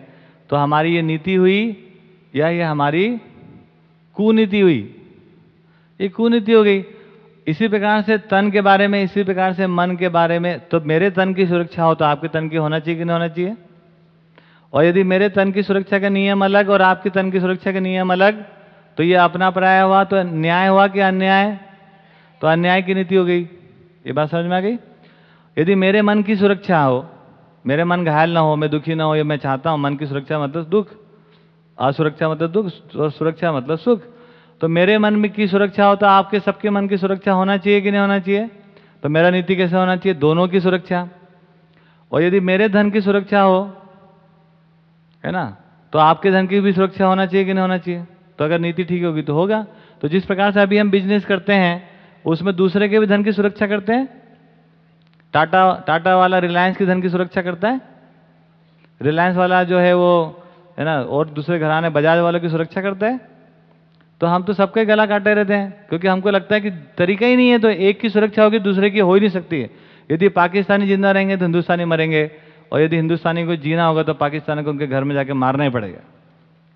तो हमारी ये नीति हुई या ये हमारी कुनीति हुई? ये कुनीति हो गई। इसी प्रकार से तन के बारे में, इसी प्रकार से मन के बारे में तो मेरे तन की सुरक्षा हो तो आपके तन की होना चाहिए कि नहीं होना चाहिए? और यदि मेरे तन की सुरक्षा का नियम अलग और आपके तन की सुरक्षा का नियम अलग तो ये अपना पराया हुआ तो न्याय हुआ कि अन्याय? तो अन्याय की नीति हो गई। ये बात समझ में आ गई? यदि मेरे मन की सुरक्षा हो, मेरे मन घायल ना हो, मैं दुखी ना हो, ये मैं चाहता हूँ मन की सुरक्षा मतलब दुख, असुरक्षा मतलब दुख, और सुरक्षा मतलब सुख तो मेरे मन में की सुरक्षा हो तो आपके सबके मन की सुरक्षा होना चाहिए कि नहीं होना चाहिए? तो मेरा नीति कैसे होना चाहिए? दोनों की सुरक्षा। और यदि मेरे धन की सुरक्षा हो, है ना तो आपके धन की भी सुरक्षा होना चाहिए कि नहीं होना चाहिए? तो अगर नीति ठीक होगी तो होगा। तो जिस प्रकार से अभी हम बिज़नेस करते हैं, उसमें दूसरे के भी धन की सुरक्षा करते हैं? टाटा टाटा वाला रिलायंस की धन की सुरक्षा करता है? रिलायंस वाला जो है वो, है ना, और दूसरे घराने बजाज वालों की सुरक्षा करता है? तो हम तो सबके गला काटे रहते हैं, क्योंकि हमको लगता है कि तरीका ही नहीं है तो एक की सुरक्षा होगी, दूसरे की हो ही नहीं सकती है। यदि पाकिस्तानी ज़िंदा रहेंगे तो हिंदुस्तानी मरेंगे, और यदि हिंदुस्तानी को जीना होगा तो पाकिस्तानी को उनके घर में जाके मारना ही पड़ेगा।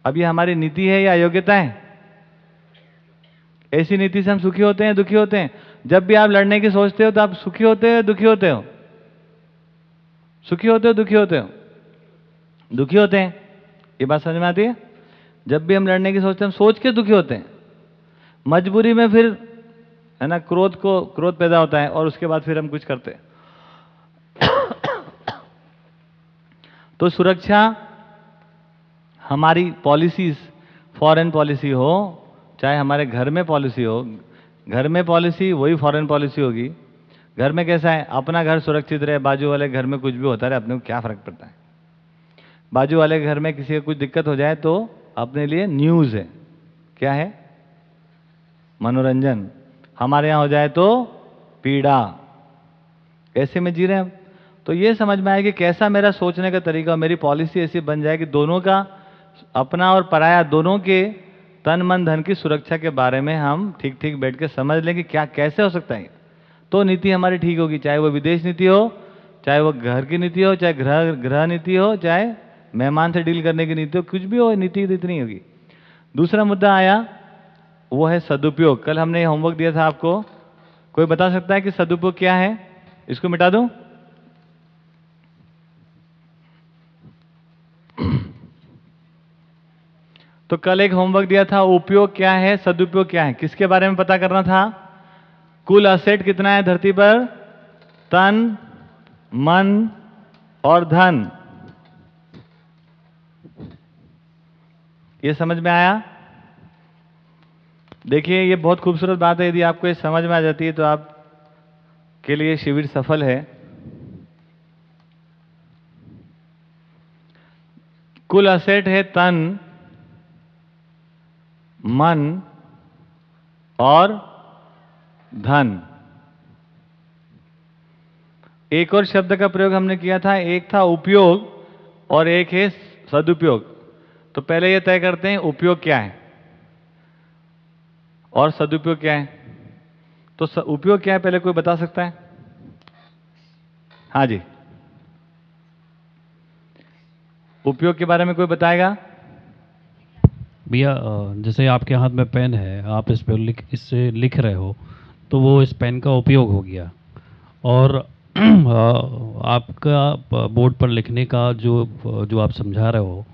ये हमारी नीति है या अयोग्यता है? ऐसी नीति से हम सुखी होते हैं, दुखी होते हैं? जब भी आप लड़ने की सोचते हो तो आप सुखी होते हो दुखी होते हो? सुखी होते हो, दुखी होते हो? दुखी होते हैं। ये बात समझ में आती है? जब भी हम लड़ने की सोचते हैं, हम सोच के दुखी होते हैं। मजबूरी में फिर, है ना, क्रोध को, क्रोध पैदा होता है और उसके बाद फिर हम कुछ करते हैं। <coughs> तो सुरक्षा हमारी पॉलिसीज़ फॉरेन पॉलिसी हो, चाहे हमारे घर में पॉलिसी हो, घर में पॉलिसी वही फॉरेन पॉलिसी होगी। घर में कैसा है? अपना घर सुरक्षित रहे, बाजू वाले घर में कुछ भी होता रहे, अपने को क्या फ़र्क पड़ता है? बाजू वाले घर में किसी को कुछ दिक्कत हो जाए तो अपने लिए न्यूज़ है। क्या है? मनोरंजन। हमारे यहाँ हो जाए तो पीड़ा। ऐसे में जी रहे हैं तो ये समझ में आया कि कैसा मेरा सोचने का तरीका मेरी पॉलिसी ऐसी बन जाए कि दोनों का अपना और पराया दोनों के तन मन धन की सुरक्षा के बारे में हम ठीक ठीक बैठ के समझ लें कि क्या कैसे हो सकता है। तो नीति हमारी ठीक होगी, चाहे वो विदेश नीति हो, चाहे वो घर की नीति हो, चाहे गृह गृह नीति हो, चाहे मेहमान से डील करने की नीति हो, कुछ भी हो, नीति तो इतनी होगी। दूसरा मुद्दा आया, वो है सदुपयोग। कल हमने होमवर्क दिया था आपको। कोई बता सकता है कि सदुपयोग क्या है? इसको मिटा दूँ? तो कल एक होमवर्क दिया था, उपयोग क्या है, सदुपयोग क्या है? किसके बारे में पता करना था? कुल असेट कितना है धरती पर? तन, मन और धन। ये समझ में आया? देखिए, ये बहुत खूबसूरत बात है। यदि आपको ये समझ में आ जाती है तो आप के लिए शिविर सफल है। कुल असेट है तन। मन और धन। एक और शब्द का प्रयोग हमने किया था एक था उपयोग और एक है सदुपयोग। तो पहले ये तय करते हैं उपयोग क्या है? और सदुपयोग क्या है? तो स, उपयोग क्या है पहले कोई बता सकता है? हाँ जी। उपयोग के बारे में कोई बताएगा? भैया जैसे आपके हाथ में पेन है आप इस पर लिख इससे लिख रहे हो तो वो इस पेन का उपयोग हो गया। और <clears throat> आपका बोर्ड पर लिखने का जो जो आप समझा रहे हो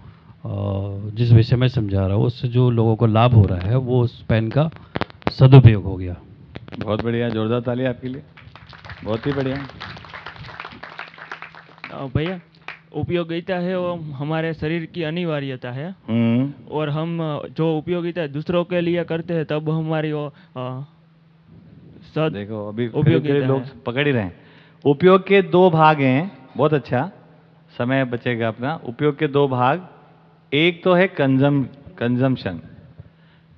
जिस विषय में समझा रहे हो उससे जो लोगों को लाभ हो रहा है वो उस पेन का सदुपयोग हो गया। बहुत बढ़िया जोरदार ताली आपके लिए। बहुत ही बढ़िया। भैया उपयोगिता है वो हमारे शरीर की अनिवार्यता है। हम्म। और हम जो उपयोगिता दूसरों के लिए करते हैं तब हमारी वो सद देखो अभी उपयोगिता लोग पकड़ ही रहे हैं। उपयोग के दो भाग हैं बहुत अच्छा। समय बचेगा अपना। उपयोग के दो भाग एक तो है कंजम कंजम्पशन।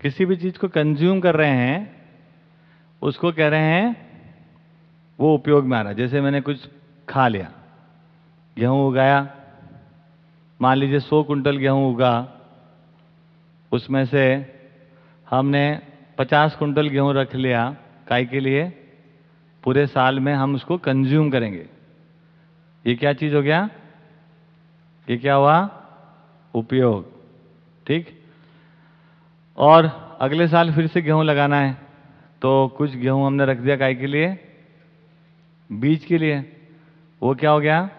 किसी भी चीज़ को कंज्यूम कर रहे हैं उसको कह रहे हैं वो उपयोग में आ रहा है। जैसे मैंने कुछ खा लिया। गेहूँ उगाया। मान लीजिए सौ कुंटल गेहूँ उगा। उसमें से हमने पचास कुंटल गेहूँ रख लिया काय के लिए। पूरे साल में हम उसको कंज्यूम करेंगे। ये क्या चीज़ हो गया? ये क्या हुआ? उपयोग। ठीक? और अगले साल फिर से गेहूँ लगाना है। तो कुछ गेहूँ हमने रख दिया काय के लिए। बीज के लिए। वो क्या हो गया?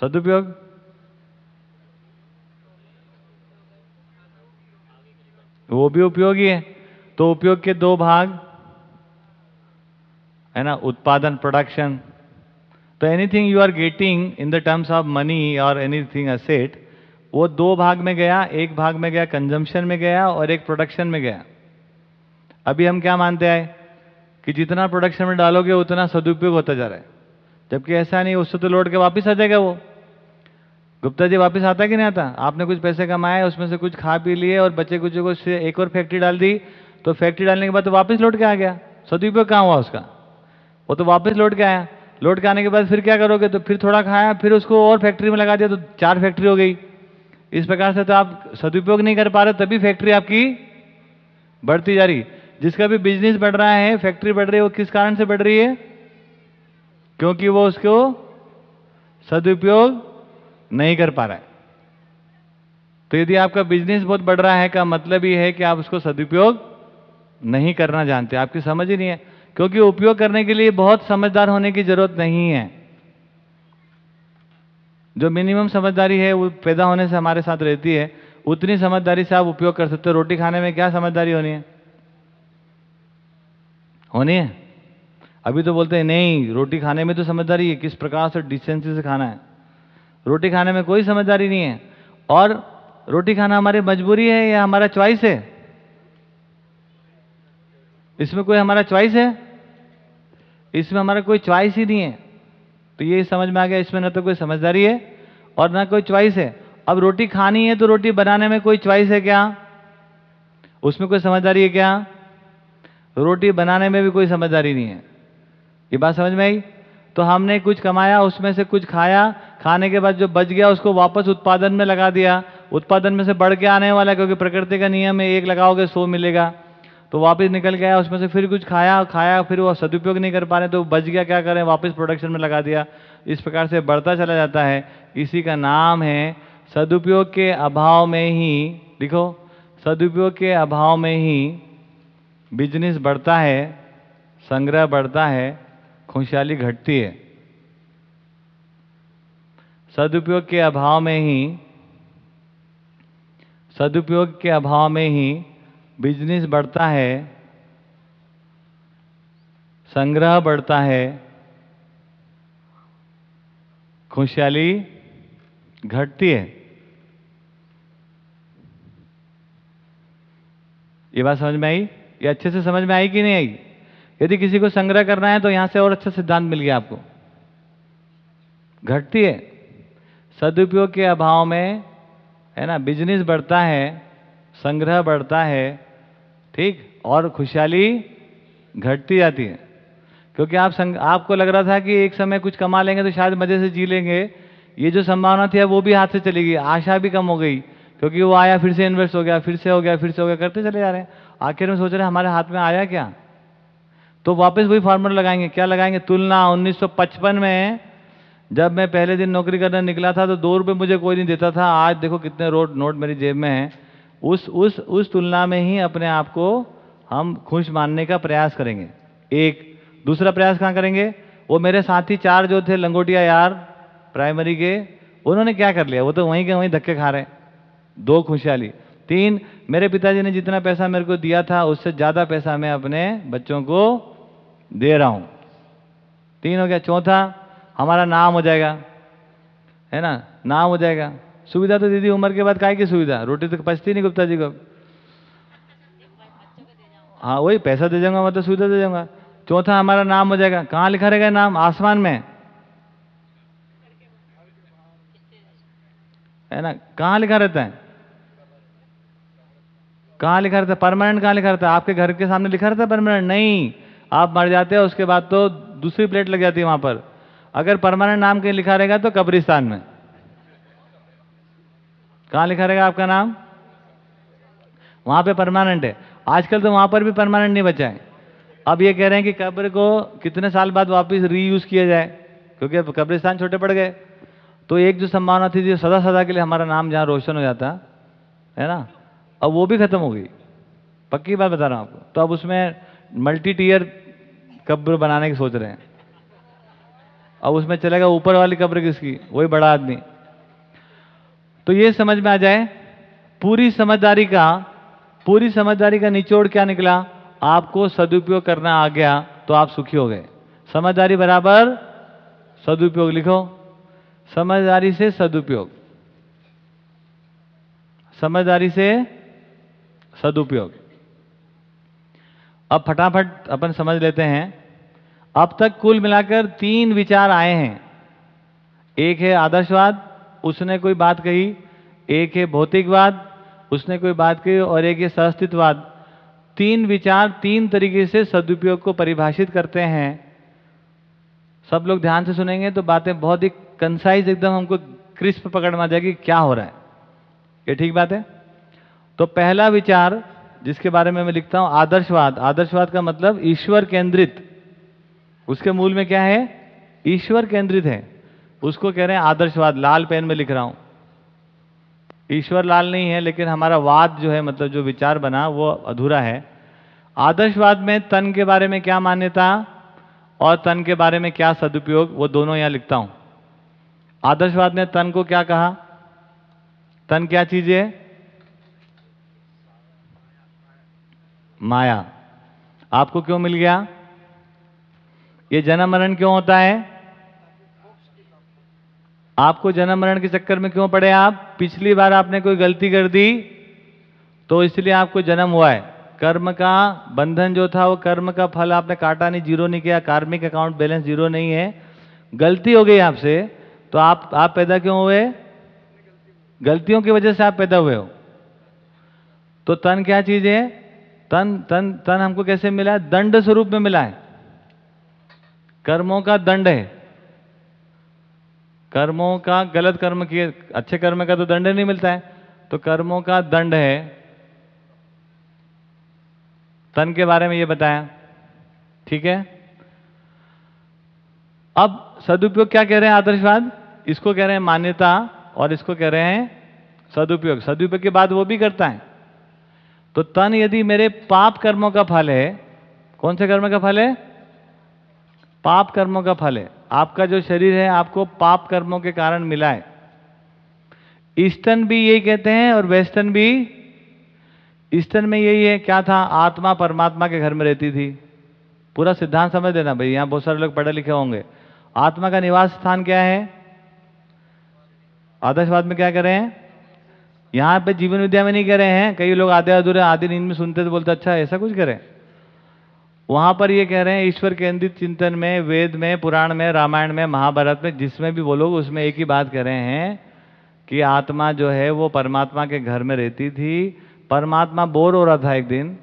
सदुपयोग? वो भी उपयोगी है। तो उपयोग के दो भाग, है ना, उत्पादन प्रोडक्शन तो anything you are getting in the terms of money और एनीथिंग असेट वो दो भाग में गया, एक भाग में गया कंजम्पशन में गया और एक प्रोडक्शन में गया। अभी हम क्या मानते हैं कि जितना प्रोडक्शन में डालोगे, उतना सदुपयोग होता जा रहा है। जबकि ऐसा नहीं, उससे तो लौट के वापस आ जाएगा वो। गुप्ता जी वापस आता कि नहीं आता? आपने कुछ पैसे कमाए, उसमें से कुछ खा पी लिए और बच्चे कुछ को एक और फैक्ट्री डाल दी तो फैक्ट्री डालने के बाद तो वापस लौट के आ गया। सदुपयोग कहाँ हुआ उसका? वो तो वापस लौट के आया। लौट के आने के बाद फिर क्या करोगे? तो फिर थोड़ा खाया, फिर उसको और फैक्ट्री में लगा दिया तो चार फैक्ट्री हो गई। इस प्रकार से तो आप सदुपयोग नहीं कर पा रहे, तभी फैक्ट्री आपकी बढ़ती जा रही। जिसका भी बिज़नेस बढ़ रहा है फैक्ट्री बढ़ रही है, वो किस कारण से बढ़ रही है? क्योंकि वो उसको सदुपयोग नहीं कर पा रहा है। तो यदि आपका बिज़नेस बहुत बढ़ रहा है, का मतलब ये है कि आप उसको सदुपयोग नहीं करना जानते। आपकी समझ ही नहीं है। क्योंकि उपयोग करने के लिए बहुत समझदार होने की ज़रूरत नहीं है। जो मिनिमम समझदारी है, वो पैदा होने से हमारे साथ रहती है। उतनी समझदारी से आप उपयोग कर सकते हो। रोटी खाने में क्या समझदारी होनी है? होनी है। अभी तो बोलते हैं, नहीं, रोटी खाने में तो समझदारी है, किस प्रकार से डिसेंसी से खाना है? रोटी खाने में कोई समझदारी नहीं है। और रोटी खाना हमारी मजबूरी है या हमारा च्वाइस है? इसमें कोई हमारा च्वाइस है? इसमें हमारा कोई च्वाइस ही नहीं है। तो ये समझ में आ गया, इसमें ना तो कोई समझदारी है और ना कोई च्वाइस है। अब रोटी खानी है तो रोटी बनाने में कोई च्वाइस है क्या? उसमें कोई समझदारी है क्या? रोटी बनाने में भी कोई समझदारी नहीं है। ये बात समझ में आई? तो हमने कुछ कमाया, उसमें से कुछ खाया, खाने के बाद जो बच गया, उसको वापस उत्पादन में लगा दिया। उत्पादन में से बढ़ के आने वाला क्योंकि प्रकृति का नियम है, एक लगाओगे सौ मिलेगा। तो वापस निकल गया, उसमें से फिर कुछ खाया खाया, फिर वो सदुपयोग नहीं कर पा रहे तो बच गया, क्या करें? वापस प्रोडक्शन में लगा दिया। इस प्रकार से बढ़ता चला जाता है। इसी का नाम है सदुपयोग के अभाव में ही देखो सदुपयोग के अभाव में ही बिज़नेस बढ़ता है, संग्रह बढ़ता है खुशहाली घटती है। सदुपयोग के अभाव में ही, सदुपयोग के अभाव में ही बिज़नेस बढ़ता है, संग्रह बढ़ता है, खुशहाली घटती है। ये बात समझ में आई? ये अच्छे से समझ में आई कि नहीं आई? यदि किसी को संग्रह करना है तो यहाँ से और अच्छा सिद्धांत मिल गया आपको। घटती है। सदुपयोग के अभाव में है ना बिज़नेस बढ़ता है संग्रह बढ़ता है ठीक और खुशहाली घटती जाती है। क्योंकि आप संग, आपको लग रहा था कि एक समय कुछ कमा लेंगे तो शायद मज़े से जी लेंगे ये जो संभावना थी वो भी हाथ से चली गई आशा भी कम हो गई क्योंकि वो आया फिर से इन्वेस्ट हो गया फिर से हो गया फिर से हो गया करते चले जा रहे हैं। आखिर में सोच रहे हैं हमारे हाथ में आया क्या? तो वापस वही फार्मूला लगाएँगे। क्या लगाएँगे? तुलना 1955 में जब मैं पहले दिन नौकरी करने निकला था तो दो रुपये मुझे कोई नहीं देता था। आज देखो कितने रोड नोट मेरी जेब में हैं। उस उस उस तुलना में ही अपने आप को हम खुश मानने का प्रयास करेंगे। एक, दूसरा प्रयास कहाँ करेंगे? वो मेरे साथी चार जो थे, लंगोटिया यार प्राइमरी के, उन्होंने क्या कर लिया? वो तो वहीं के वहीं धक्के खा रहे हैं। दो खुशहाली। तीन, मेरे पिताजी ने जितना पैसा मेरे को दिया था, उससे ज़्यादा पैसा मैं अपने बच्चों को दे रहा हूँ। तीन हो गया, चौथा, हमारा नाम हो जाएगा। है ना? नाम हो जाएगा। सुविधा तो दीदी, उम्र के बाद काय की सुविधा? रोटी तो पचती नहीं गुप्ता जी को। हाँ वही पैसा दे जाऊँगा मतलब सुविधा दे जाऊँगा। चौथा, हमारा नाम हो जाएगा। कहाँ लिखा रहेगा नाम? आसमान में। है ना? कहाँ लिखा रहता है? कहाँ लिखा रहता है? परमानेंट कहाँ लिखा रहता है? आपके घर के सामने लिखा रहता है परमानेंट? नहीं। आप मर जाते हो, उसके बाद तो दूसरी प्लेट लग जाती है वहाँ पर। अगर परमानेंट नाम कहीं लिखा रहेगा तो कब्रिस्तान में। कहाँ लिखा रहेगा आपका नाम? वहाँ पे परमानेंट है। आजकल तो वहाँ पर भी परमानेंट नहीं बचा है। अब ये कह रहे हैं कि कब्र को कितने साल बाद वापस रीयूज किया जाए, क्योंकि अब कब्रिस्तान छोटे पड़ गए। तो एक जो संभावना थी, जो सदा सदा के लिए हमारा नाम जहाँ रोशन हो जाता, है ना? अब वो भी खत्म हो गई। पक्की बात बता रहा हूँ आपको। तो अब उसमें मल्टी टीयर कब्र बनाने की सोच रहे हैं। अब उसमें चलेगा ऊपर वाली कब्र किसकी? वही बड़ा आदमी। तो ये समझ में आ जाए, पूरी समझदारी का, पूरी समझदारी का निचोड़ क्या निकला? आपको सदुपयोग करना आ गया तो आप सुखी हो गए। समझदारी बराबर, सदुपयोग लिखो। समझदारी से सदुपयोग। समझदारी से सदुपयोग। अब फटाफट अपन समझ लेते हैं। अब तक कुल मिलाकर तीन विचार आए हैं। एक है आदर्शवाद, उसने कोई बात कही। एक है भौतिकवाद, उसने कोई बात कही। और एक है सहअस्तित्ववाद। तीन विचार तीन तरीके से सदुपयोग को परिभाषित करते हैं। सब लोग ध्यान से सुनेंगे तो बातें बहुत ही कंसाइज एकदम हमको क्रिस्प पकड़ में आ जाएगी क्या हो रहा है। ये ठीक बात है? तो पहला विचार जिसके बारे में मैं लिखता हूँ, आदर्शवाद। आदर्शवाद का मतलब ईश्वर केंद्रित। उसके मूल में क्या है? ईश्वर केंद्रित है। उसको कह रहे हैं आदर्शवाद। लाल पेन में लिख रहा हूँ। ईश्वर लाल नहीं है, लेकिन हमारा वाद जो है मतलब जो विचार बना, वो अधूरा है। आदर्शवाद में तन के बारे में क्या मान्यता और तन के बारे में क्या सदुपयोग, वो दोनों यहाँ लिखता हूँ। आदर्शवाद ने तन को क्या कहा? तन क्या चीज़ है? माया। आपको क्यों मिल गया? ये जन्म मरण क्यों होता है? आपको जन्म मरण के चक्कर में क्यों पड़े आप? पिछली बार आपने कोई गलती कर दी तो इसलिए आपको जन्म हुआ है। कर्म का बंधन जो था, वो कर्म का फल आपने काटा नहीं, ज़ीरो नहीं किया। कार्मिक अकाउंट बैलेंस ज़ीरो नहीं है। गलती हो गई आपसे तो आप आप पैदा क्यों हुए? गलतियों की वजह से आप पैदा हुए हो। तो तन क्या चीज़ है? तन तन तन हमको कैसे मिला है? दंड स्वरूप में मिला है। कर्मों का दंड है। कर्मों का गलत कर्म किए, अच्छे कर्म का तो दंड नहीं मिलता है। तो कर्मों का दंड है। तन के बारे में ये बताया। ठीक है? अब सदुपयोग क्या कह रहे हैं आदर्शवाद? इसको कह रहे हैं मान्यता और इसको कह रहे हैं सदुपयोग। सदुपयोग के बाद वो भी करता है। तो तन यदि मेरे पाप कर्मों का फल है, कौन से कर्म का फल है? पाप कर्मों का फल है। आपका जो शरीर है, आपको पाप कर्मों के कारण मिला है। ईस्टर्न भी यही कहते हैं और वेस्टर्न भी। ईस्टर्न में यही है, क्या था? आत्मा परमात्मा के घर में रहती थी। पूरा सिद्धांत समझ देना भाई, यहाँ बहुत सारे लोग पढ़े लिखे होंगे। आत्मा का निवास स्थान क्या है? आदर्शवाद में क्या कर? रहे हैं यहाँ पे जीवन विद्या में नहीं कह रहे हैं। कई लोग आधे अधूरे, आधे नींद में सुनते तो बोलते अच्छा ऐसा कुछ करें? वहाँ पर ये कह रहे हैं, ईश्वर केंद्रित चिंतन में, वेद में, पुराण में, रामायण में, महाभारत में, जिसमें भी वो लोग, उसमें एक ही बात कह रहे हैं कि आत्मा जो है, वो परमात्मा के घर में रहती थी। परमात्मा बोर हो रहा था एक दिन।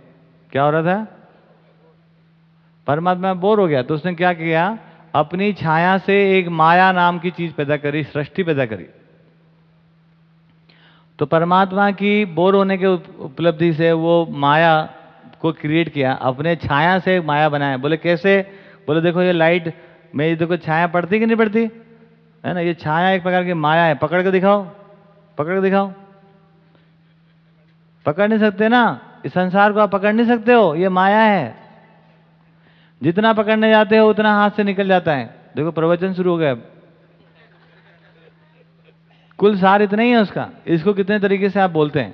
क्या हो रहा था? परमात्मा बोर हो गया तो उसने क्या किया? अपनी छाया से एक माया नाम की चीज़ पैदा करी, सृष्टि पैदा करी। तो परमात्मा की बोर होने के उपलब्धि से वो माया को क्रिएट किया, अपने छाया से माया बनाया। बोले, कैसे? बोले, देखो, ये लाइट में ये देखो, छाया पड़ती कि नहीं पड़ती? है ना, ये छाया एक प्रकार की माया है। पकड़ के दिखाओ, पकड़ के दिखाओ। पकड़ नहीं सकते ना? इस संसार को आप पकड़ नहीं सकते हो, ये माया है। जितना पकड़ने जाते हो, उतना हाथ से निकल जाता है। देखो, प्रवचन शुरू हो गया। कुल सार इतना ही है उसका। इसको कितने तरीके से आप बोलते हैं?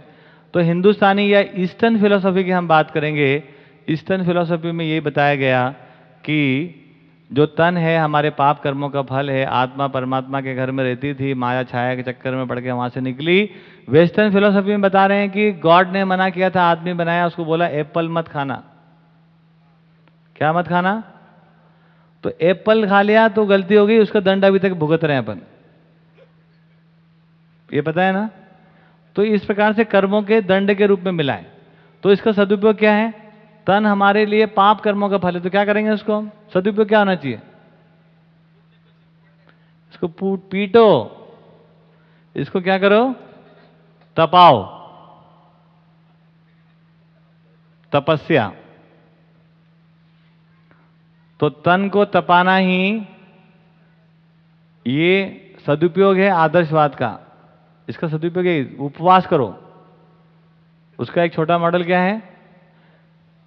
तो हिंदुस्तानी या ईस्टर्न फिलोसॉफी की हम बात करेंगे। ईस्टर्न फिलोसफी में ये बताया गया कि जो तन है, हमारे पाप कर्मों का फल है, आत्मा परमात्मा के घर में रहती थी, माया छाया के चक्कर में पड़ के वहाँ से निकली। वेस्टर्न फिलोसॉफी में बता रहे हैं कि गॉड ने मना किया था, आदमी बनाया, उसको बोला, एप्पल मत खाना। क्या मत खाना? तो एप्पल खा लिया तो गलती हो गई, उसका दंड अभी तक भुगत रहे हैं अपन। ये पता है ना? तो इस प्रकार से कर्मों के दंड के रूप में मिला है तो इसका सदुपयोग क्या है? तन हमारे लिए पाप कर्मों का फल है। तो क्या करेंगे उसको हम? सदुपयोग क्या होना चाहिए? इसको पीटो। इसको क्या करो? तपाओ। तपस्या। तो तन को तपाना ही ये सदुपयोग है आदर्शवाद का। इसका सदुपयोग है, उपवास करो। उसका एक छोटा मॉडल क्या है?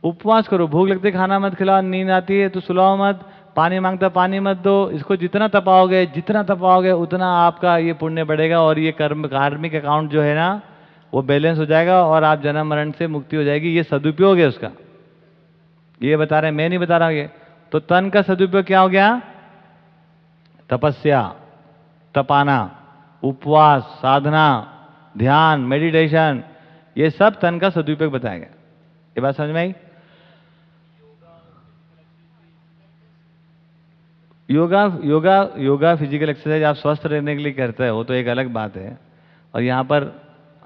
उपवास करो। भूख लगती खाना मत खिलाओ, नींद आती है तो सुलाओ मत, पानी माँगता पानी मत दो। इसको जितना तपाओगे जितना तपाओगे, उतना आपका ये पुण्य बढ़ेगा और ये कर्म, कार्मिक अकाउंट जो है ना, वो बैलेंस हो जाएगा और आप जन्म मरण से मुक्ति हो जाएगी। ये सदुपयोग है उसका। ये बता रहे मैं नहीं बता रहा ये। तो तन का सदुपयोग क्या हो गया? तपस्या, तपाना। उपवास, साधना, ध्यान मेडिटेशन ये सब तन का सदुपयोग बताया गया। ये बात समझ में आई? Yoga yoga yoga physical exercise आप स्वस्थ रहने के लिए करते हो तो एक अलग बात है। और यहाँ पर,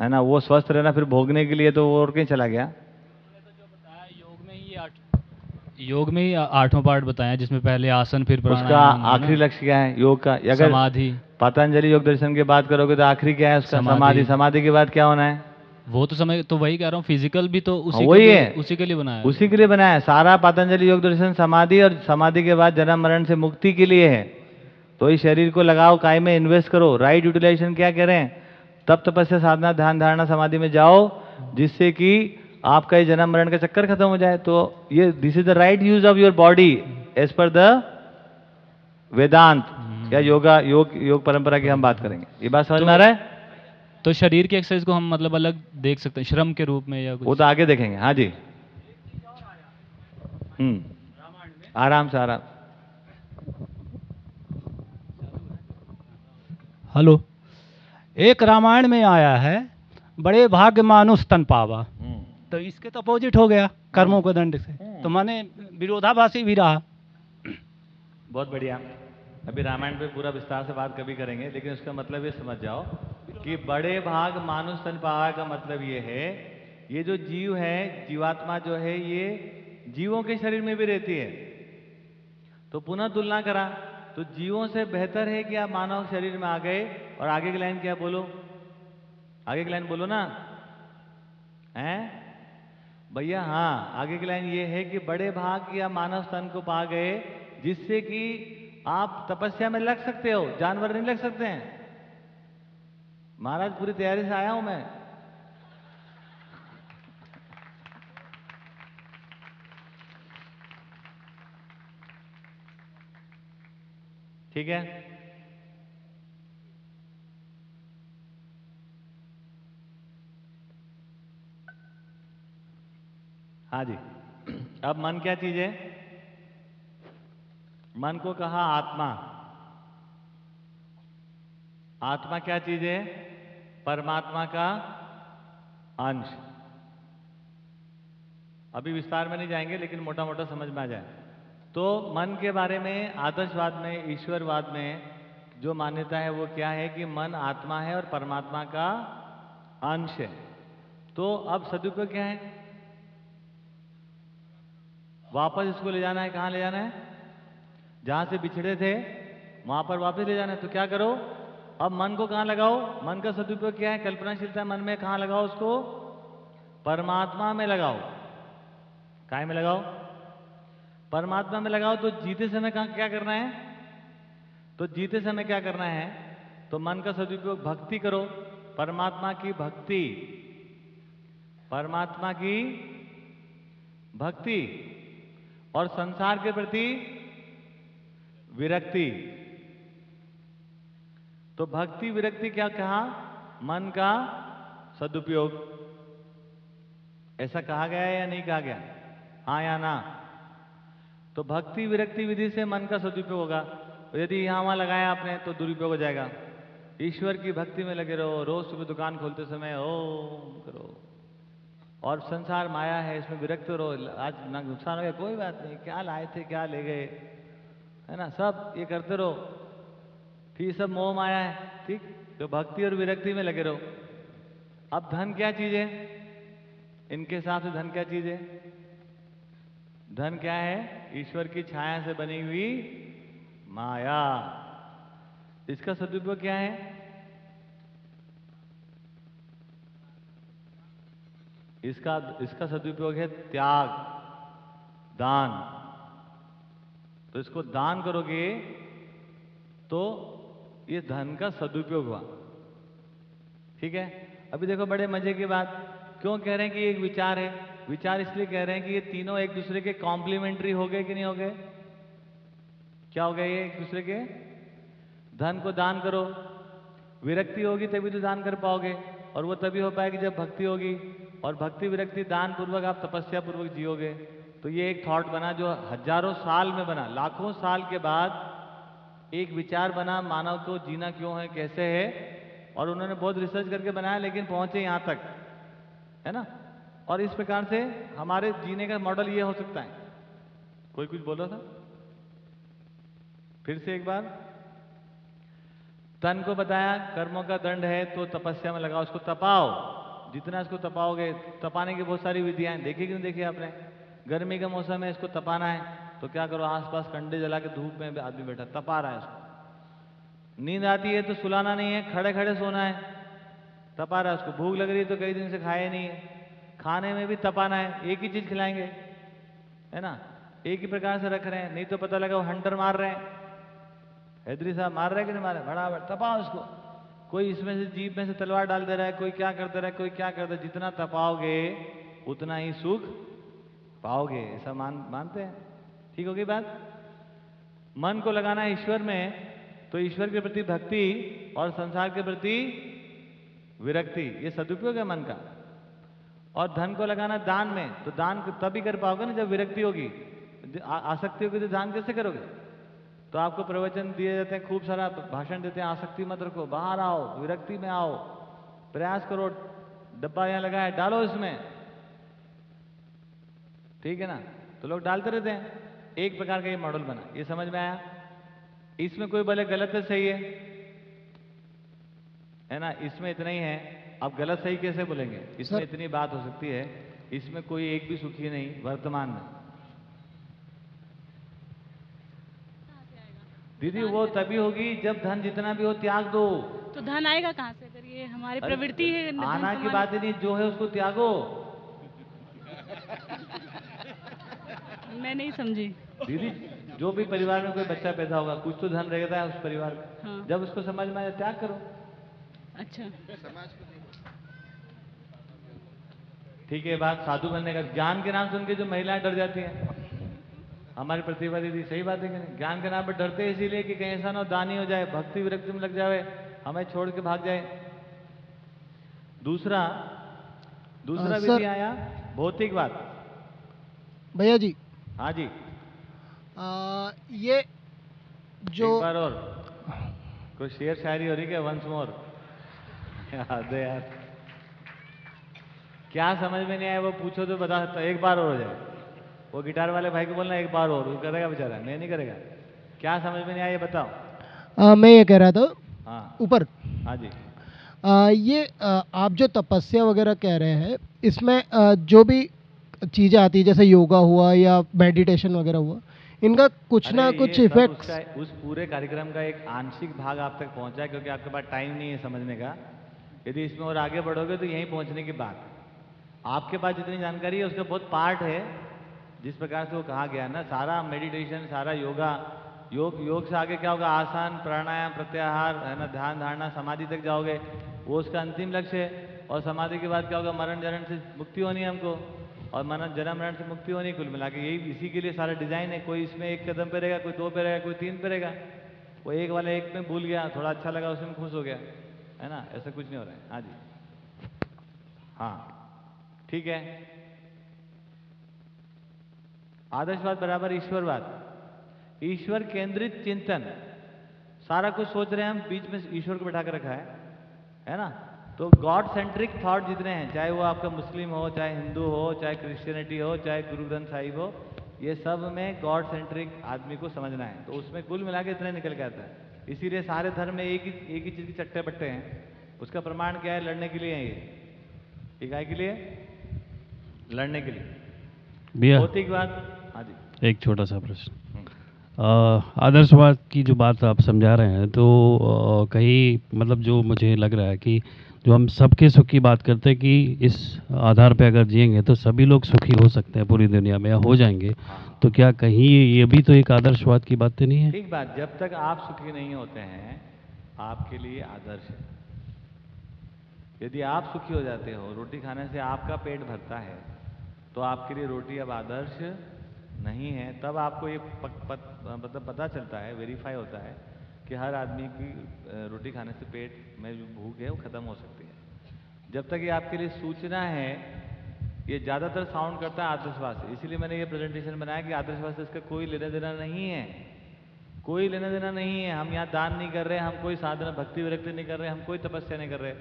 है ना, वो स्वस्थ रहना फिर भोगने के लिए तो वो और कहीं चला गया। योग में ही आ- आठवां पार्ट बताया जिसमें पहले आसन फिर उसका? आखिरी लक्ष्य क्या है? योग का। अगर समाधि। पतंजलि योग दर्शन की बात करोगे तो आखिरी क्या है उसका? समाधि। समाधि। के बाद क्या होना है? वो तो समय तो वही कह रहा हूँ फ़िज़िकल भी तो उसी हाँ, के वही लिए- है। उसी के लिए बनाया है। उसी के लिए बनाया सारा पतंजलि योग दर्शन समाधि और समाधि के बाद जन्म मरण से मुक्ति के लिए है। तो इस शरीर को लगाओ काय में इन्वेस्ट करो। राइट यूटिलाइजेशन क्या कह रहे हैं? तब तपस्या साधना ध्यान धारणा समाधि में जाओ जिससे कि आपका ये जन्म मरण का चक्कर खत्म हो जाए तो ये this is the right use of your body as per the Vedanta या योगा योग योग परंपरा की हम बात करेंगे। ये बात समझ में आ रहा है? तो शरीर की एक्सरसाइज को हम मतलब अलग देख सकते हैं श्रम के रूप में या कुछ। वो तो आगे देखेंगे। हाँ जी। हम्म। आराम से आराम। हेलो। एक रामायण में आया है बड़े भाग्य मानुष तन पावा तो इसके तो अपोजिट हो गया कर्मों के दंड से। तो माने विरोधाभासी भी रहा। बहुत बढ़िया। अभी रामायण पे पूरा विस्तार से बात कभी करेंगे लेकिन उसका मतलब ये समझ जाओ कि बड़े भाग मानुष तन पावा का मतलब ये है ये जो जीव है जीवात्मा जो है ये जीवों के शरीर में भी रहती है। तो पुनः तुलना करा तो जीवों से बेहतर है कि आप मानव शरीर में आ गए और आगे की लाइन क्या बोलो? आगे की लाइन बोलो ना। हैं? भैया हाँ आगे की लाइन ये है कि बड़े भाग या मानव स्तन को पा गए, जिससे कि आप तपस्या में लग सकते हो, जानवर नहीं लग सकते हैं। महाराज, पूरी तैयारी से आया हूँ मैं। ठीक है? हाँ जी। अब मन क्या चीज़ है? मन को कहा आत्मा। आत्मा क्या चीज़ है? परमात्मा का अंश। अभी विस्तार में नहीं जाएँगे, लेकिन मोटा मोटा समझ में आ जाए। तो मन के बारे में, आदर्शवाद में, ईश्वरवाद में जो मान्यता है, वो क्या है कि मन आत्मा है और परमात्मा का अंश है। तो अब सदुपयोग क्या है? वापस इसको ले जाना है, कहाँ ले जाना है? जहाँ से बिछड़े थे, वहाँ पर वापस ले जाना है। तो क्या करो? अब मन को कहाँ लगाओ? मन का सदुपयोग क्या है? कल्पनाशीलता मन में कहाँ लगाओ उसको? परमात्मा में लगाओ। काय में लगाओ? परमात्मा में लगाओ तो जीते समय कहाँ क्या करना है? तो जीते समय क्या करना है? तो मन का सदुपयोग भक्ति करो। परमात्मा की भक्ति। परमात्मा की भक्ति। और संसार के प्रति विरक्ति। तो भक्ति विरक्ति क्या कहा? मन का सदुपयोग। ऐसा कहा गया है या नहीं कहा गया? हाँ या ना? तो भक्ति विरक्ति विधि से मन का सदुपयोग होगा। यदि यहाँ वहाँ लगाया आपने तो दुरुपयोग हो जाएगा। ईश्वर की भक्ति में लगे रहो, रोज सुबह दुकान खोलते समय, ओम करो। और संसार माया है, इसमें विरक्त रहो। आज ना नुकसान हो गया, कोई बात नहीं। क्या लाए थे, क्या ले गए? है ना? सब ये करते रहो। फिर सब मोह माया है, ठीक? तो भक्ति और विरक्ति में लगे रहो। अब धन क्या चीज़ है? इनके हिसाब से धन क्या चीज़ है? धन क्या है? ईश्वर की छाया से बनी हुई माया। इसका सदुपयोग क्या है? इसका इसका सदुपयोग है त्याग, दान। तो इसको दान करोगे तो ये धन का सदुपयोग हुआ। ठीक है? अभी देखो बड़े मज़े की बात। क्यों कह रहे हैं कि एक विचार है? विचार इसलिए कह रहे हैं कि ये तीनों एक दूसरे के कॉम्प्लीमेंट्री हो गए कि नहीं हो गए? क्या हो गए ये एक दूसरे के? धन को दान करो। विरक्ति होगी तभी तो दान कर पाओगे और वो तभी हो पाएगी जब भक्ति होगी। और भक्ति विरक्ति दान पूर्वक आप तपस्या पूर्वक जियोगे। तो ये एक थॉट बना जो हज़ारों साल में बना। लाखों साल के बाद एक विचार बना, मानव को जीना क्यों है, कैसे है? और उन्होंने बहुत रिसर्च करके बनाया, लेकिन पहुँचे यहाँ तक। है ना? और इस प्रकार से हमारे जीने का मॉडल ये हो सकता है। कोई कुछ बोल था? फिर से एक बार। तन को बताया, कर्मों का दंड है तो तपस्या में लगाओ, उसको तपाओ। जितना इसको तपाओगे, तपाने की बहुत सारी विधियाँ देखी कि नहीं देखी आपने? गर्मी का मौसम है इसको तपाना है तो क्या करो, आसपास कंडे जला के धूप में आदमी बैठा, तपा रहा है उसको नींद आती है तो सुलाना नहीं है खड़े खड़े सोना है, तपा रहा है उसको भूख लग रही है तो कई दिन से खाए नहीं है। खाने में भी तपाना है, एक ही चीज़ खिलाएँगे, है ना? एक ही प्रकार से रख रहे हैं, नहीं तो पता लगा वो हंटर मार रहे हैं। हैदरी साहब मार रहे कि नहीं मार रहे बड़ा तपाओ उसको कोई इसमें से जीप में से तलवार डाल दे रहा है, कोई क्या करते रहा है, कोई क्या करता है, जितना तपाओगे, उतना ही सुख पाओगे, ऐसा मान, मानते हैं? ठीक होगी बात? मन को लगाना ईश्वर में तो ईश्वर के प्रति भक्ति और संसार के प्रति विरक्ति, ये सदुपयोग है मन का। और धन को लगाना दान में तो दान तभी कर पाओगे ना जब विरक्ति होगी। आसक्ति होगी तो दान कैसे करोगे? तो आपको प्रवचन दिए जाते हैं खूब सारा भाषण देते हैं आसक्ति मत रखो बाहर आओ विरक्ति में आओ प्रयास करो डब्बा यहाँ लगाया डालो इसमें। ठीक है ना? तो लोग डालते रहते हैं। एक प्रकार का ये मॉडल बना। ये समझ में आया? इसमें कोई भले गलत है सही है? है ना? इसमें इतना ही है। आप गलत सही कैसे बोलेंगे? इसमें इतनी बात हो सकती है। इसमें कोई एक भी सुखी नहीं वर्तमान में। दीदी वो तभी होगी जब धन जितना भी हो त्याग दो। तो धन आएगा कहाँ से? अगर ये हमारी प्रवृत्ति है आना की बात नहीं जो है उसको त्यागो। <laughs> मैं नहीं समझी। दीदी जो भी परिवार में कोई बच्चा पैदा होगा कुछ तो धन रहता है उस परिवार में। हाँ। जब उसको समझ में आया त्याग करो। अच्छा। समाज को ठीक है बात साधु बनने का ज्ञान के नाम सुन के जो महिलाएँ डर जाती हैं। हमारी प्रतिभा दीदी सही बात है कि ज्ञान के नाम पर डरते हैं इसीलिए कि कहीं ऐसा ना दानी हो जाए भक्ति विरक्ति में लग जाए हमें छोड़ के भाग जाए। दूसरा दूसरा विधि आया भौतिक बात। भैया जी। हाँ जी। आ, ये जो एक बार और। कोई शेर शायरी हो रही क्या? Once more. याद यार। क्या समझ में नहीं आया वो पूछो तो बता सकता एक बार और हो जाए। वो गिटार वाले भाई को बोलना एक बार और वो करेगा बेचारा मैं नहीं करेगा। क्या समझ में नहीं आया ये बताओ? आ, मैं ये कह रहा था हाँ। ऊपर। हाँ जी। आ, ये आ, आप जो तपस्या वगैरह कह रहे हैं इसमें आ, जो भी चीज़ें आती है जैसे योगा हुआ या मेडिटेशन वगैरह हुआ इनका कुछ ना कुछ इफेक्ट्स उस पूरे कार्यक्रम का एक आंशिक भाग आप तक पहुँचा है क्योंकि आपके पास टाइम नहीं है समझने का। यदि इसमें और आगे बढ़ोगे तो यहीं पहुँचने की बात। आपके पास जितनी जानकारी है उसका बहुत पार्ट है। जिस प्रकार से वो कहा गया ना, सारा मेडिटेशन सारा योगा योग योग से आगे क्या होगा? आसन प्राणायाम, प्रत्याहार, है ना, ध्यान, धारणा, समाधि तक जाओगे। वो उसका अंतिम लक्ष्य है। और समाधि के बाद क्या होगा? मरण जरण से मुक्ति होनी हमको। और मरण, जन्म, मरण से मुक्ति होनी कुल मिला के। यही, इसी के लिए सारा डिज़ाइन है। कोई इसमें एक कदम पे रहेगा, कोई दो पे रहेगा, कोई तीन पे रहेगा। वो एक वाला एक में भूल गया, थोड़ा अच्छा लगा, उसमें खुश हो गया। है ना? ऐसा कुछ नहीं हो रहा है। हाँ जी। हाँ। ठीक है? आदर्शवाद बराबर ईश्वरवाद। ईश्वर केंद्रित चिंतन। सारा कुछ सोच रहे हैं हम बीच में ईश्वर को बैठा कर रखा है। है ना? तो गॉड सेंट्रिक थॉट जितने हैं चाहे वो आपका मुस्लिम हो चाहे हिंदू हो चाहे क्रिश्चियनिटी हो चाहे गुरु ग्रंथ साहिब हो ये सब में गॉड सेंट्रिक आदमी को समझना है। तो उसमें कुल मिला के इतने निकल के आता है। इसीलिए सारे धर्म में एक ही एक ही चीज़ के चट्टे बट्टे हैं। उसका प्रमाण क्या है? लड़ने के लिए है ये। ये काय के लिए? लड़ने के लिए। भौतिकवाद हाँ एक छोटा सा प्रश्न। आदर्शवाद की जो बात आप समझा रहे हैं तो कहीं मतलब जो मुझे लग रहा है कि जो हम सबके सुख की बात करते हैं कि इस आधार पे अगर जिएँगे तो सभी लोग सुखी हो सकते हैं पूरी दुनिया में या हो जाएँगे तो क्या कहीं ये भी तो एक आदर्शवाद की बात तो नहीं है? ठीक बात जब तक आप सुखी नहीं होते हैं आपके लिए आदर्श है। यदि आप सुखी हो जाते हो रोटी खाने से आपका पेट भरता है तो आपके लिए रोटी अब आदर्श नहीं है, तब आपको ये मतलब पता चलता है वेरीफाई होता है कि हर आदमी की रोटी खाने से पेट में जो भूख है वो खत्म हो सकती है। जब तक ये आपके लिए सूचना है, ये ज़्यादातर साउंड करता है आदर्शवाद इसीलिए मैंने ये प्रेजेंटेशन बनाया कि आदर्शवाद से इसका कोई लेना देना नहीं है। कोई लेना देना नहीं है। हम यहाँ दान नहीं कर रहे, हम कोई साधना, भक्ति विरक्ति नहीं कर रहे, हम कोई तपस्या नहीं कर रहे।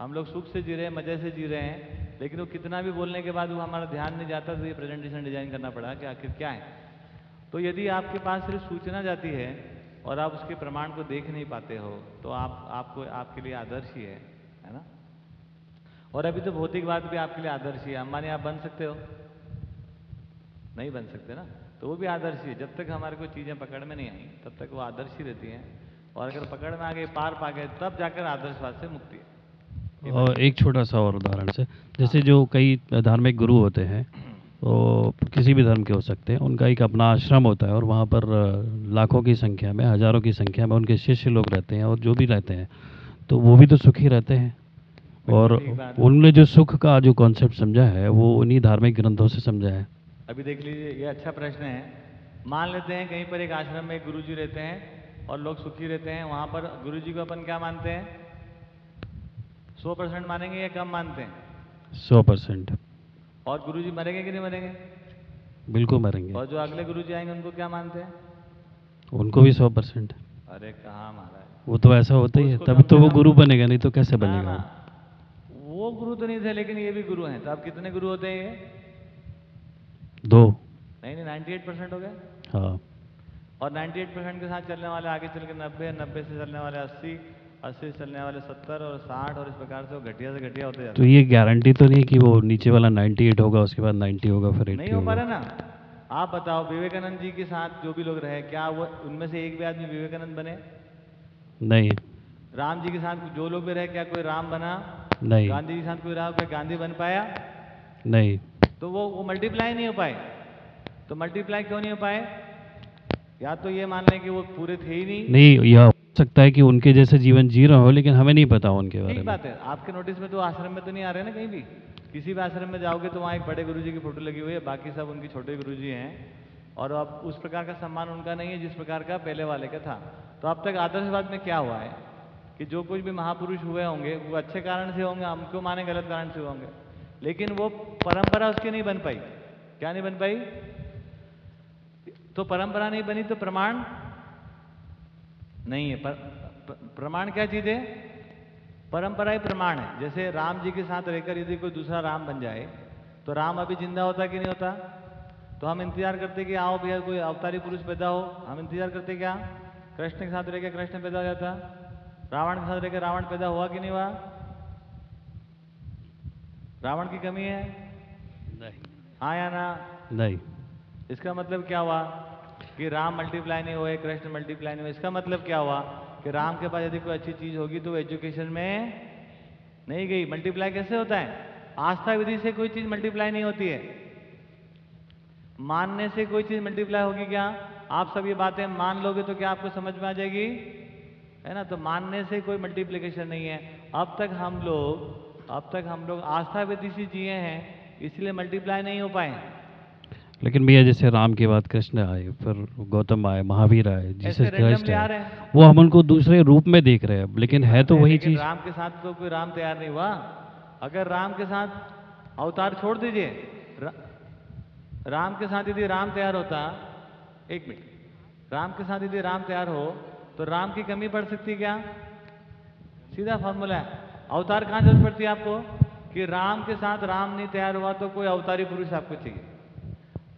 हम लोग सुख से जी रहे हैं, मज़े से जी रहे हैं। लेकिन वो कितना भी बोलने के बाद वो हमारा ध्यान नहीं जाता तो ये प्रेजेंटेशन डिज़ाइन करना पड़ा कि आखिर क्या है। तो यदि आपके पास सिर्फ़ सूचना जाती है और आप उसके प्रमाण को देख नहीं पाते हो तो आप, आपको, आपके लिए आदर्श ही है है ना? और अभी तो भौतिकवाद भी आपके लिए आदर्श ही है। अंबानी, आप बन सकते हो। नहीं बन सकते ना? तो वो भी आदर्श ही है। जब तक हमारे को चीज़ें पकड़ में नहीं आई, तब तक वो आदर्श ही रहती हैं। और अगर पकड़ में आ गए पार पा गए, तब जाकर आदर्शवाद से मुक्ति है। और एक छोटा सा और उदाहरण से जैसे जो कई धार्मिक गुरु होते हैं वो किसी भी धर्म के हो सकते हैं उनका एक अपना आश्रम होता है और वहाँ पर लाखों की संख्या में हज़ारों की संख्या में उनके शिष्य लोग रहते हैं और जो भी रहते हैं तो वो भी तो सुखी रहते हैं। और। उनने जो सुख का जो कॉन्सेप्ट समझा है वो उन्हीं धार्मिक ग्रंथों से समझा है। अभी देख लीजिए ये अच्छा प्रश्न है। मान लेते हैं कहीं पर एक आश्रम में एक गुरु जी रहते हैं और लोग सुखी रहते हैं वहाँ पर गुरु जी को अपन क्या मानते हैं? सौ परसेंट मानेंगे या कम मानते हैं? सौ परसेंट। और गुरु जी मरेंगे कि नहीं मरेंगे? बिल्कुल मरेंगे। और जो अगले गुरु जी आएँगे उनको क्या मानते हैं? उनको भी सौ परसेंट। अरे कहाँ महाराज वो तो ऐसा होता ही है तब तो वो गुरु बनेगा नहीं तो कैसे बनेगा वो? गुरु तो नहीं थे लेकिन ये भी गुरु हैं। तो अब कितने गुरु होते हैं ये? दो। नहीं नहीं नाइन्टी एट परसेंट हो गए? हाँ। और 98 परसेंट के साथ चलने वाले आगे चल के नब्बे नब्बे से चलने वाले अस्सी अस्सी चलने वाले सत्तर और साठ और इस प्रकार से वो घटिया से घटिया होते तो ये गारंटी तो नहीं कि वो नीचे वाला 98 होगा उसके बाद 90 होगा फिर नहीं हो पा रहा ना। आप बताओ विवेकानंद जी के साथ जो भी लोग रहे क्या वो उनमें से एक भी आदमी विवेकानंद बने? नहीं। राम जी के साथ जो लोग भी रहे क्या कोई राम बना? नहीं। गांधी जी के साथ कोई रहा कोई गांधी बन पाया? नहीं। तो वो वो मल्टीप्लाई नहीं हो पाए। तो मल्टीप्लाई क्यों नहीं हो पाए? या तो ये मान लें कि वो पूरे थे ही नहीं। नहीं यह हो सकता है कि उनके जैसे जीवन जी रहे हो लेकिन हमें नहीं पता उनके बारे में। बात है। आपके नोटिस में तो आश्रम में तो नहीं आ रहे ना कहीं भी? किसी भी आश्रम में जाओगे तो वहाँ एक बड़े गुरुजी की फ़ोटो लगी हुई है बाकी सब उनकी छोटे गुरुजी हैं। और अब उस प्रकार का सम्मान उनका नहीं है जिस प्रकार का पहले वाले का था। तो अब तक आदर्शवाद में क्या हुआ है? कि जो कुछ भी महापुरुष हुए होंगे वो अच्छे कारण से होंगे हम क्यों माने गलत कारण से होंगे। लेकिन वो परंपरा उसकी नहीं बन पाई। क्या नहीं बन पाई? तो परंपरा नहीं बनी तो प्रमाण नहीं है। पर, प- प्रमाण क्या चीज़ है? परंपरा ही प्रमाण है। जैसे राम जी के साथ रहकर यदि कोई दूसरा राम बन जाए तो राम अभी ज़िंदा होता कि नहीं होता? तो हम इंतज़ार करते कि आओ भैया कोई अवतारी पुरुष पैदा हो हम इंतज़ार करते क्या? कृष्ण के साथ रहकर कृष्ण पैदा हो जाता। रावण के साथ रहकर रावण पैदा हुआ कि नहीं हुआ? रावण की कमी है? नहीं। हाँ या ना? नहीं। इसका मतलब क्या हुआ? कि राम मल्टीप्लाई नहीं हुए, कृष्ण मल्टीप्लाई नहीं हुए। इसका मतलब क्या हुआ? कि राम के पास यदि कोई अच्छी चीज़ होगी तो एजुकेशन में नहीं गई। मल्टीप्लाई कैसे होता है? आस्था विधि से कोई चीज़ मल्टीप्लाई नहीं होती है। मानने से कोई चीज़ मल्टीप्लाई होगी क्या? आप सब ये बातें मान लोगे तो क्या आपको समझ में आ जाएगी? है ना? तो मानने से कोई मल्टीप्लीकेशन नहीं है। अब तक हम लोग, अब तक हम लोग आस्था विधि से जिए हैं, इसलिए मल्टीप्लाई नहीं हो पाए। लेकिन भैया जैसे राम के बाद कृष्ण आए फिर गौतम आए महावीर आए जीसस क्राइस्ट आए वो हम उनको दूसरे रूप में देख रहे हैं लेकिन है तो वही चीज़। राम के साथ तो कोई राम तैयार नहीं हुआ। अगर राम के साथ अवतार छोड़ दीजिए रा, राम के साथ यदि राम तैयार होता एक मिनट राम के साथ यदि राम तैयार हो तो राम की कमी पड़ सकती क्या? सीधा फॉर्मूला है। अवतार कहाँ ज़रूरत पड़ती है आपको? कि राम के साथ राम नहीं तैयार हुआ तो कोई अवतारी पुरुष आपको चाहिए।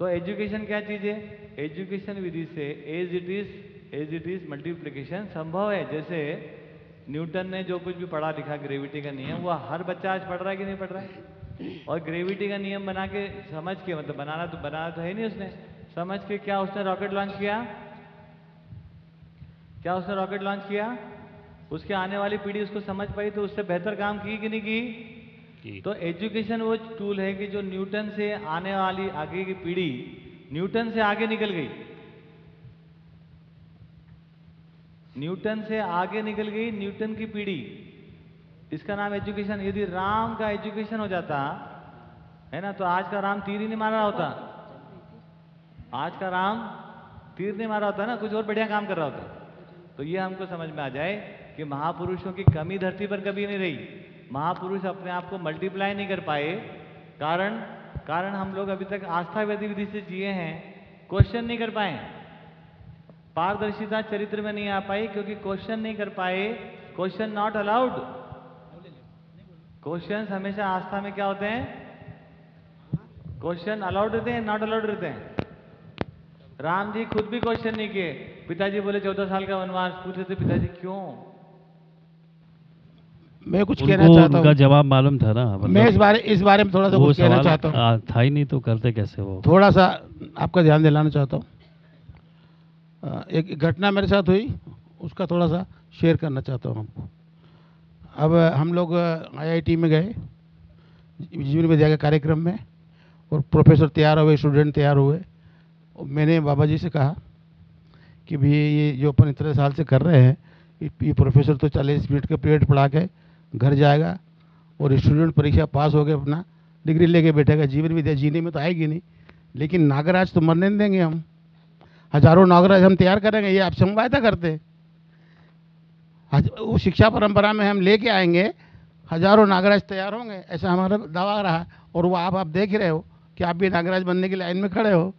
तो एजुकेशन क्या चीज़ है? एजुकेशन विधि से as it is as it is multiplication संभव है। जैसे न्यूटन ने जो कुछ भी पढ़ा लिखा ग्रेविटी का नियम, वो हर बच्चा आज पढ़ रहा है कि नहीं पढ़ रहा है? और ग्रेविटी का नियम बना के समझ के मतलब बनाना तो बनाना तो है नहीं उसने। समझ के क्या उसने रॉकेट लॉन्च किया? क्या उसने रॉकेट लॉन्च किया? उसके आने वाली पीढ़ी उसको समझ पाई तो उससे बेहतर काम की कि नहीं की? तो एजुकेशन वो टूल है कि जो न्यूटन से आने वाली आगे की पीढ़ी, न्यूटन से आगे निकल गई। न्यूटन से आगे निकल गई न्यूटन की पीढ़ी। इसका नाम एजुकेशन, यदि राम का एजुकेशन हो जाता, है ना तो आज का राम तीर ही नहीं मार होता। आज का राम तीर नहीं मारा होता ना, कुछ और बढ़िया काम कर रहा होता। तो ये हमको समझ में आ जाए कि महापुरुषों की कमी धरती पर कभी नहीं रही। महापुरुष अपने आप को मल्टीप्लाई नहीं कर पाए। कारण कारण हम लोग अभी तक आस्था गतिविधि से जिए हैं क्वेश्चन नहीं कर पाए। पारदर्शिता चरित्र में नहीं आ पाई क्योंकि क्वेश्चन नहीं कर पाए। क्वेश्चन नॉट अलाउड क्वेश्चन हमेशा आस्था में क्या होते हैं? क्वेश्चन अलाउड रहते हैं नॉट अलाउड रहते हैं। राम जी खुद भी क्वेश्चन नहीं किए। पिताजी बोले, चौदह साल का वनवास। पूछ रहे थे पिताजी, क्यों? मैं कुछ कहना चाहता उनका हूँ। जवाब मालूम था ना मैं इस बारे इस बारे में थोड़ा सा कुछ कहना चाहता हूँ। था ही नहीं तो करते कैसे वो? थोड़ा सा आपका ध्यान दिलाना चाहता हूँ। एक घटना मेरे साथ हुई उसका थोड़ा सा शेयर करना चाहता हूँ आपको। अब हम लोग आईआईटी में गए जीवन विद्या के कार्यक्रम में और प्रोफेसर तैयार हुए स्टूडेंट तैयार हुए। और मैंने बाबा जी से कहा कि भी ये जो अपन इतने साल से कर रहे हैं ये ये प्रोफेसर तो चालीस मिनट का पीरियड पढ़ा के घर जाएगा और स्टूडेंट परीक्षा पास हो अपना डिग्री लेके बैठेगा। जीवन विद्या जीने में तो आएगी नहीं, लेकिन नागराज तो मरने नहीं देंगे हम। हज़ारों नागराज हम तैयार करेंगे, ये आपसे हम वायदा करते। हैं वो शिक्षा परंपरा में हम लेके आएँगे, हज़ारों नागराज तैयार होंगे, ऐसा हमारा दावा रहा। और वो आप आप देख रहे हो कि आप भी नागराज बनने की लाइन में खड़े हो।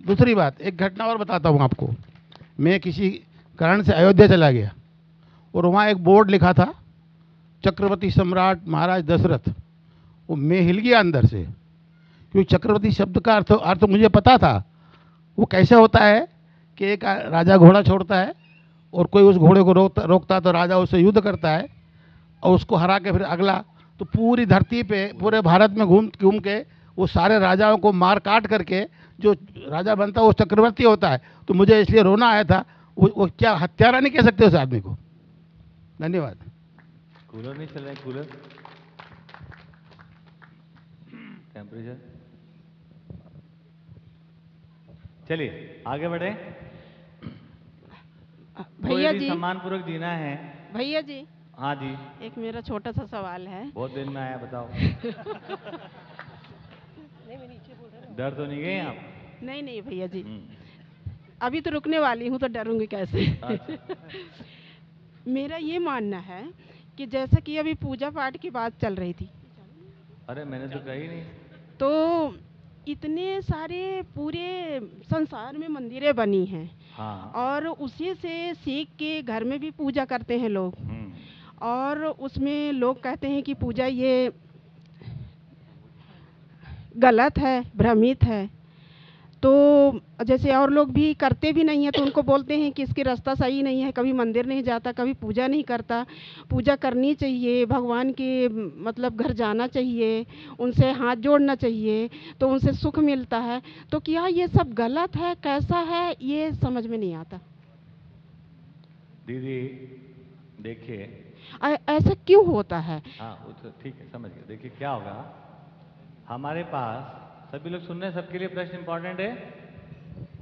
दूसरी बात, एक घटना और बताता हूँ आपको। मैं किसी कारण से अयोध्या चला गया, और वहाँ एक बोर्ड लिखा था चक्रवर्ती सम्राट महाराज दशरथ वो मैं हिल गया अंदर से। क्योंकि चक्रवर्ती शब्द का अर्थ अर्थ मुझे पता था। वो कैसे होता है कि एक राजा घोड़ा छोड़ता है और कोई उस घोड़े को रोकता रोकता तो राजा उससे युद्ध करता है और उसको हरा के फिर अगला तो पूरी धरती पे पूरे भारत में घूम घूम के वो सारे राजाओं को मार काट करके जो राजा बनता है वो चक्रवर्ती होता है। तो मुझे इसलिए रोना आया था वो, वो क्या हत्यारा नहीं कह सकते उस आदमी को। धन्यवाद। कूलर नहीं चल रहा है कूलर। टेम्परेचर चलिए आगे बढ़े। भैया जी। सम्मान पूर्वक जीना है। भैया जी। हाँ जी। एक मेरा छोटा सा सवाल है। बहुत दिन में आया बताओ। <laughs> डर तो नहीं गए आप? नहीं नहीं भैया जी। अभी तो रुकने वाली हूँ तो डरूँगी कैसे? अच्छा। <laughs> मेरा ये मानना है कि जैसा कि अभी पूजा पाठ की बात चल रही थी। अरे मैंने तो कही नहीं। तो इतने सारे पूरे संसार में मंदिरें बनी हैं। हाँ। और उसी से सीख के घर में भी पूजा करते हैं लोग। और उसमें लोग कहते हैं कि पूजा ये गलत है भ्रमित है। तो जैसे और लोग भी करते भी नहीं हैं तो उनको बोलते हैं कि इसकी रास्ता सही नहीं है कभी मंदिर नहीं जाता कभी पूजा नहीं करता। पूजा करनी चाहिए भगवान के मतलब घर जाना चाहिए उनसे हाथ जोड़ना चाहिए तो उनसे सुख मिलता है। तो क्या ये सब गलत है कैसा है ये समझ में नहीं आता। दीदी देखिए। ऐसा क्यों होता है? हाँ तो ठीक है समझ गए देखिए क्या होगा हमारे पास सभी लोग सुन रहे हैं? सबके लिए प्रश्न इंपॉर्टेंट है?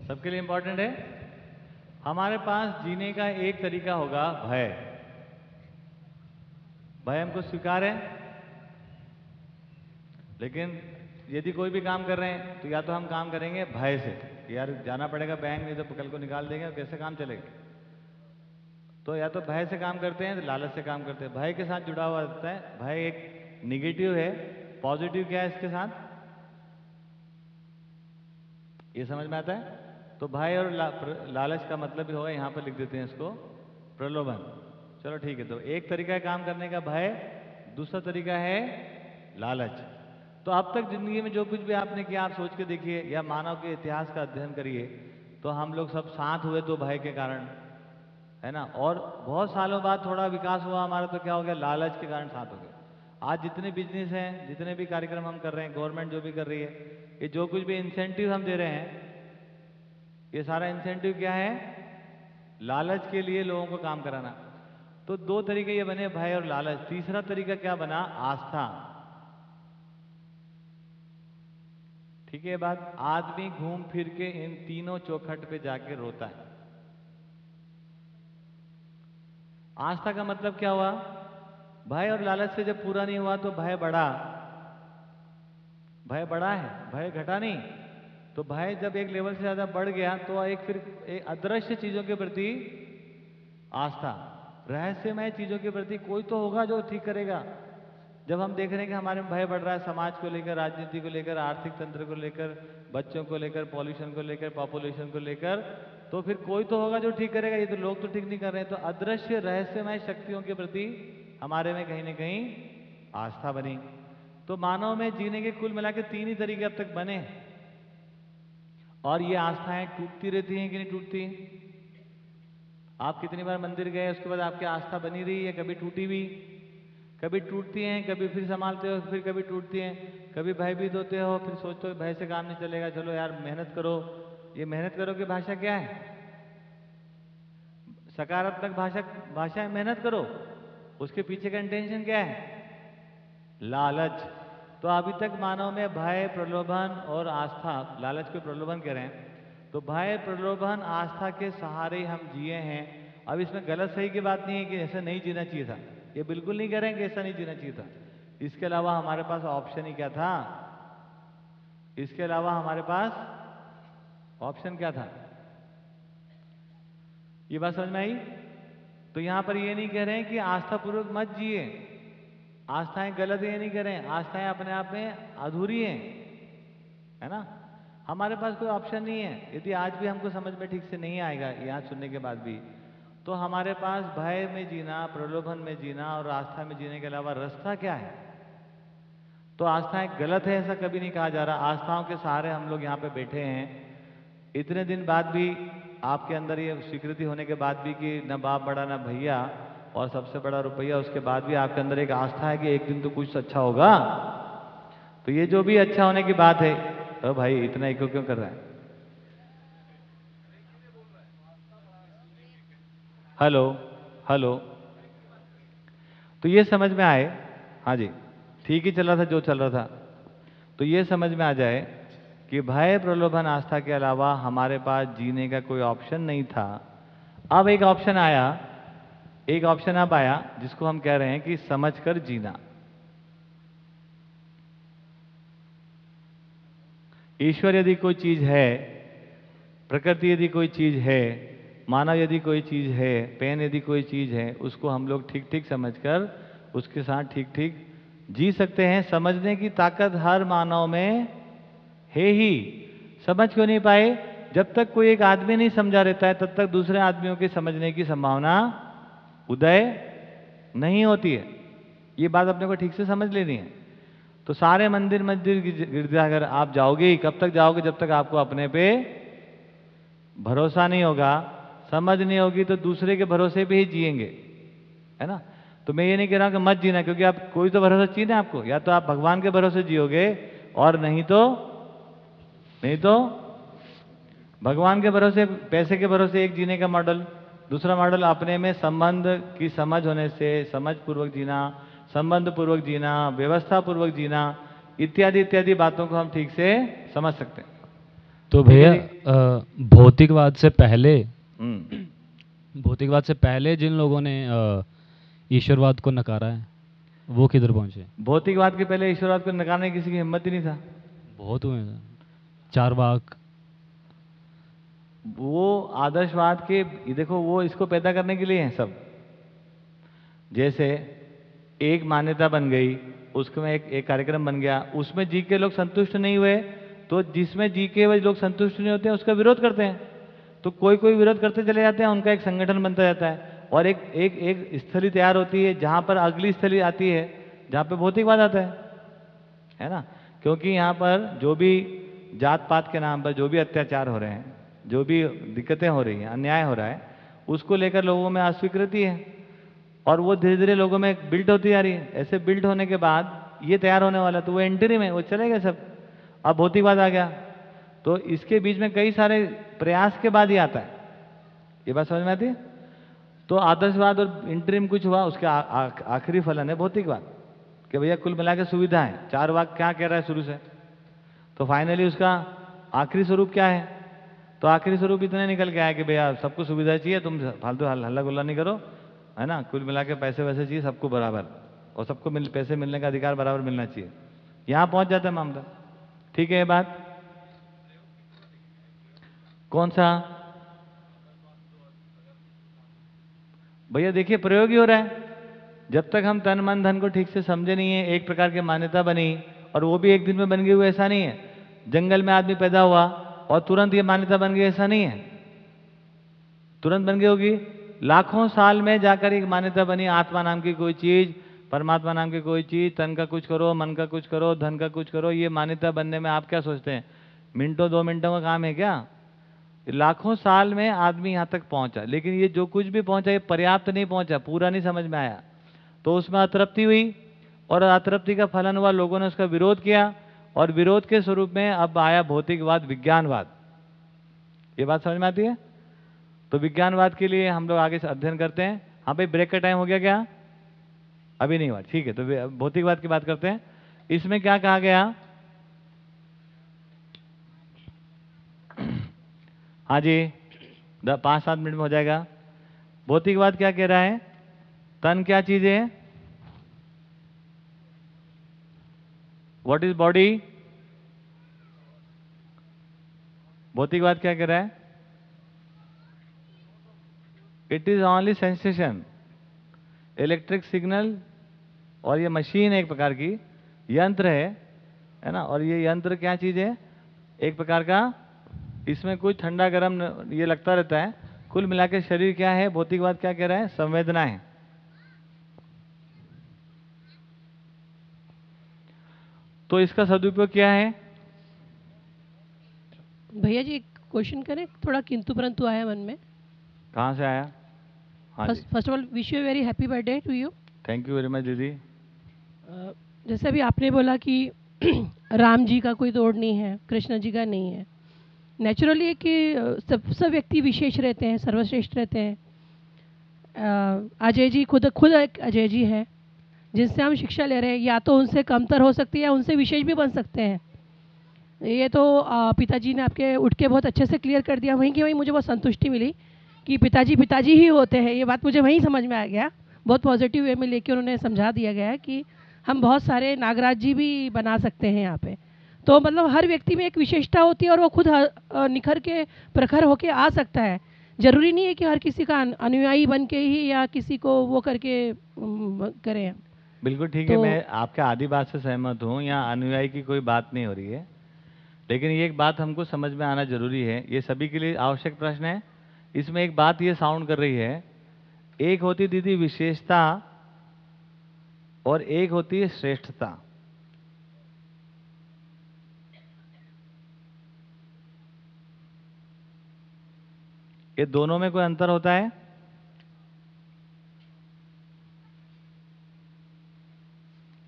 सबके लिए इंपॉर्टेंट है? हमारे पास जीने का एक तरीका होगा, भय। भय हमको स्वीकार है? लेकिन यदि कोई भी काम कर रहे हैं तो या तो हम काम करेंगे भय से। यार, जाना पड़ेगा बैंक नहीं तो कल को निकाल देंगे और कैसे काम चलेगा। तो या तो भय से काम करते हैं तो लालच से काम करते हैं। भय के साथ जुड़ा हुआ रहता है। भय एक निगेटिव है। पॉजिटिव क्या है इसके साथ? ये समझ में आता है? तो भय और ला, लालच का मतलब भी होगा यहाँ पर लिख देते हैं इसको प्रलोभन। चलो ठीक है तो एक तरीका है काम करने का भय दूसरा तरीका है लालच। तो अब तक ज़िंदगी में जो कुछ भी आपने किया आप सोच के देखिए या मानव के इतिहास का अध्ययन करिए तो हम लोग सब साथ हुए तो भय के कारण है ना? और बहुत सालों बाद थोड़ा विकास हुआ हमारा तो क्या हो गया? लालच के कारण साथ हो गया आज जितने बिज़नेस हैं जितने भी कार्यक्रम हम कर रहे हैं गवर्नमेंट जो भी कर रही है ये जो कुछ भी इंसेंटिव हम दे रहे हैं, ये सारा इंसेंटिव क्या है? लालच के लिए लोगों को काम कराना। तो दो तरीके ये बने, भय और लालच। तीसरा तरीका क्या बना? आस्था। ठीक है बात। आदमी घूम फिर के इन तीनों चौखट पे जाके रोता है। आस्था का मतलब क्या हुआ? भय और लालच से जब पूरा नहीं हुआ तो भय बढ़ा। भय बढ़ा है, भय घटा नहीं। तो भय जब एक लेवल से ज़्यादा बढ़ गया तो एक फिर एक अदृश्य चीज़ों के प्रति आस्था, रहस्यमय चीज़ों के प्रति कोई तो होगा जो ठीक करेगा। जब हम देख रहे हैं कि हमारे में भय बढ़ रहा है, समाज को लेकर, राजनीति को लेकर, आर्थिक तंत्र को लेकर, बच्चों को लेकर, पॉल्यूशन को लेकर, पॉपुलेशन को लेकर तो फिर कोई तो होगा जो ठीक करेगा। ये तो लोग तो ठीक नहीं कर रहे हैं। तो अदृश्य, रहस्यमय शक्तियों के प्रति हमारे में कहीं ना कहीं आस्था बनी। तो मानव में जीने के कुल मिला के तीन ही तरीके अब तक बने और ये आस्थाएँ टूटती रहती हैं कि नहीं टूटती? आप कितनी बार मंदिर गए, उसके बाद आपकी आस्था बनी रही है, कभी टूटी भी। कभी टूटती हैं, कभी फिर संभालते हो, फिर कभी टूटती हैं। कभी भयभीत होते हो, फिर सोचते हो भय से काम नहीं चलेगा। चलो यार, मेहनत करो। ये मेहनत करो की भाषा क्या है? सकारात्मक भाषा भाषा है मेहनत करो। उसके पीछे का इंटेंशन क्या है? लालच। तो अभी तक मानव में भय, प्रलोभन और आस्था, लालच को प्रलोभन कह रहे हैं। तो भय, प्रलोभन, आस्था के सहारे हम जिए हैं। अब इसमें गलत सही की बात नहीं है कि ऐसा नहीं जीना चाहिए था। ये बिल्कुल नहीं कह रहे हैं कि ऐसा नहीं जीना चाहिए था। इसके अलावा हमारे पास ऑप्शन ही क्या था? इसके अलावा हमारे पास ऑप्शन क्या था? ये बात समझ में आई? तो यहाँ पर ये नहीं कह रहे हैं कि आस्था पूर्वक मत जिए। आस्थाएँ गलत ये नहीं करें। आस्थाएँ अपने आप में अधूरी हैं, है ना? हमारे पास कोई ऑप्शन नहीं है। यदि आज भी हमको समझ में ठीक से नहीं आएगा यहाँ सुनने के बाद भी तो हमारे पास भय में जीना, प्रलोभन में जीना और आस्था में जीने के अलावा रास्ता क्या है? तो आस्थाएँ गलत है ऐसा कभी नहीं कहा जा रहा। आस्थाओं के सहारे हम लोग यहाँ पे बैठे हैं। इतने दिन बाद भी आपके अंदर ये स्वीकृति होने के बाद भी कि न बाप बड़ा, न भैया और सबसे बड़ा रुपया उसके बाद भी आपके अंदर एक आस्था है कि एक दिन तो कुछ अच्छा होगा। तो ये जो भी अच्छा होने की बात है तो भाई इतना इको क्यों कर रहा है? Hello hello. तो ये समझ में आए? हाँ जी, ठीक ही चल रहा था जो चल रहा था। तो ये समझ में आ जाए कि भय प्रलोभन आस्था के अलावा हमारे पास जीने का कोई ऑप्शन नहीं था। अब एक ऑप्शन आया एक ऑप्शन अब आया, जिसको हम कह रहे हैं कि समझकर जीना। ईश्वर यदि कोई चीज़ है, प्रकृति यदि कोई चीज़ है, मानव यदि कोई चीज़ है, पेन यदि कोई चीज़ है, उसको हम लोग ठीक ठीक समझकर उसके साथ ठीक ठीक जी सकते हैं। समझने की ताकत हर मानव में है ही। समझ क्यों नहीं पाए? जब तक कोई एक आदमी नहीं समझा रहता है, तब तक दूसरे आदमियों के समझने की संभावना उदय नहीं होती है। ये बात अपने को ठीक से समझ लेनी है। तो सारे मंदिर मस्जिद गिरजाघर आप जाओगे ही, कब तक जाओगे? जब तक आपको अपने पे भरोसा नहीं होगा, समझ नहीं होगी तो दूसरे के भरोसे पे ही जिएँगे। है ना? तो मैं ये नहीं कह रहा हूँ कि मत जीना, क्योंकि आप, कोई तो भरोसा चाहिए ना आपको। या तो आप भगवान के भरोसे जियोगे, और नहीं तो नहीं तो भगवान के भरोसे, पैसे के भरोसे एक जीने का मॉडल। दूसरा मॉडल अपने में संबंध की समझ होने से समझ पूर्वक जीना संबंध पूर्वक जीना व्यवस्था पूर्वक जीना इत्यादि इत्यादि बातों को हम ठीक से समझ सकते हैं। तो भैया भौतिकवाद से पहले हम्म। भौतिकवाद से पहले जिन लोगों ने ईश्वरवाद को नकारा है वो किधर पहुँचे? भौतिकवाद के पहले ईश्वरवाद को नकारने की किसी की हिम्मत ही नहीं था। बहुत हुए चार बाग वो आदर्शवाद के देखो, वो इसको पैदा करने के लिए हैं सब। जैसे एक मान्यता बन गई, उसमें एक एक कार्यक्रम बन गया, उसमें जी के लोग संतुष्ट नहीं हुए तो जिसमें जी के लोग संतुष्ट नहीं होते हैं, उसका विरोध करते हैं। तो कोई कोई विरोध करते चले जाते हैं, उनका एक संगठन बनता जाता है। और एक एक एक स्थली तैयार होती है, जहाँ पर अगली स्थली आती है, जहाँ पे भौतिकवाद आता है। है ना? क्योंकि यहाँ पर जो भी जात पात के नाम पर जो भी अत्याचार हो रहे हैं जो भी दिक्कतें हो रही हैं, अन्याय हो रहा है, उसको लेकर लोगों में अस्वीकृति है। और वो धीरे धीरे लोगों में बिल्ट होती जा रही है। ऐसे बिल्ट होने के बाद ये तैयार होने वाला तो वो एंट्री में, वो चले गए सब। अब भौतिकवाद आ गया। तो इसके बीच में कई सारे प्रयास के बाद ही आता है। ये बात समझ में आती है? तो आदर्शवाद और इंटरिम कुछ हुआ, उसके आखिरी फलन है भौतिकवाद। कि भैया कुल मिला के सुविधा है चार वाक क्या कह रहा है शुरू से? तो फाइनली उसका आखिरी स्वरूप क्या है? तो आखिरी स्वरूप इतने निकल के आया कि भैया, सबको सुविधा चाहिए, तुम फालतू हल- हल्ला गुल्ला नहीं करो, है ना? कुल मिला के पैसे वैसे चाहिए, सबको बराबर। और सबको मिल, पैसे मिलने का अधिकार बराबर मिलना चाहिए। यहाँ पहुँच जाता है मामला। ठीक है ये बात? कौन सा? भैया, देखिए, प्रयोग ही हो रहा है। जब तक हम तन, मन, धन को ठीक से समझे नहीं है, एक प्रकार की मान्यता बनी, और वो भी एक दिन में बन गई हुई ऐसा नहीं है। जंगल में आदमी पैदा हुआ और तुरंत ये मान्यता बन गई, ऐसा नहीं है। तुरंत बन गई होगी। लाखों साल में जाकर एक मान्यता बनी, आत्मा नाम की कोई चीज़, परमात्मा नाम की कोई चीज़, तन का कुछ करो, मन का कुछ करो, धन का कुछ करो, ये मान्यता बनने में आप क्या सोचते हैं? मिनटों, दो मिनटों का काम है क्या? लाखों साल में आदमी यहाँ तक पहुँचा, लेकिन ये जो कुछ भी पहुँचा, ये पर्याप्त नहीं पहुँचा, पूरा नहीं समझ में आया। तो उसमें अतृप्ति हुई, और अतृप्ति का फलन हुआ, लोगों ने उसका विरोध किया और विरोध के स्वरूप में अब आया भौतिकवाद, विज्ञानवाद। ये बात समझ में आती है? तो विज्ञानवाद के लिए हम लोग आगे से अध्ययन करते हैं। हाँ भाई, ब्रेक का टाइम हो गया क्या? अभी नहीं हुआ। ठीक है तो भौतिकवाद की बात करते हैं। इसमें क्या कहा गया? हाँ जी पाँच सात मिनट में हो जाएगा। भौतिकवाद क्या कह रहा है? तन क्या चीज़? है व्हाट इज़ बॉडी भौतिकवाद क्या कह रहा है? It is only sensation electric signal और ये मशीन एक प्रकार की यंत्र है है ना? और ये यंत्र क्या चीज़ है? एक प्रकार का इसमें कोई ठंडा गर्म ये लगता रहता है। कुल मिलाकर शरीर क्या है? भौतिकवाद क्या कह रहा है? संवेदना है। तो इसका सदुपयोग क्या है? भैया जी एक क्वेश्चन करें। थोड़ा किंतु परंतु आया मन में। कहाँ से आया? First of all wish you very happy birthday to you thank you very much दीदी। जैसे अभी आपने बोला कि <clears throat> राम जी का कोई तोड़ नहीं है कृष्ण जी का नहीं है। नेचुरली है कि सब सब व्यक्ति विशेष रहते हैं सर्वश्रेष्ठ रहते हैं। अजय जी खुद खुद एक अजय जी है। जिनसे हम शिक्षा ले रहे हैं, या तो उनसे कमतर हो सकती है उनसे विशेष भी बन सकते हैं। ये तो पिताजी ने आपके उठ के बहुत अच्छे से क्लियर कर दिया। वहीं की वहीं मुझे बहुत संतुष्टि मिली कि पिताजी पिताजी ही होते हैं। ये बात मुझे वहीं समझ में आ गया। बहुत पॉजिटिव वे में लेके उन्होंने समझा दिया गया कि हम बहुत सारे नागराज जी भी बना सकते हैं यहाँ पे। तो मतलब हर व्यक्ति में एक विशेषता होती है और वो खुद निखर के, प्रखर होके आ सकता है। ज़रूरी नहीं है कि हर किसी का अनुयायी बन के ही या किसी को वो करके करें। बिल्कुल ठीक तो, है मैं आपके आदि बात से सहमत हूँ यहाँ अनुयायी की कोई बात नहीं हो रही है। लेकिन ये एक बात हमको समझ में आना ज़रूरी है ये सभी के लिए आवश्यक प्रश्न है। इसमें एक बात ये साउंड कर रही है एक होती दीदी विशेषता और एक होती है श्रेष्ठता। ये दोनों में कोई अंतर होता है?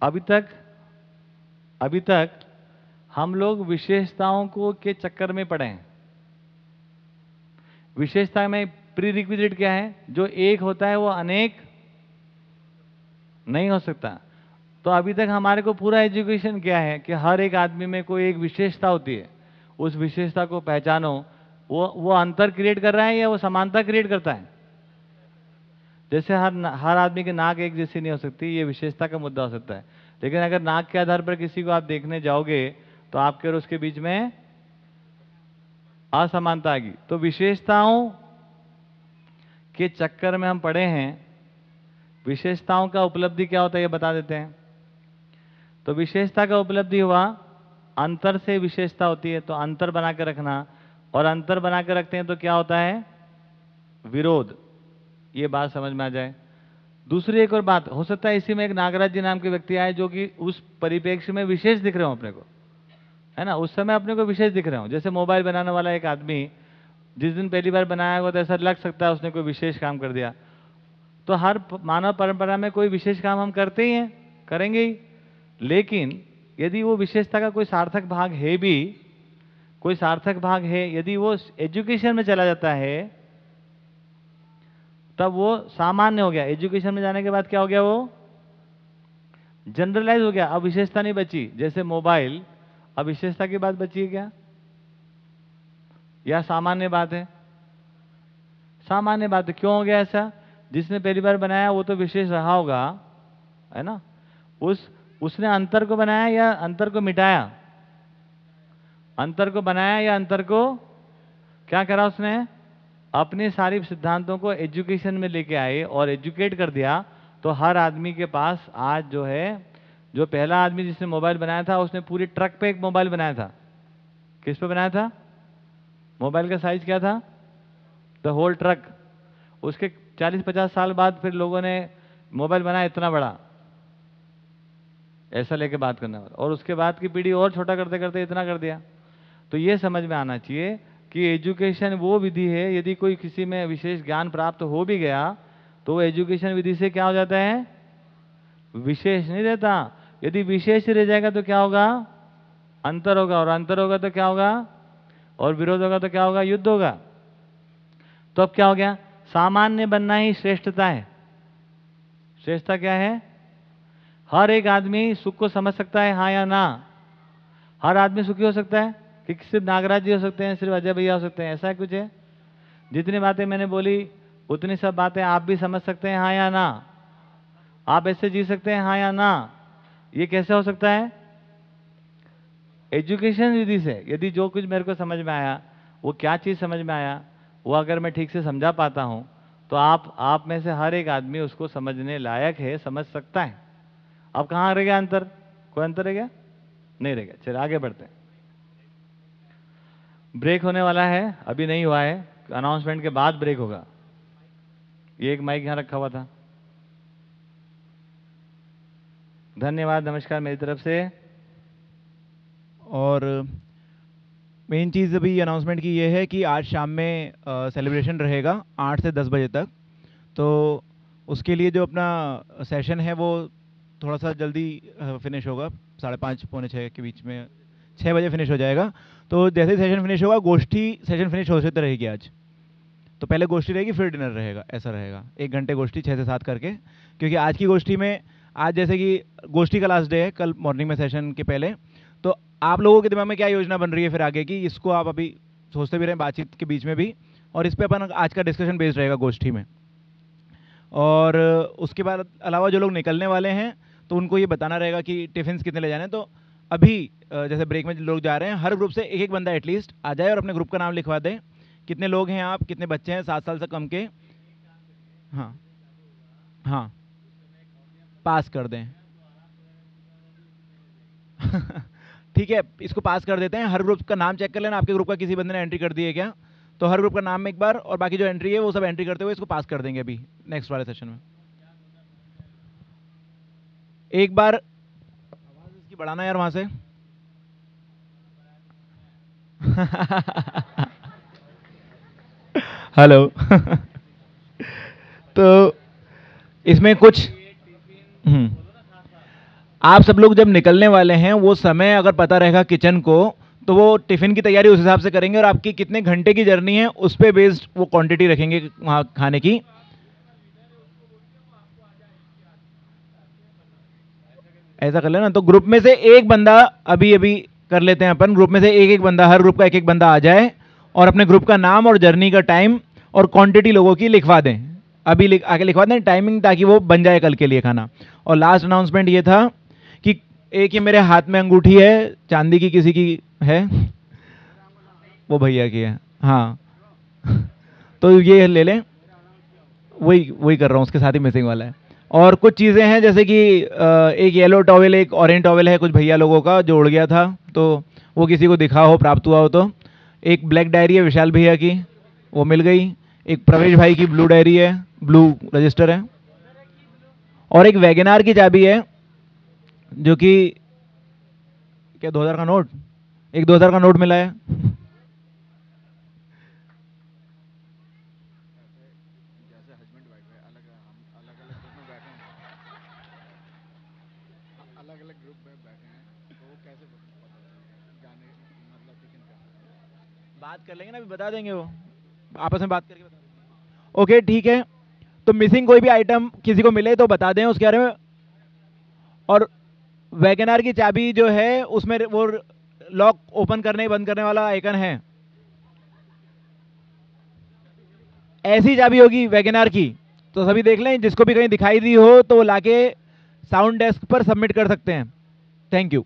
अभी तक अभी तक हम लोग विशेषताओं को के चक्कर में पड़े हैं। विशेषता में प्री रिक्विजिट क्या है? जो एक होता है वो अनेक नहीं हो सकता। तो अभी तक हमारे को पूरा एजुकेशन क्या है कि हर एक आदमी में कोई एक विशेषता होती है। उस विशेषता को पहचानो। वो वो अंतर क्रिएट कर रहा है या वो समानता क्रिएट करता है? जैसे हर हर आदमी की नाक एक जैसी नहीं हो सकती, ये विशेषता का मुद्दा हो सकता है। लेकिन अगर नाक के आधार पर किसी को आप देखने जाओगे तो आपके और उसके बीच में असमानता आएगी। तो विशेषताओं के चक्कर में हम पड़े हैं। विशेषताओं का उपलब्धि क्या होता है, ये बता देते हैं। तो विशेषता का उपलब्धि हुआ, अंतर से विशेषता होती है तो अंतर बना के रखना। और अंतर बना के रखते हैं तो क्या होता है? विरोध। ये बात समझ में आ जाए। दूसरी एक और बात, हो सकता है इसी में एक नागराज जी नाम के व्यक्ति आए जो कि उस परिप्रेक्ष्य में विशेष दिख रहे हो अपने को। है ना? उस समय अपने को विशेष दिख रहे हो। जैसे मोबाइल बनाने वाला एक आदमी, जिस दिन पहली बार बनाया हुआ तो ऐसा लग सकता है उसने कोई विशेष काम कर दिया। तो हर मानव परंपरा में कोई विशेष काम हम करते ही हैं, करेंगे ही। लेकिन यदि वो विशेषता का कोई सार्थक भाग है भी, कोई सार्थक भाग है, यदि वो एजुकेशन में चला जाता है तब वो सामान्य हो गया। एजुकेशन में जाने के बाद क्या हो गया वो? जनरलाइज हो गया। अब विशेषता नहीं बची। जैसे मोबाइल अब विशेषता की बात बची है क्या? या सामान्य बात है? सामान्य बात है। क्यों हो गया ऐसा? जिसने पहली बार बनाया वो तो विशेष रहा होगा, है ना? उस, उसने अंतर को बनाया या अंतर को मिटाया? अंतर को बनाया या अंतर को क्या करा उसने? अपने सारी सिद्धांतों को एजुकेशन में लेके आए और एजुकेट कर दिया तो हर आदमी के पास आज जो है, जो पहला आदमी जिसने मोबाइल बनाया था, उसने पूरी ट्रक पे एक मोबाइल बनाया था। किस पे बनाया था? मोबाइल का साइज़ क्या था? द होल ट्रक उसके 40-50 साल बाद फिर लोगों ने मोबाइल बनाया इतना बड़ा। ऐसा लेके बात करने और उसके बाद की पीढ़ी और छोटा करते करते इतना कर दिया। तो ये समझ में आना चाहिए कि एजुकेशन वो विधि है, यदि कोई किसी में विशेष ज्ञान प्राप्त हो भी गया तो एजुकेशन विधि से क्या हो जाता है? विशेष नहीं रहता। यदि विशेष रह जाएगा तो क्या होगा? अंतर होगा। और अंतर होगा तो क्या होगा? और विरोध होगा तो क्या होगा? युद्ध होगा। तो अब क्या हो गया? सामान्य बनना ही श्रेष्ठता है। श्रेष्ठता क्या है? हर एक आदमी सुख को समझ सकता है हाँ या ना। हर आदमी सुखी हो सकता है। कि सिर्फ़ नागराज जी हो सकते हैं, सिर्फ़ अजय भैया हो सकते हैं, ऐसा कुछ है? जितनी बातें मैंने बोली, उतनी सब बातें आप भी समझ सकते हैं हाँ या ना? आप ऐसे जी सकते हैं हाँ या ना? ये कैसे हो सकता है? एजुकेशन विधि से, यदि जो कुछ मेरे को समझ में आया, वो क्या चीज़ समझ में आया, वो अगर मैं ठीक से समझा पाता हूँ तो आप आप में से हर एक आदमी उसको समझने लायक है, समझ सकता है। अब कहाँ रह गया अंतर? कोई अंतर रह गया? नहीं रह गया। चलिए, आगे बढ़ते हैं। ब्रेक होने वाला है, अभी नहीं हुआ है अनाउंसमेंट के बाद ब्रेक होगा। ये एक माइक यहाँ रखा हुआ था। धन्यवाद, नमस्कार मेरी तरफ़ से। और मेन चीज़ अभी अनाउंसमेंट की ये है कि आज शाम में सेलिब्रेशन रहेगा आठ से दस बजे तक। तो उसके लिए जो अपना सेशन है वो थोड़ा सा जल्दी फिनिश होगा। साढ़े पाँच, पौने छः के बीच में छः बजे फिनिश हो जाएगा। तो जैसे सेशन फिनिश होगा, गोष्ठी सेशन फिनिश हो सकते रहेगी आज। तो पहले गोष्ठी रहेगी, फिर डिनर रहेगा, ऐसा रहेगा। एक घंटे गोष्ठी छः से सात करके। क्योंकि आज की गोष्ठी में, आज जैसे कि गोष्ठी का लास्ट डे है, कल मॉर्निंग में सेशन के पहले। तो आप लोगों के दिमाग में क्या योजना बन रही है फिर आगे की? इसको आप अभी सोचते भी रहें, बातचीत के बीच में भी। और इस पर अपन आज का डिस्कशन बेस्ड रहेगा गोष्ठी में। और उसके बाद अलावा जो लोग निकलने वाले हैं तो उनको ये बताना रहेगा कि टिफ़िन कितने ले जाने तो अभी जैसे ब्रेक में लोग जा रहे हैं, हर ग्रुप से एक एक बंदा एटलीस्ट आ जाए और अपने ग्रुप का नाम लिखवा दें। कितने लोग हैं आप? कितने बच्चे हैं? सात साल से कम के? हाँ। हाँ। पास कर दें। <laughs> ठीक है, इसको पास कर देते हैं। हर ग्रुप का नाम चेक कर लेना। आपके ग्रुप का किसी बंदे ने एंट्री कर दी है क्या? तो हर ग्रुप का नाम एक बार और बाकी जो एंट्री है, वो सब एंट्री करते हुए इसको पास कर देंगे अभी नेक्स्ट वाले सेशन में। एक बार इसकी बढ़ाना यार वहाँ से? <laughs> हेलो <laughs> तो इसमें कुछ हम्म। आप सब लोग जब निकलने वाले हैं, वो समय अगर पता रहेगा किचन को तो वो टिफ़िन की तैयारी उस हिसाब से करेंगे और आपकी कितने घंटे की जर्नी है, उस पर बेस्ड वो क्वांटिटी रखेंगे वहाँ खाने की। ऐसा कर लेना। तो ग्रुप में से एक बंदा अभी अभी कर लेते हैं अपन। ग्रुप में से एक एक बंदा, हर ग्रुप का एक एक बंदा आ जाए और अपने ग्रुप का नाम और जर्नी का टाइम और क्वांटिटी लोगों की लिखवा दें। अभी लिख आके लिखवा दें टाइमिंग ताकि वो बन जाए कल के लिए खाना। और लास्ट अनाउंसमेंट ये था कि एक ये मेरे हाथ में अंगूठी है, चांदी की किसी की है? वो भैया की है। हाँ। <laughs> तो ये ले लें। वही वही कर रहा हूँ, उसके साथ ही मिसिंग वाला है। और कुछ चीज़ें हैं, जैसे कि एक येलो टॉवल एक ऑरेंज टॉवल है कुछ भैया लोगों का, जो उड़ गया था। तो वो किसी को दिखा हो, प्राप्त हुआ हो तो। एक ब्लैक डायरी है विशाल भैया की, वो मिल गई। एक प्रवेश भाई की ब्लू डायरी है ब्लू रजिस्टर है। और एक वैगनार की चाबी है, जो कि, क्या 2000 का नोट एक 2000 का नोट मिला है। कर लेंगे ना, अभी बता देंगे वो। आपस में बात करके बता ओके ठीक है। तो मिसिंग कोई भी आइटम किसी को मिले तो बता दें उसके बारे में। और वैगनार की चाबी जो है, उसमें वो लॉक ओपन करने, बंद करने वाला आइकन है। ऐसी चाबी होगी वैगनार की। तो सभी देख लें, जिसको भी कहीं दिखाई दी हो तो वो लाके साउंड डेस्क पर सबमिट कर सकते हैं। Thank you